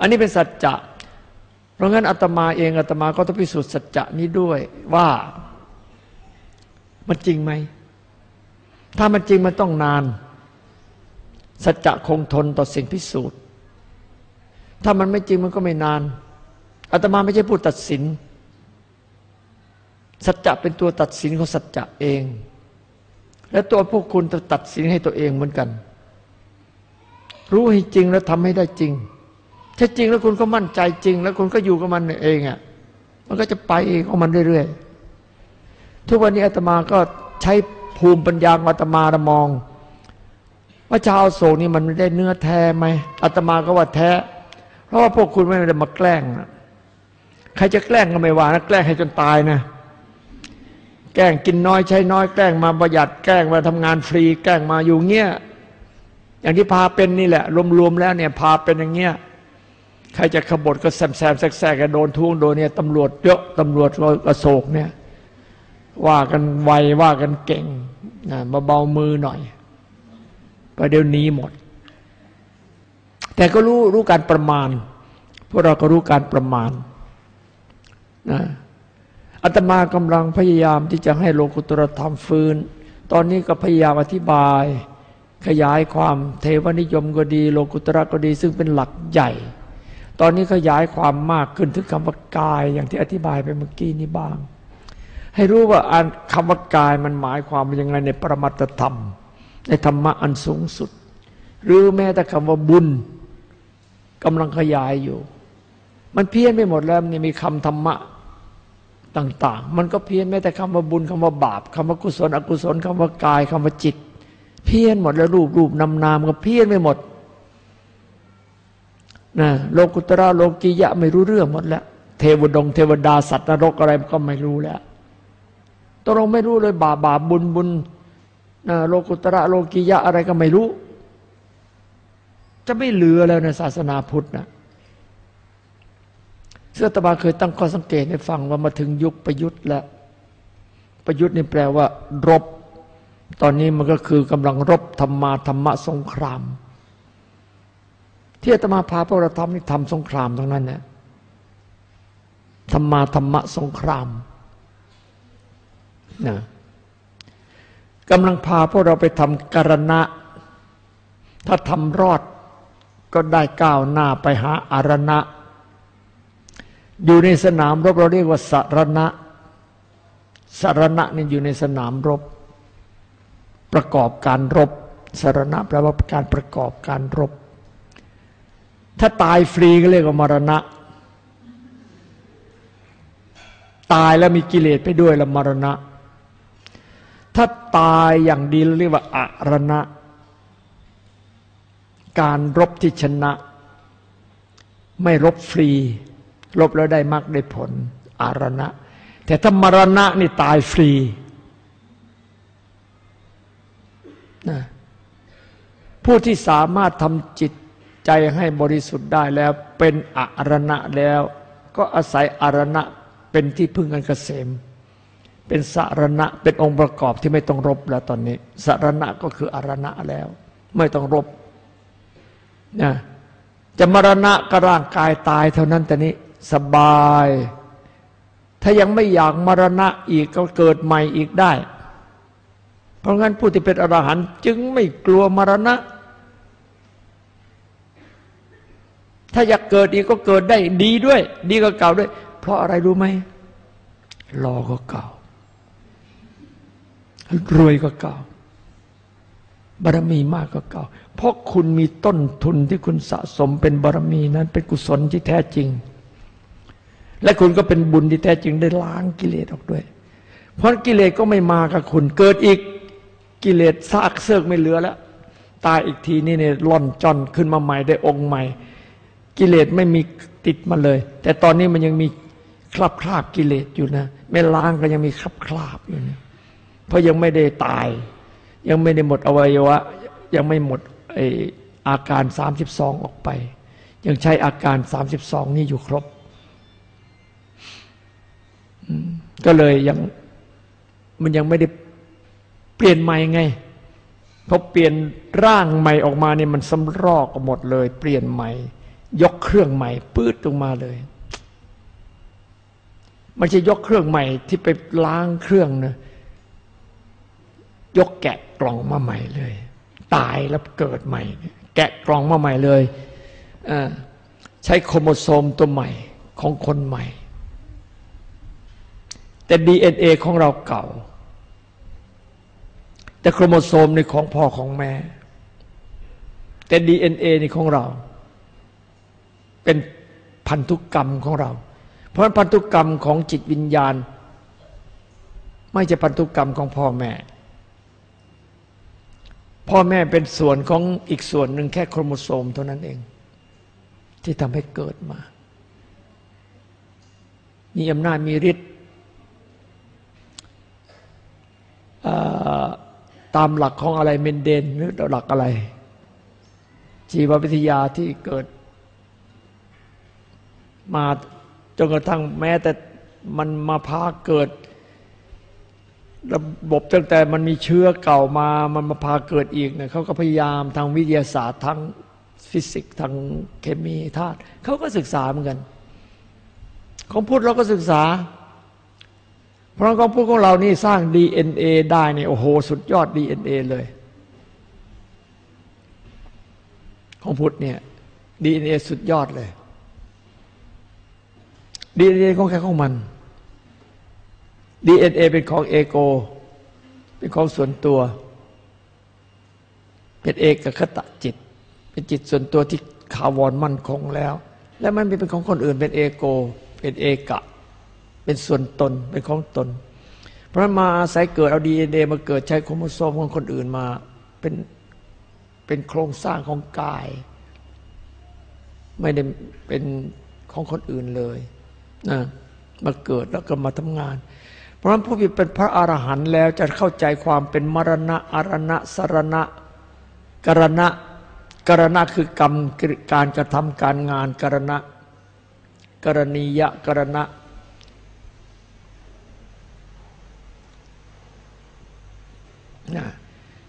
Speaker 1: อันนี้เป็นสัจจะ เพราะงั้นอาตมาเองอาตมาก็ต้องพิสูจน์สัจจะนี้ด้วยว่า มันจริงไหม ถ้ามันจริงมันต้องนาน สัจจะคงทนต่อสิ่งพิสูจน์ ถ้ามันไม่จริงมันก็ไม่นานอาตมาไม่ใช่ผู้ตัดสิน สัจจะเป็นตัวตัดสินของสัจจะเอง และตัวพวกคุณจะตัดสินให้ตัวเองเหมือนกัน รู้ให้จริงแล้วทำให้ได้จริง ถ้าจริงแล้วคุณก็มั่นใจจริง แล้วคุณก็อยู่กับมันเองอะมันก็จะไปเองของมันเรื่อยๆทุกวันนี้อาตมาก็ใช้ ภูมิปัญญาอาตมาระมอง ว่าชาวโศกนี่มันไม่ได้เนื้อแท้ไหมอาตมาก็ว่าแท้ เพราะว่าพวกคุณไม่ได้มาแกล้งนะใครจะแกล้งก็ไม่ว่านะแกล้งให้จนตายนะ แกล้งกินน้อยใช้น้อยแกล้งมาประหยัดแกล้งมาทำงานฟรี แกล้งมาอยู่เงี้ยอย่างที่พาเป็นนี่แหละ รวมๆแล้วเนี่ยพาเป็นอย่างเงี้ยใครจะขบฏก็แซมแซมแทรกกันโดนทุ่งโดนเนี่ยตำรวจเยอะตำรวจกระโศกเนี่ย ว่ากันไวว่ากันเก่งนะมาเบามือหน่อยประเดี๋ยวนี้หมด แต่ก็รู้รู้การประมาณ พวกเราก็รู้การประมาณนะอาตมากำลังพยายามที่จะให้โลกุตรธรรมฟื้น ตอนนี้ก็พยายามอธิบาย ขยายความเทวนิยมก็ดี โลกุตระก็ดี ซึ่งเป็นหลักใหญ่ ตอนนี้ขยายความมากขึ้นถึงคำว่ากายอย่างที่อธิบายไปเมื่อกี้นี้บ้าง ให้รู้ว่าคำว่ากายมันหมายความว่ายังไงในปรมัตธรรม ในธรรมะอันสูงสุด หรือแม้แต่คำว่าบุญกำลังขยายอยู่ มันเพี้ยนไม่หมดแล้วนี่มีคำธรรมะต่าง ๆ มันก็เพี้ยนแม้แต่คำว่าบุญคำว่าบาปคำว่ากุศล อกุศลคำว่ากายคำว่าจิต เพี้ยนหมดแล้วรูปรูปนามนามก็เพี้ยนไม่หมดนะโลกุตระโลกียะไม่รู้เรื่องหมดแล้ว เทวดง เทวดาสัตว์นรกอะไรก็ไม่รู้แล้ว ตกลงไม่รู้เลยบาบาบุญบุญโลกุตระโลกียะอะไรก็ไม่รู้ จะไม่เหลือแล้วในศาสนาพุทธนะเสื้อตบาเคยตั้งข้อสังเกตให้ฟังว่ามาถึงยุคประยุทธ์แล้ว ประยุทธ์นี่แปลว่า รบ ตอนนี้มันก็คือกำลังรบธรรมาธรรมะสงคราม ที่อาตมาพาพวกเราทำนี่ทำสงครามทั้งนั้นเนี่ยธรรมาธรรมะสงคราม นะกำลังพาพวกเราไปทำกรณะ ถ้าทำรอดก็ได้ก้าวหน้าไปหาอารณะ อยู่ในสนามรบเราเรียกว่าสารณะสารณะนี่อยู่ในสนามรบ ประกอบการรบสารณะแปลว่าการประกอบการรบ ถ้าตายฟรีก็เรียกว่ามรณะ ตายแล้วมีกิเลสไปด้วยละมรณะ ถ้าตายอย่างดีเรียกว่าอารณะ การรบที่ชนะ ไม่รบฟรี รบแล้วได้มากได้ผล อารณะ แต่ถ้ามรณะนี่ตายฟรีนะผู้ที่สามารถทำจิตใจให้บริสุทธิ์ได้แล้ว เป็นอารณะแล้ว ก็อาศัยอารณะเป็นที่พึ่งอันเกษม เป็นสารณะเป็นองค์ประกอบที่ไม่ต้องรบแล้วตอนนี้สารณะก็คืออารณะแล้ว ไม่ต้องรบนะจะมรณะก็ร่างกายตายเท่านั้นแต่นี้สบาย ถ้ายังไม่อยากมรณะอีกก็เกิดใหม่อีกได้ เพราะงั้นผู้ที่เป็นอรหันต์จึงไม่กลัวมรณะ ถ้าอยากเกิดอีกก็เกิดได้ดีด้วย ดีกว่าเก่าด้วย เพราะอะไรรู้ไหมรอก็เก่า รวยก็เก่าบารมีมากก็เก่า เพราะคุณมีต้นทุนที่คุณสะสมเป็นบารมีนั้น เป็นกุศลที่แท้จริง และคุณก็เป็นบุญที่แท้จริงได้ล้างกิเลสออกด้วย เพราะกิเลสก็ไม่มากับคุณ เกิดอีกกิเลสซากเซิกไม่เหลือแล้ว ตายอีกทีนี่เนี่ยล่อนจอนขึ้นมาใหม่ได้องค์ใหม่ กิเลสไม่มีติดมาเลย แต่ตอนนี้มันยังมีคราบคราบกิเลสอยู่นะ ไม่ล้างก็ยังมีคราบคราบอยู่นะ เพราะยังไม่ได้ตาย ยังไม่ได้หมดอวัยวะ ยังไม่หมดไออาการสามสิบสองออกไป ยังใช้อาการสามสิบสองนี้อยู่ครบ ก็เลยยังมันยังไม่ได้เปลี่ยนใหม่ไงพอเปลี่ยนร่างใหม่ออกมาเนี่ยมันสำรอกหมดเลย เปลี่ยนใหม่ ยกเครื่องใหม่ปื้ดลงมาเลยม่ใช่ยกเครื่องใหม่ที่ไปล้างเครื่องนะ ยกแกะกล่องมาใหม่เลย ตายแล้วเกิดใหม่ แกะกล่องมาใหม่เลยใช้โครโมโซมตัวใหม่ของคนใหม่ แต่ DNA ของเราเก่า แต่โครโมโซมในของพ่อของแม่ แต่ DNA ในของเรา เป็นพันธุกรรมของเรา เพราะพันธุกรรมของจิตวิญญาณ ไม่ใช่พันธุกรรมของพ่อแม่ พ่อแม่เป็นส่วนของอีกส่วนหนึ่งแค่โครโมโซมเท่านั้นเอง ที่ทำให้เกิดมา มีอำนาจมีฤทธิ์ตามหลักของอะไรเมนเดนหรือหลักอะไรชีววิทยาที่เกิด มาจนกระทั่งแม้แต่มันมาพาเกิด ระบบตั้งแต่มันมีเชื้อเก่ามามันมาพาเกิดอีกเนี่ยเขาก็พยายามทางวิทยาศาสตร์ทางฟิสิกส์ทางเคมีธาตุเขาก็ศึกษาเหมือนกัน ของพุทธเราก็ศึกษา เพราะของพุทธของเรานี่สร้าง DNA ได้เนี่ยโอ้โห สุดยอด DNA เลย ของพุทธเนี่ย DNA สุดยอดเลย DNA ของแค่ของมัน DNA เป็นของเอโก เป็นของส่วนตัว เป็นเอกคตะจิต เป็นจิตส่วนตัวที่ขาวรมั่นคงแล้ว และมันไม่เป็นของคนอื่น เป็นเอโก เป็นเอกะ เป็นส่วนตน เป็นของตน เพราะมาอาศัยเกิดเอาดีเอ็นเอมาเกิดใช้โครโมโซมของคนอื่นมา เป็นเป็นโครงสร้างของกาย ไม่ได้เป็นของคนอื่นเลยนะมาเกิดแล้วก็มาทำงาน ราะฉะนั้นผู้ที่เป็นพระอรหันต์แล้วจะเข้าใจความเป็นมรณะอรณะสรณะกรณะกรณะคือกรรมการกระทำการงานกรณะกรณียกรณะ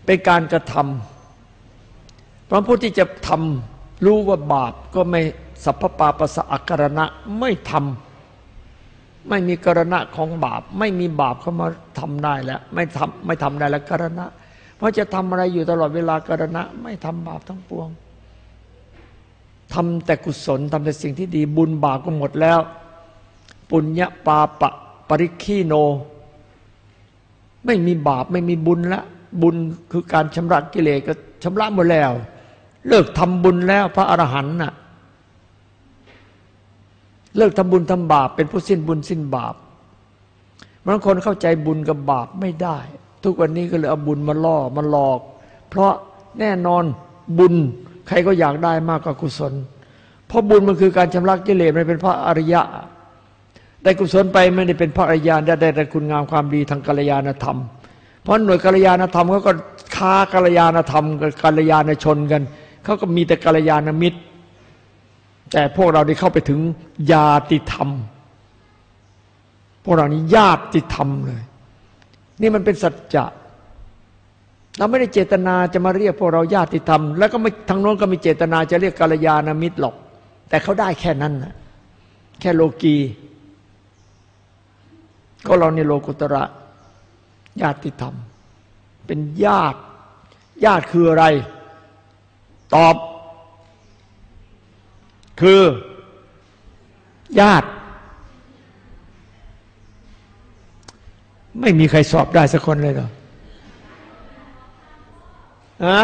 Speaker 1: เป็นการกระทำพระผู้ที่จะทำรู้ว่าบาปก็ไม่สัพพปาปะสะอกรณะไม่ทำ ไม่มีกรณะของบาป ไม่มีบาปเข้ามาทำได้แล้ว ไม่ทำไม่ทำได้แล้วกรณะ เพราะจะทำอะไรอยู่ตลอดเวลากรณะ ไม่ทำบาปทั้งปวงทำแต่กุศลทำแต่สิ่งที่ดีบุญบาปก็หมดแล้ว ปุญญาปาปะปริคีโน ไม่มีบาปไม่มีบุญละบุญคือการชำระกิเลสก็ชำระหมดแล้ว เลิกทำบุญแล้วพระอรหันต์น่ะ เลิกทำบุญทำบาป เป็นผู้สิ้นบุญสิ้นบาปบางคนเข้าใจบุญกับบาปไม่ได้ ทุกวันนี้ก็เลยเอาบุญมาล่อมาหลอก เพราะแน่นอนบุญใครก็อยากได้มากกว่ากุศล เพราะบุญมันคือการชำระกิเลสมันเป็นพระอริยะได้กุศลไปไม่ได้เป็นพระอริยะได้ได้แต่คุณงามความดีทางกัลยาณธรรม เพราะหน่วยกัลยาณธรรมเขาก็ค้ากัลยาณธรรมกับกัลยาณชนกันเขาก็มีแต่กัลยาณมิตร แต่พวกเราได้เข้าไปถึงญาติธรรม พวกเรานี่ญาติธรรมเลย นี่มันเป็นสัจจะเราไม่ได้เจตนาจะมาเรียกพวกเราญาติธรรม แล้วก็ไม่ทางโน้นก็มีเจตนาจะเรียกกัลยาณมิตรหรอก แต่เขาได้แค่นั้นนะแค่โลกีก็เราในโลกุตระญาติธรรม เป็นญาติ ญาติคืออะไร ตอบ คือ ญาติ ไม่มีใครสอบได้สักคนเลยหรอฮะ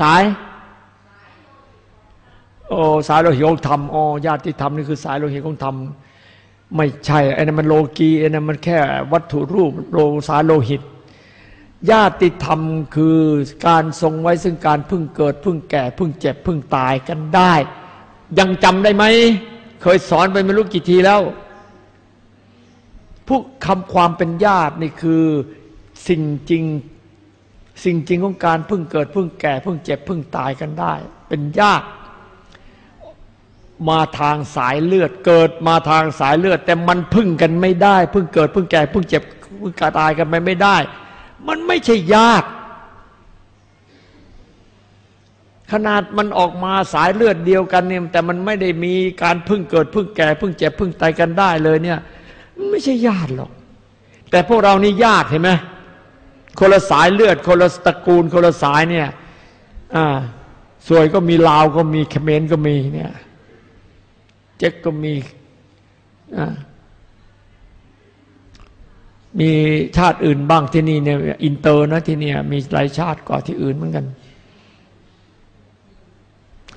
Speaker 1: สาย โอ้สายโลหิตของธรรมอ๋อญาติธรรมนี่คือสายโลหิตของธรรมไม่ใช่ไอ้นั่นมันโลกีไอ้นั่นมันแค่วัตถุรูปโลสายโลหิต ญาติธรรมคือการทรงไว้ซึ่งการพึ่งเกิด พึ่งแก่ พึ่งเจ็บ พึ่งตายกันได้ ยังจำได้ไหม เคยสอนไปไม่รู้กี่ทีแล้วพวกคำความเป็นญาตินี่คือสิ่งจริง สิ่งจริงของการพึ่งเกิด พึ่งแก่ พึ่งเจ็บ พึ่งตายกันได้ เป็นยากมาทางสายเลือดเกิดมาทางสายเลือด แต่มันพึ่งกันไม่ได้ พึ่งเกิด พึ่งแก่ พึ่งเจ็บ พึ่งกาตายกันไปไม่ได้ มันไม่ใช่ยาก ขนาดมันออกมาสายเลือดเดียวกันเนี่ยแต่มันไม่ได้มีการพึ่งเกิดพึ่งแก่พึ่งเจ็บพึ่งตายกันได้เลยเนี่ย มันไม่ใช่ญาติหรอก แต่พวกเรานี่ญาติเห็นไหมคนละสายเลือด คนละตระกูล คนละสายเนี่ยอ่าส่วยก็มีลาวก็มีเขมรก็มีเนี่ย เจ๊กก็มีอ่า มีชาติอื่นบ้างที่นี่เนี่ยอินเตอร์นะที่นี่มีหลายชาติกว่าที่อื่นเหมือนกัน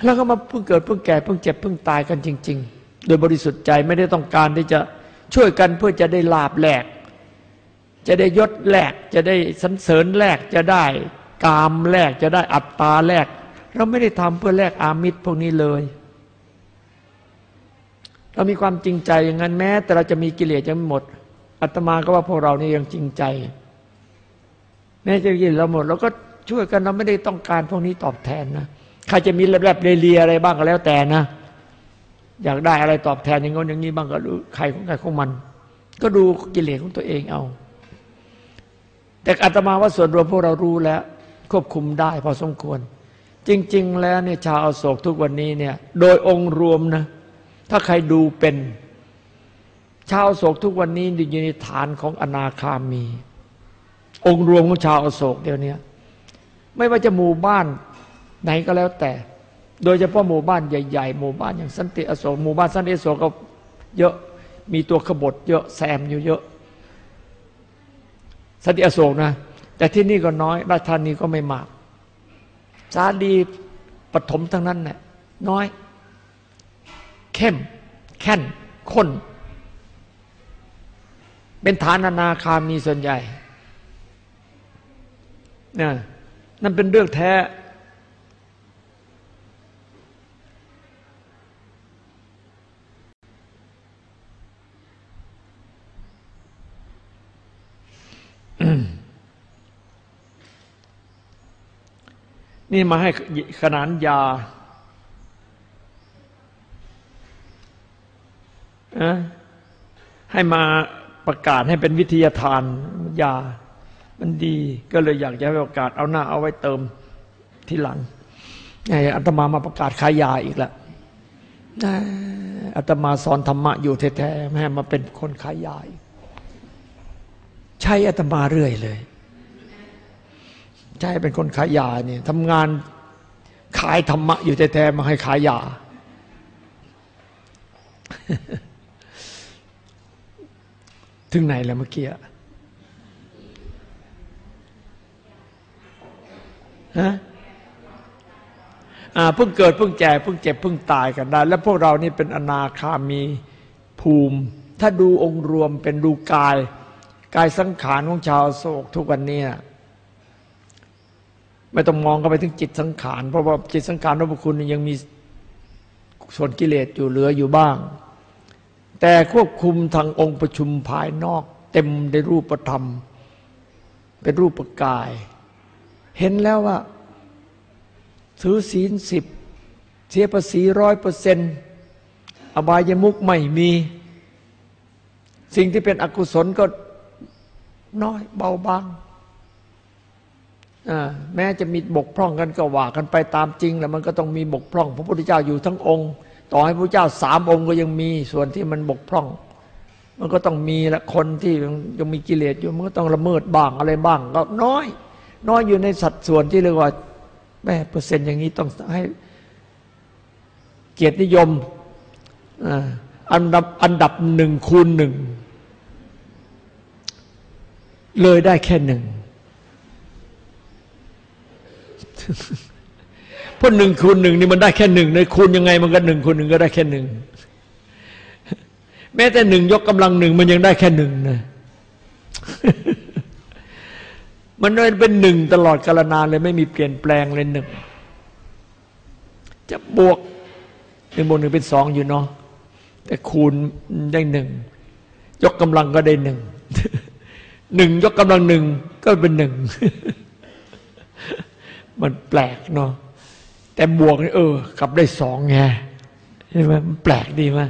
Speaker 1: แล้วก็มาเพิ่งเกิดเพิ่งแก่เพิ่งเจ็บเพิ่งตายกันจริง ๆ โดยบริสุทธิ์ใจไม่ได้ต้องการที่จะช่วยกันเพื่อจะได้ลาภแลก จะได้ยศแลก จะได้สันเสริญแหลกจะได้กามแหลกจะได้อัตตาแหลก เราไม่ได้ทำเพื่อแลกอามิตรพวกนี้เลยเรามีความจริงใจอย่างนั้นแม้ แต่เราจะมีกิเลสยังไม่หมด อาตมาก็ว่าพวกเรานี่ยังจริงใจ แม้จะกินเราหมดเราก็ช่วยกันเราไม่ได้ต้องการพวกนี้ตอบแทนนะใครจะมีแลบๆเลียอะไรบ้างก็แล้วแต่นะ อยากได้อะไรตอบแทนอย่างงี้อย่างนี้บ้างก็รู้ใครของใครของมัน ก็ดูกิเลสของตัวเองเอา แต่อาตมาว่าส่วนรวมพวกเรารู้แล้ว ควบคุมได้พอสมควร จริง ๆ แล้วเนี่ยชาวอโศกทุกวันนี้เนี่ย โดยองค์รวมนะถ้าใครดูเป็น ชาวโศกทุกวันนี้อยู่ในฐานของอนาคามี องค์รวมของชาวอโศกเดี๋ยวนี้ไม่ว่าจะหมู่บ้านไหนก็แล้วแต่ โดยเฉพาะหมู่บ้านใหญ่ๆหมู่บ้านอย่างสันติอโศกหมู่บ้านสันติอโศกก็เยอะมีตัวขบฏเยอะแซมอยู่เยอะสันติอโศกนะ แต่ที่นี่ก็น้อย ราชธานีก็ไม่มาก สาดีปฐมทั้งนั้นแหละน้อย เข้ม แค่นข้น เป็นฐานอนาคามีส่วนใหญ่นยนั่นเป็นเรื่องแท้ นี่มาให้ขนานยาให้มา ประกาศให้เป็นวิทยาทานยา มันดีก็เลยอยากจะให้ประกาศเอาหน้าเอาไว้เติมทีหลังไอ้อัตมามาประกาศขายยาอีกแล้วอัตมาสอนธรรมะอยู่แท้ๆแม่มาเป็นคนขายยาใช้อัตมาเรื่อยเลยใช่เป็นคนขายยาเนี่ยทำงานขายธรรมะอยู่แท้ๆมาให้ขายยา ถึงไหนแล้วเมื่อกี้ฮะเพิ่งเกิดเพิ่งแก่เพิ่งเจ็บเพิ่งตายกันได้ แล้วพวกเรานี่เป็นอนาคามีภูมิ ถ้าดูองค์รวมเป็นดูกาย กายสังขารของชาวโศกทุกวันนี้ไม่ต้องมองก็ไปถึงจิตสังขาร เพราะว่าจิตสังขารพระคุณยังมีส่วนกิเลสอยู่เหลืออยู่บ้าง แต่ควบคุมทางองค์ประชุมภายนอก เต็มในรูปธรรม เป็นรูปกาย เห็นแล้วว่า ถือศีลสิบเสียภาษีร้อยเปอร์เซ็นต์อบายมุกไม่มี สิ่งที่เป็นอกุศลก็น้อยเบาบางแม้จะมีบกพร่องกันก็ว่ากันไปตามจริงแล้วมันก็ต้องมีบกพร่อง พระพุทธเจ้าอยู่ทั้งองค์ ต่อให้พระเจ้าสามองค์ก็ยังมีส่วนที่มันบกพร่อง มันก็ต้องมีละคนที่ยังมีกิเลสอยู่มันก็ต้องละเมิดบ้างอะไรบ้าง ก็น้อย น้อยอยู่ในสัดส่วนที่เรียกว่าแม่เปอร์เซ็นต์อย่างนี้ต้องให้เกียรตินิยมอันดับอันดับหนึ่งคูณหนึ่ง เลยได้แค่หนึ่ง เพราะหนึ่งคูณหนึ่งนี่มันได้แค่หนึ่งในคูณยังไงมันก็หนึ่งคูณหนึ่งก็ได้แค่หนึ่งแม้แต่หนึ่งยกกำลังหนึ่งมันยังได้แค่หนึ่งนะมันเป็นหนึ่งตลอดกาลนานเลยไม่มีเปลี่ยนแปลงเลยหนึ่งจะบวกหนึ่งบวกหนึ่งเป็นสองอยู่เนาะแต่คูณได้หนึ่งยกกำลังก็ได้หนึ่งหนึ่งยกกำลังหนึ่งก็เป็นหนึ่งมันแปลกเนาะ แต่บวกเออ กลับได้สองไงใช่ไหมมันแปลกดีไหม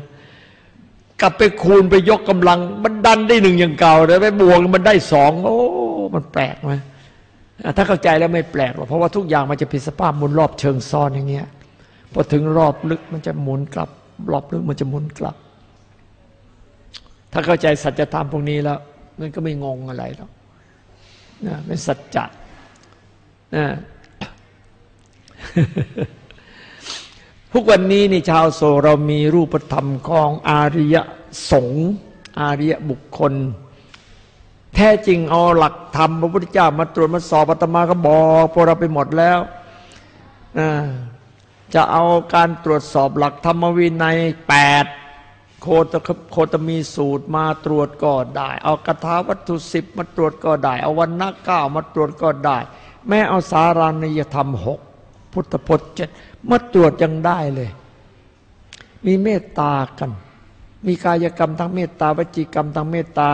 Speaker 1: กลับไปคูณไปยกกำลัง มันดันได้หนึ่งอย่างเก่าแต่ไปบวกมันได้สองโอ้มันแปลกไหมถ้าเข้าใจแล้วไม่แปลกหรอกเพราะว่าทุกอย่างมันจะผิดสภาพหมุนรอบเชิงซ้อนอย่างเงี้ยพอถึงรอบลึกมันจะหมุนกลับ รอบลึกมันจะหมุนกลับ ถ้าเข้าใจสัจธรรมพวกนี้แล้วมันก็ไม่งงอะไรหรอกนะเป็นสัจจะนะ ทุกวันนี้นี่ชาวโซเรามีรูปธรรมของอาริยสงฆ์อาริยบุคคล แท้จริงเอาหลักธรรมพระพุทธเจ้ามาตรวจมาสอบอาตมาก็บอกพวกเราไปหมดแล้วจะเอาการตรวจสอบหลักธรรมวินัยแปดโคตโคตมีสูตรมาตรวจก็ได้ เอากถาวัตถุสิบมาตรวจก็ได้ เอาวันนักเก้ามาตรวจก็ได้ แม้เอาสารานิยธรรมหก พุทธพจน์เจ็ดมาตรวจยังได้เลย มีเมตตากัน มีกายกรรมทางเมตตาวจีกรรมทางเมตตา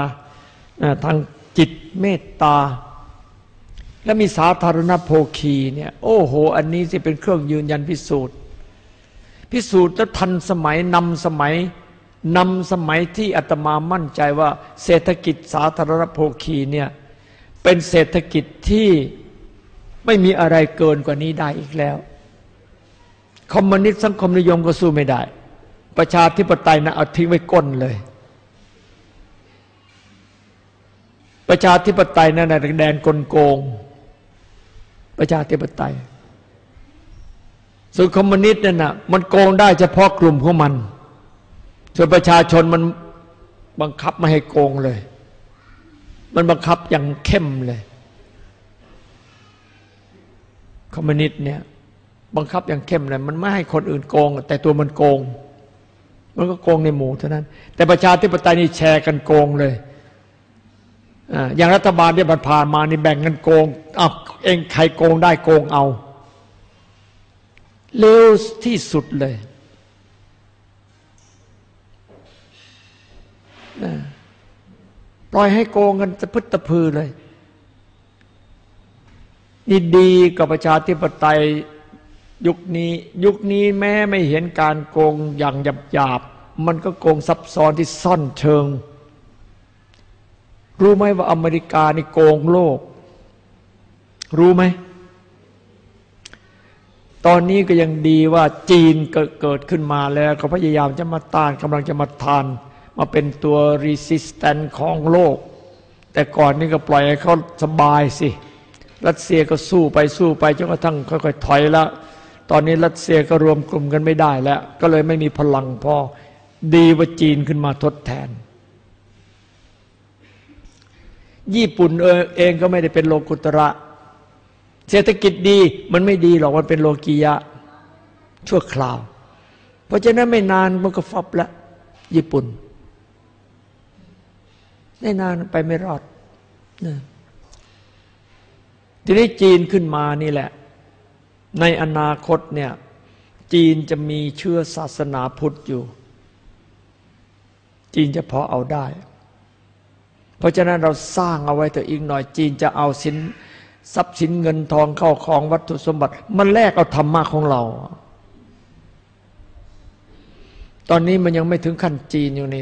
Speaker 1: ทางจิตเมตตา และมีสาธารณโภคีเนี่ยโอ้โห อันนี้สิเป็นเครื่องยืนยันพิสูจน์ พิสูจน์แล้วทันสมัยนำสมัยนำสมัยที่อาตมามั่นใจว่า เศรษฐกิจสาธารณโภคีเนี่ยเป็นเศรษฐกิจที่ ไม่มีอะไรเกินกว่านี้ได้อีกแล้ว คอมมิวนิสต์สังคมนิยมก็สู้ไม่ได้ ประชาธิปไตยนะเอาทิ้งไว้ก้นเลย ประชาธิปไตยนั่นแดนกลโกง ประชาธิปไตยส่วนคอมมิวนิสต์นั่นนะมันโกงได้เฉพาะกลุ่มของมัน ส่วนประชาชนมันบังคับไม่ให้โกงเลย มันบังคับอย่างเข้มเลย คอมมิวนิสต์เนี่ย บังคับอย่างเข้มเลยมันไม่ให้คนอื่นโกง แต่ตัวมันโกง มันก็โกงในหมู่เท่านั้น แต่ประชาธิปไตยนี่แชร์กันโกงเลยอย่างรัฐบาลที่ผ่านมานี่แบ่งกันโกงเอาเองใครโกงได้โกงเอาเร็วที่สุดเลยปล่อยให้โกงกันจะพึตะพือเลย นี่ดีกับประชาธิปไตยยุคนี้ ยุคนี้แม้ไม่เห็นการโกงอย่างหยาบหยาบมันก็โกงซับซ้อนที่ซ่อนเชิง รู้ไหมว่าอเมริกานี่โกงโลก รู้ไหม ตอนนี้ก็ยังดีว่าจีนเกิดขึ้นมาแล้วเขาพยายามจะมาต้านกำลังจะมาทาน มาเป็นตัว resistant ของโลก แต่ก่อนนี่ก็ปล่อยให้เขาสบายสิ รัสเซียก็สู้ไปสู้ไปจนกระทั่งค่อยๆถอยแล้ว ตอนนี้รัสเซียก็รวมกลุ่มกันไม่ได้แล้ว ก็เลยไม่มีพลังพอดีว่าจีนขึ้นมาทดแทน ญี่ปุ่นเองก็ไม่ได้เป็นโลกุตระ เศรษฐกิจดีมันไม่ดีหรอกมันเป็นโลกียะ ชั่วคราว เพราะฉะนั้นไม่นานมันก็ฟับแล้วญี่ปุ่นได้นานไปไม่รอดนะ ทีนี้จีนขึ้นมานี่แหละ ในอนาคตเนี่ยจีนจะมีเชื้อศาสนาพุทธอยู่ จีนจะพอเอาได้ เพราะฉะนั้นเราสร้างเอาไว้แต่อีกหน่อย จีนจะเอาสินทรัพย์สินเงินทองเข้าของวัตถุสมบัติ มันแลกเอาธรรมะของเรา ตอนนี้มันยังไม่ถึงขั้นจีนอยู่ใน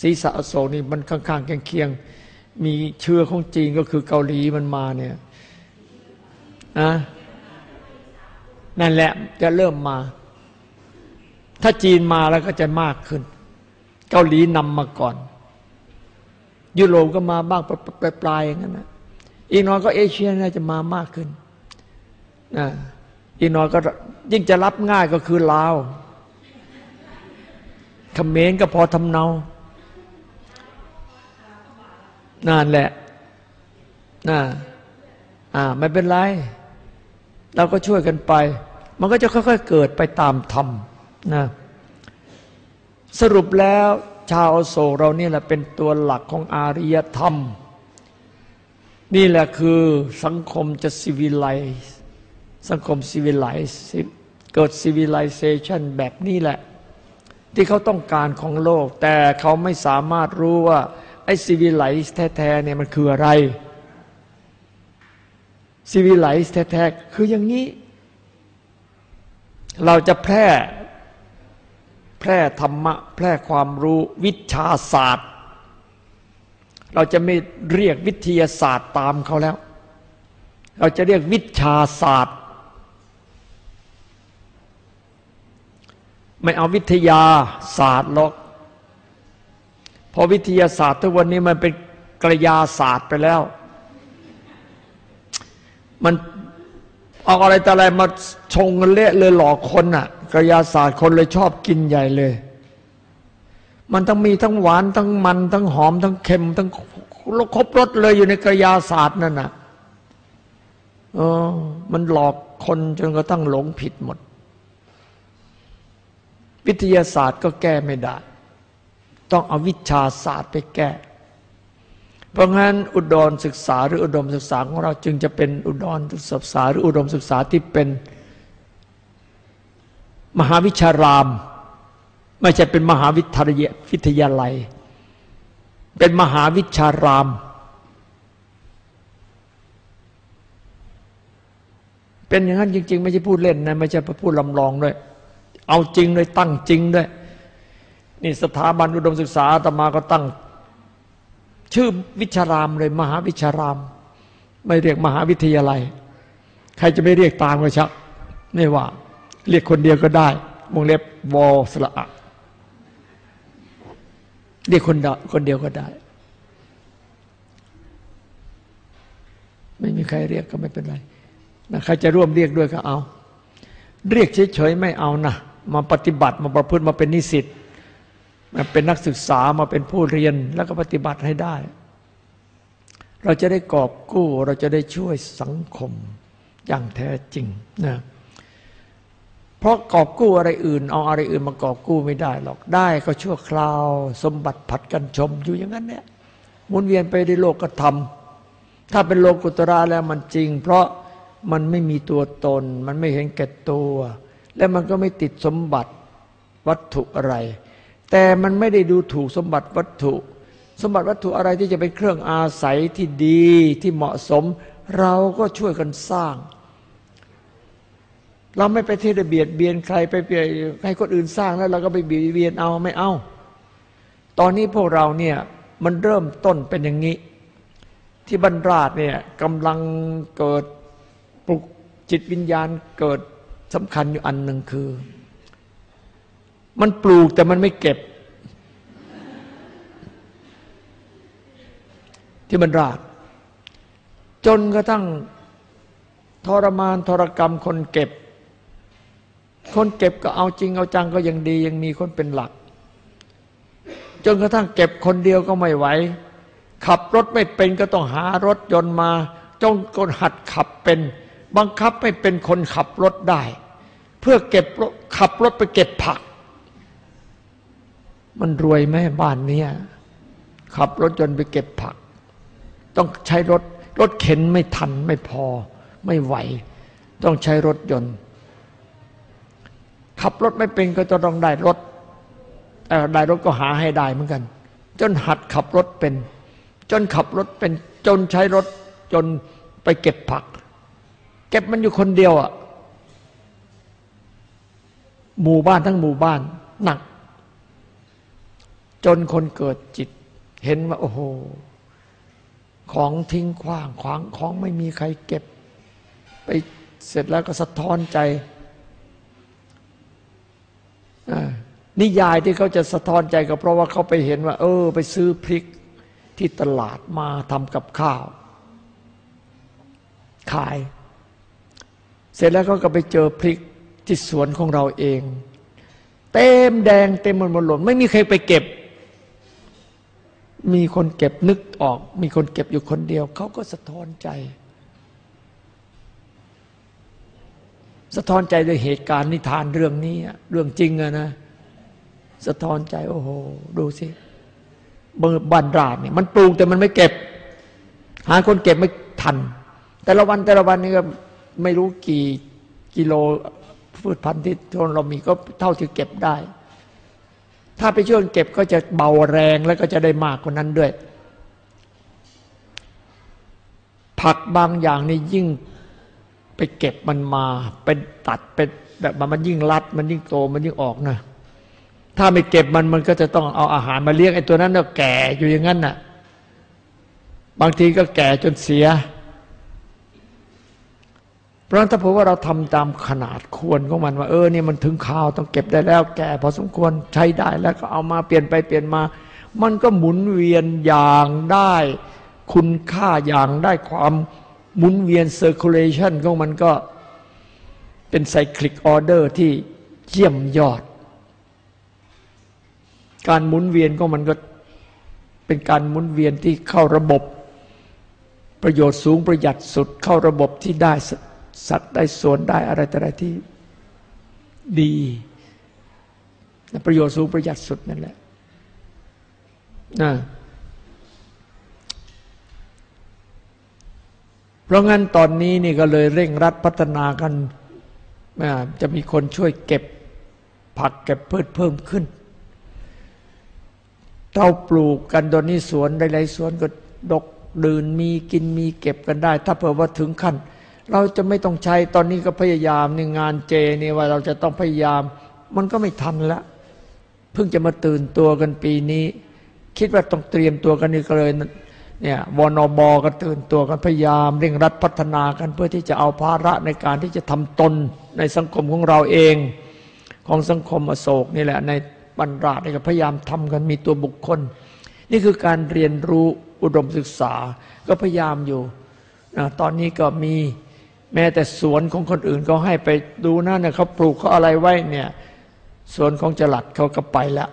Speaker 1: ศีรษะอโศกนี่มันข้างๆเคียงๆมีเชื้อของจีนก็คือเกาหลีมันมาเนี่ย นะนั่นแหละจะเริ่มมา ถ้าจีนมาแล้วก็จะมากขึ้น เกาหลีนำมาก่อน ยุโรปก็มาบ้างปลายๆอย่างนั้นนะอีกน้อยก็เอเชียน่าจะมามากขึ้นนะอีกน้อยก็ยิ่งจะรับง่ายก็คือลาวเขมรก็พอทำเนานั่นแหละนะอ่าไม่เป็นไร เราก็ช่วยกันไป มันก็จะค่อยๆเกิดไปตามธรรมนะสรุปแล้วชาวโศกเรานี่แหละเป็นตัวหลักของอารยธรรม นี่แหละคือสังคมจะซีวิไลสังคมซีวิไลซ์เกิดซีวิไลเซชันแบบนี้แหละ ที่เขาต้องการของโลก แต่เขาไม่สามารถรู้ว่า ไอ้ซีวิไลซ์แท้ๆเนี่ยมันคืออะไร ซีวิไลซ์แท้ๆคืออย่างนี้ เราจะแพร่ แพร่ธรรมะ แพร่ความรู้วิชาศาสตร์ เราจะไม่เรียกวิทยาศาสตร์ตามเขาแล้ว เราจะเรียกวิชาศาสตร์ ไม่เอาวิทยาศาสตร์หรอกพอวิทยาศาสตร์ทุกวันนี้มันเป็นกระยาศาสตร์ไปแล้ว มันเอาอะไรแต่อะไรมาชงเละเลยหลอกคนอะกระยาศาสตร์คนเลยชอบกินใหญ่เลย มันต้องมีทั้งหวานทั้งมัน ทั้งหอม ทั้งเค็ม ทั้งครบรสเลยอยู่ในกระยาศาสตร์นั่นน่ะเออ มันหลอกคนจนกระทั่งหลงผิดหมด วิทยาศาสตร์ก็แก้ไม่ได้ ต้องเอาวิชาศาสตร์ไปแก้ เพราะงั้นอุดรศึกษาหรืออุดมศึกษาของเราจึงจะเป็นอุดรศึกษาหรืออุดมศึกษาที่เป็น มหาวิชาราม ไม่ใช่เป็นมหาวิทยาวิทยาลัย เป็นมหาวิชาราม เป็นอย่างนั้นจริง ๆ ไม่ใช่พูดเล่นนะไม่ใช่พูดลำลองด้วยเอาจริงเลยตั้งจริงด้วยนี่สถาบันอุดมศึกษาอาตมาก็ตั้ง ชื่อวิชารามเลย มหาวิชาราม ไม่เรียกมหาวิทยาลัย ใครจะไม่เรียกตามก็ชักไม่ว่า เรียกคนเดียวก็ได้วงเล็บวอสละอะเรียกคนเดียวคนเดียวก็ได้ ไม่มีใครเรียกก็ไม่เป็นไรนะใครจะร่วมเรียกด้วยก็เอา เรียกเฉยๆไม่เอานะมาปฏิบัติมาประพฤติมาเป็นนิสิต มาเป็นนักศึกษามาเป็นผู้เรียนแล้วก็ปฏิบัติให้ได้ เราจะได้กอบกู้เราจะได้ช่วยสังคมอย่างแท้จริงนะเพราะกอบกู้อะไรอื่น เอาอะไรอื่นมากอบกู้ไม่ได้หรอกได้ก็ชั่วคราว สมบัติผัดกันชมอยู่อย่างนั้นเนี่ยหมุนเวียนไปในโลกธรรม ถ้าเป็นโลกุตระแล้วมันจริง เพราะมันไม่มีตัวตน มันไม่เห็นแก่ตัว และมันก็ไม่ติดสมบัติวัตถุอะไร แต่มันไม่ได้ดูถูกสมบัติวัตถุ สมบัติวัตถุอะไรที่จะเป็นเครื่องอาศัยที่ดีที่เหมาะสม เราก็ช่วยกันสร้าง เราไม่ไปเที่จะเบียดเบียนใครไปเบียดให้คนอื่นสร้างแล้วเราก็ไปเบียดเบียนเอาไม่เอา ตอนนี้พวกเราเนี่ยมันเริ่มต้นเป็นอย่างนี้ ที่บรรราชเนี่ยกำลังเกิดปลุกจิตวิญญาณเกิดสำคัญอยู่อันหนึ่งคือ มันปลูกแต่มันไม่เก็บ ที่บรรราชจนกระทั่งทรมานทรกรรมคนเก็บ คนเก็บก็เอาจริงเอาจังก็ยังดียังมีคนเป็นหลัก จนกระทั่งเก็บคนเดียวก็ไม่ไหว ขับรถไม่เป็นก็ต้องหารถยนต์มาจงคนหัดขับเป็น บังคับให้เป็นคนขับรถได้ เพื่อเก็บขับรถไปเก็บผัก มันรวยไหมบ้านเนี้ขับรถยนต์ไปเก็บผัก ต้องใช้รถรถเข็นไม่ทันไม่พอ ไม่ไหว ต้องใช้รถยนต์ ขับรถไม่เป็นก็จะต้องได้รถได้รถก็หาให้ได้เหมือนกัน จนหัดขับรถเป็น จนขับรถเป็น จนใช้รถจนไปเก็บผัก เก็บมันอยู่คนเดียวอะ่ะหมู่บ้านทั้งหมู่บ้านหนัก จนคนเกิดจิต เห็นว่า โอ้โห ของทิ้งขว้างขวางของไม่มีใครเก็บ ไปเสร็จแล้วก็สะท้อนใจ นิยายที่เขาจะสะท้อนใจก็เพราะว่าเขาไปเห็นว่า เออ ไปซื้อพริกที่ตลาดมาทำกับข้าว ขาย เสร็จแล้วเขาก็ไปเจอพริกที่สวนของเราเอง เต็มแดงเต็มมันหมดหล่นไม่มีใครไปเก็บ มีคนเก็บนึกออก มีคนเก็บอยู่คนเดียว เขาก็สะท้อนใจ สะท้อนใจด้วยเหตุการณ์นิทานเรื่องนี้ เรื่องจริงอะนะ สะท้อนใจ โอ้โห ดูสิเบอร์บันราดเนี่ย มันปลูกแต่มันไม่เก็บ หาคนเก็บไม่ทัน แต่ละวันแต่ละวันนี่ก็ไม่รู้กี่กิโลพืชพันธุ์ที่ทนเรามีก็เท่าที่เก็บได้ ถ้าไปช่วยเก็บก็จะเบาแรงแล้วก็จะได้มากกว่านั้นด้วย ผักบางอย่างนี่ยิ่งไปเก็บมันมาเป็นตัดเป็นแบบมันยิ่งรัด มันยิ่งโตมันยิ่งออกนะถ้าไม่เก็บมันมันก็จะต้องเอาอาหารมาเลี้ยงไอ้ตัวนั้นแล้วแก่อยู่อย่างนั้นน่ะ บางทีก็แก่จนเสีย ราะฉะนั้นถ้าเผื่อว่าเราทำตามขนาดควรของมันว่าเออเนี่ยมันถึงข่าวต้องเก็บได้แล้วแก่พอสมควรใช้ได้แล้วก็เอามาเปลี่ยนไปเปลี่ยนมา มันก็หมุนเวียนอย่างได้ คุณค่าอย่างได้ความหมุนเวียน circulation ของมันก็เป็น cyclic order ที่เยี่ยมยอด การหมุนเวียนของมันก็เป็นการหมุนเวียนที่เข้าระบบ ประโยชน์สูงประหยัดสุดเข้าระบบที่ได้ สัตว์ได้ส่วนได้อะไรแต่อะไรที่ดี ประโยชน์สูงประหยัดสุดนั่นแหละนะเพราะงั้นตอนนี้นี่ก็เลยเร่งรัดพัฒนากัน จะมีคนช่วยเก็บผักเก็บพืชเพิ่มขึ้น เราปลูกกันตอนนี้สวนหลายๆสวนก็ดกดื่นมีกินมีเก็บกันได้ ถ้าเผื่อว่าถึงขั้น เราจะไม่ต้องใช้ตอนนี้ก็พยายามในงานเจนี่ว่าเราจะต้องพยายาม มันก็ไม่ทันละเพิ่งจะมาตื่นตัวกันปีนี้ คิดว่าต้องเตรียมตัวกันนี่ก็เลยเนี่ยวนบอก็ตื่นตัวกันพยายามเร่งรัดพัฒนากันเพื่อที่จะเอาภาระในการที่จะทำตนในสังคมของเราเอง ของสังคมอโศกนี่แหละ ในบรรดาเนี่ยพยายามทำกันมีตัวบุคคล นี่คือการเรียนรู้อุดมศึกษาก็พยายามอยู่นะตอนนี้ก็มี แม้แต่สวนของคนอื่นก็ให้ไปดูนะเนี่ยเขาปลูกเขาอะไรไว้เนี่ยสวนของจลัดเขาก็ไปล้ว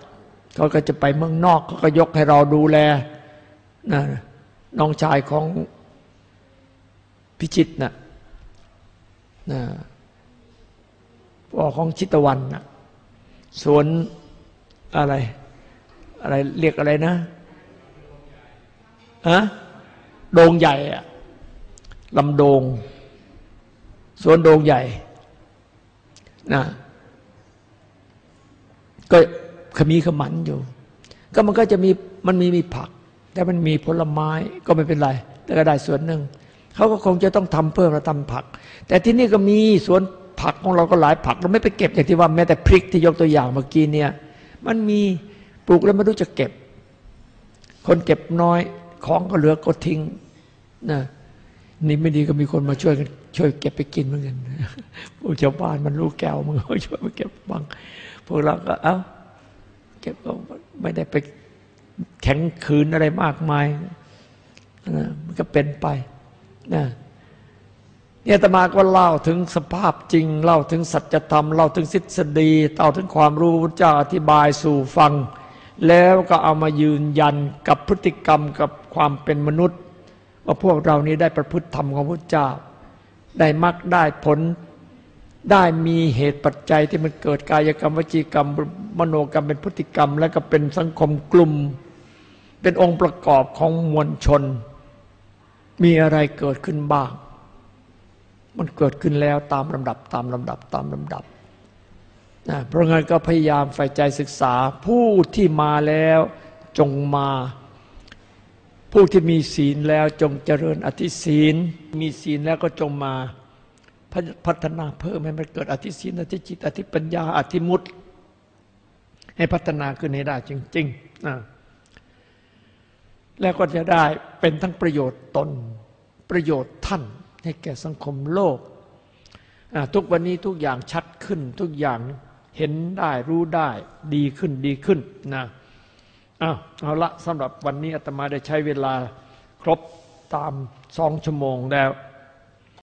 Speaker 1: เขาก็จะไปเมืองนอกเขาก็ยกให้เราดูแลนะน้องชายของพิจิตนะ่ะนะพ่อของชิตวันนะสวนอะไร อะไรเรียกอะไรนะฮะโดงใหญ่อะลำโดง สวนโดงใหญ่นะก็ขมีขมันอยู่ ก็มันก็จะมีมันมีมีผัก แต่มันมีผลไม้ก็ไม่เป็นไร แต่ก็ได้ส่วนหนึ่งเขาก็คงจะต้องทำเพิ่มเราทำผัก แต่ที่นี่ก็มีสวนผักของเราก็หลายผัก เราไม่ไปเก็บอย่างที่ว่าแม้แต่พริกที่ยกตัวอย่างเมื่อกี้เนี่ย มันมีปลูกแล้วไม่รู้จะเก็บ คนเก็บน้อยของก็เหลือก็ทิ้งนะนี่ไม่ดีก็มีคนมาช่วยกัน ช่วยเก็บไปกินเหมือนกันพวกชาวบ้านมันรู้แก้วมันก็ช่วยมาเก็บบ้างพวกเราก็เอ้าเก็บก็ไม่ได้ไปแข็งขืนอะไรมากมายนะมันก็เป็นไปนะเนี่ยตมาก็เล่าถึงสภาพจริง เล่าถึงสัจธรรม เล่าถึงทฤษฎีเล่าถึงความรู้พระเจ้าอธิบายสู่ฟัง แล้วก็เอามายืนยันกับพฤติกรรมกับความเป็นมนุษย์ ว่าพวกเรานี้ได้ประพฤติธรรมของพระเจ้า ได้มรรคได้ผล ได้มีเหตุปัจจัยที่มันเกิดกายกรรมวจีกรรม มโนกรรมเป็นพฤติกรรม แล้วก็เป็นสังคมกลุ่ม เป็นองค์ประกอบของมวลชน มีอะไรเกิดขึ้นบ้าง มันเกิดขึ้นแล้วตามลำดับตามลำดับตามลำดับนะเพราะงั้นก็พยายามใฝ่ใจศึกษาผู้ที่มาแล้วจงมา ผู้ที่มีศีลแล้วจงเจริญอธิศีล มีศีลแล้วก็จงมาพัฒนาเพิ่มให้มันเกิดอธิศีลอธิจิต อธิปัญญา อธิมุตให้พัฒนาขึ้นให้ได้จริงๆนะแล้วก็จะได้เป็นทั้งประโยชน์ตนประโยชน์ท่านให้แก่สังคมโลก ทุกวันนี้ทุกอย่างชัดขึ้น ทุกอย่างเห็นได้รู้ได้ดีขึ้นดีขึ้นนะ อาเอาละสำหรับวันนี้อาตมาได้ใช้เวลาครบตามสองชั่วโมงแล้ว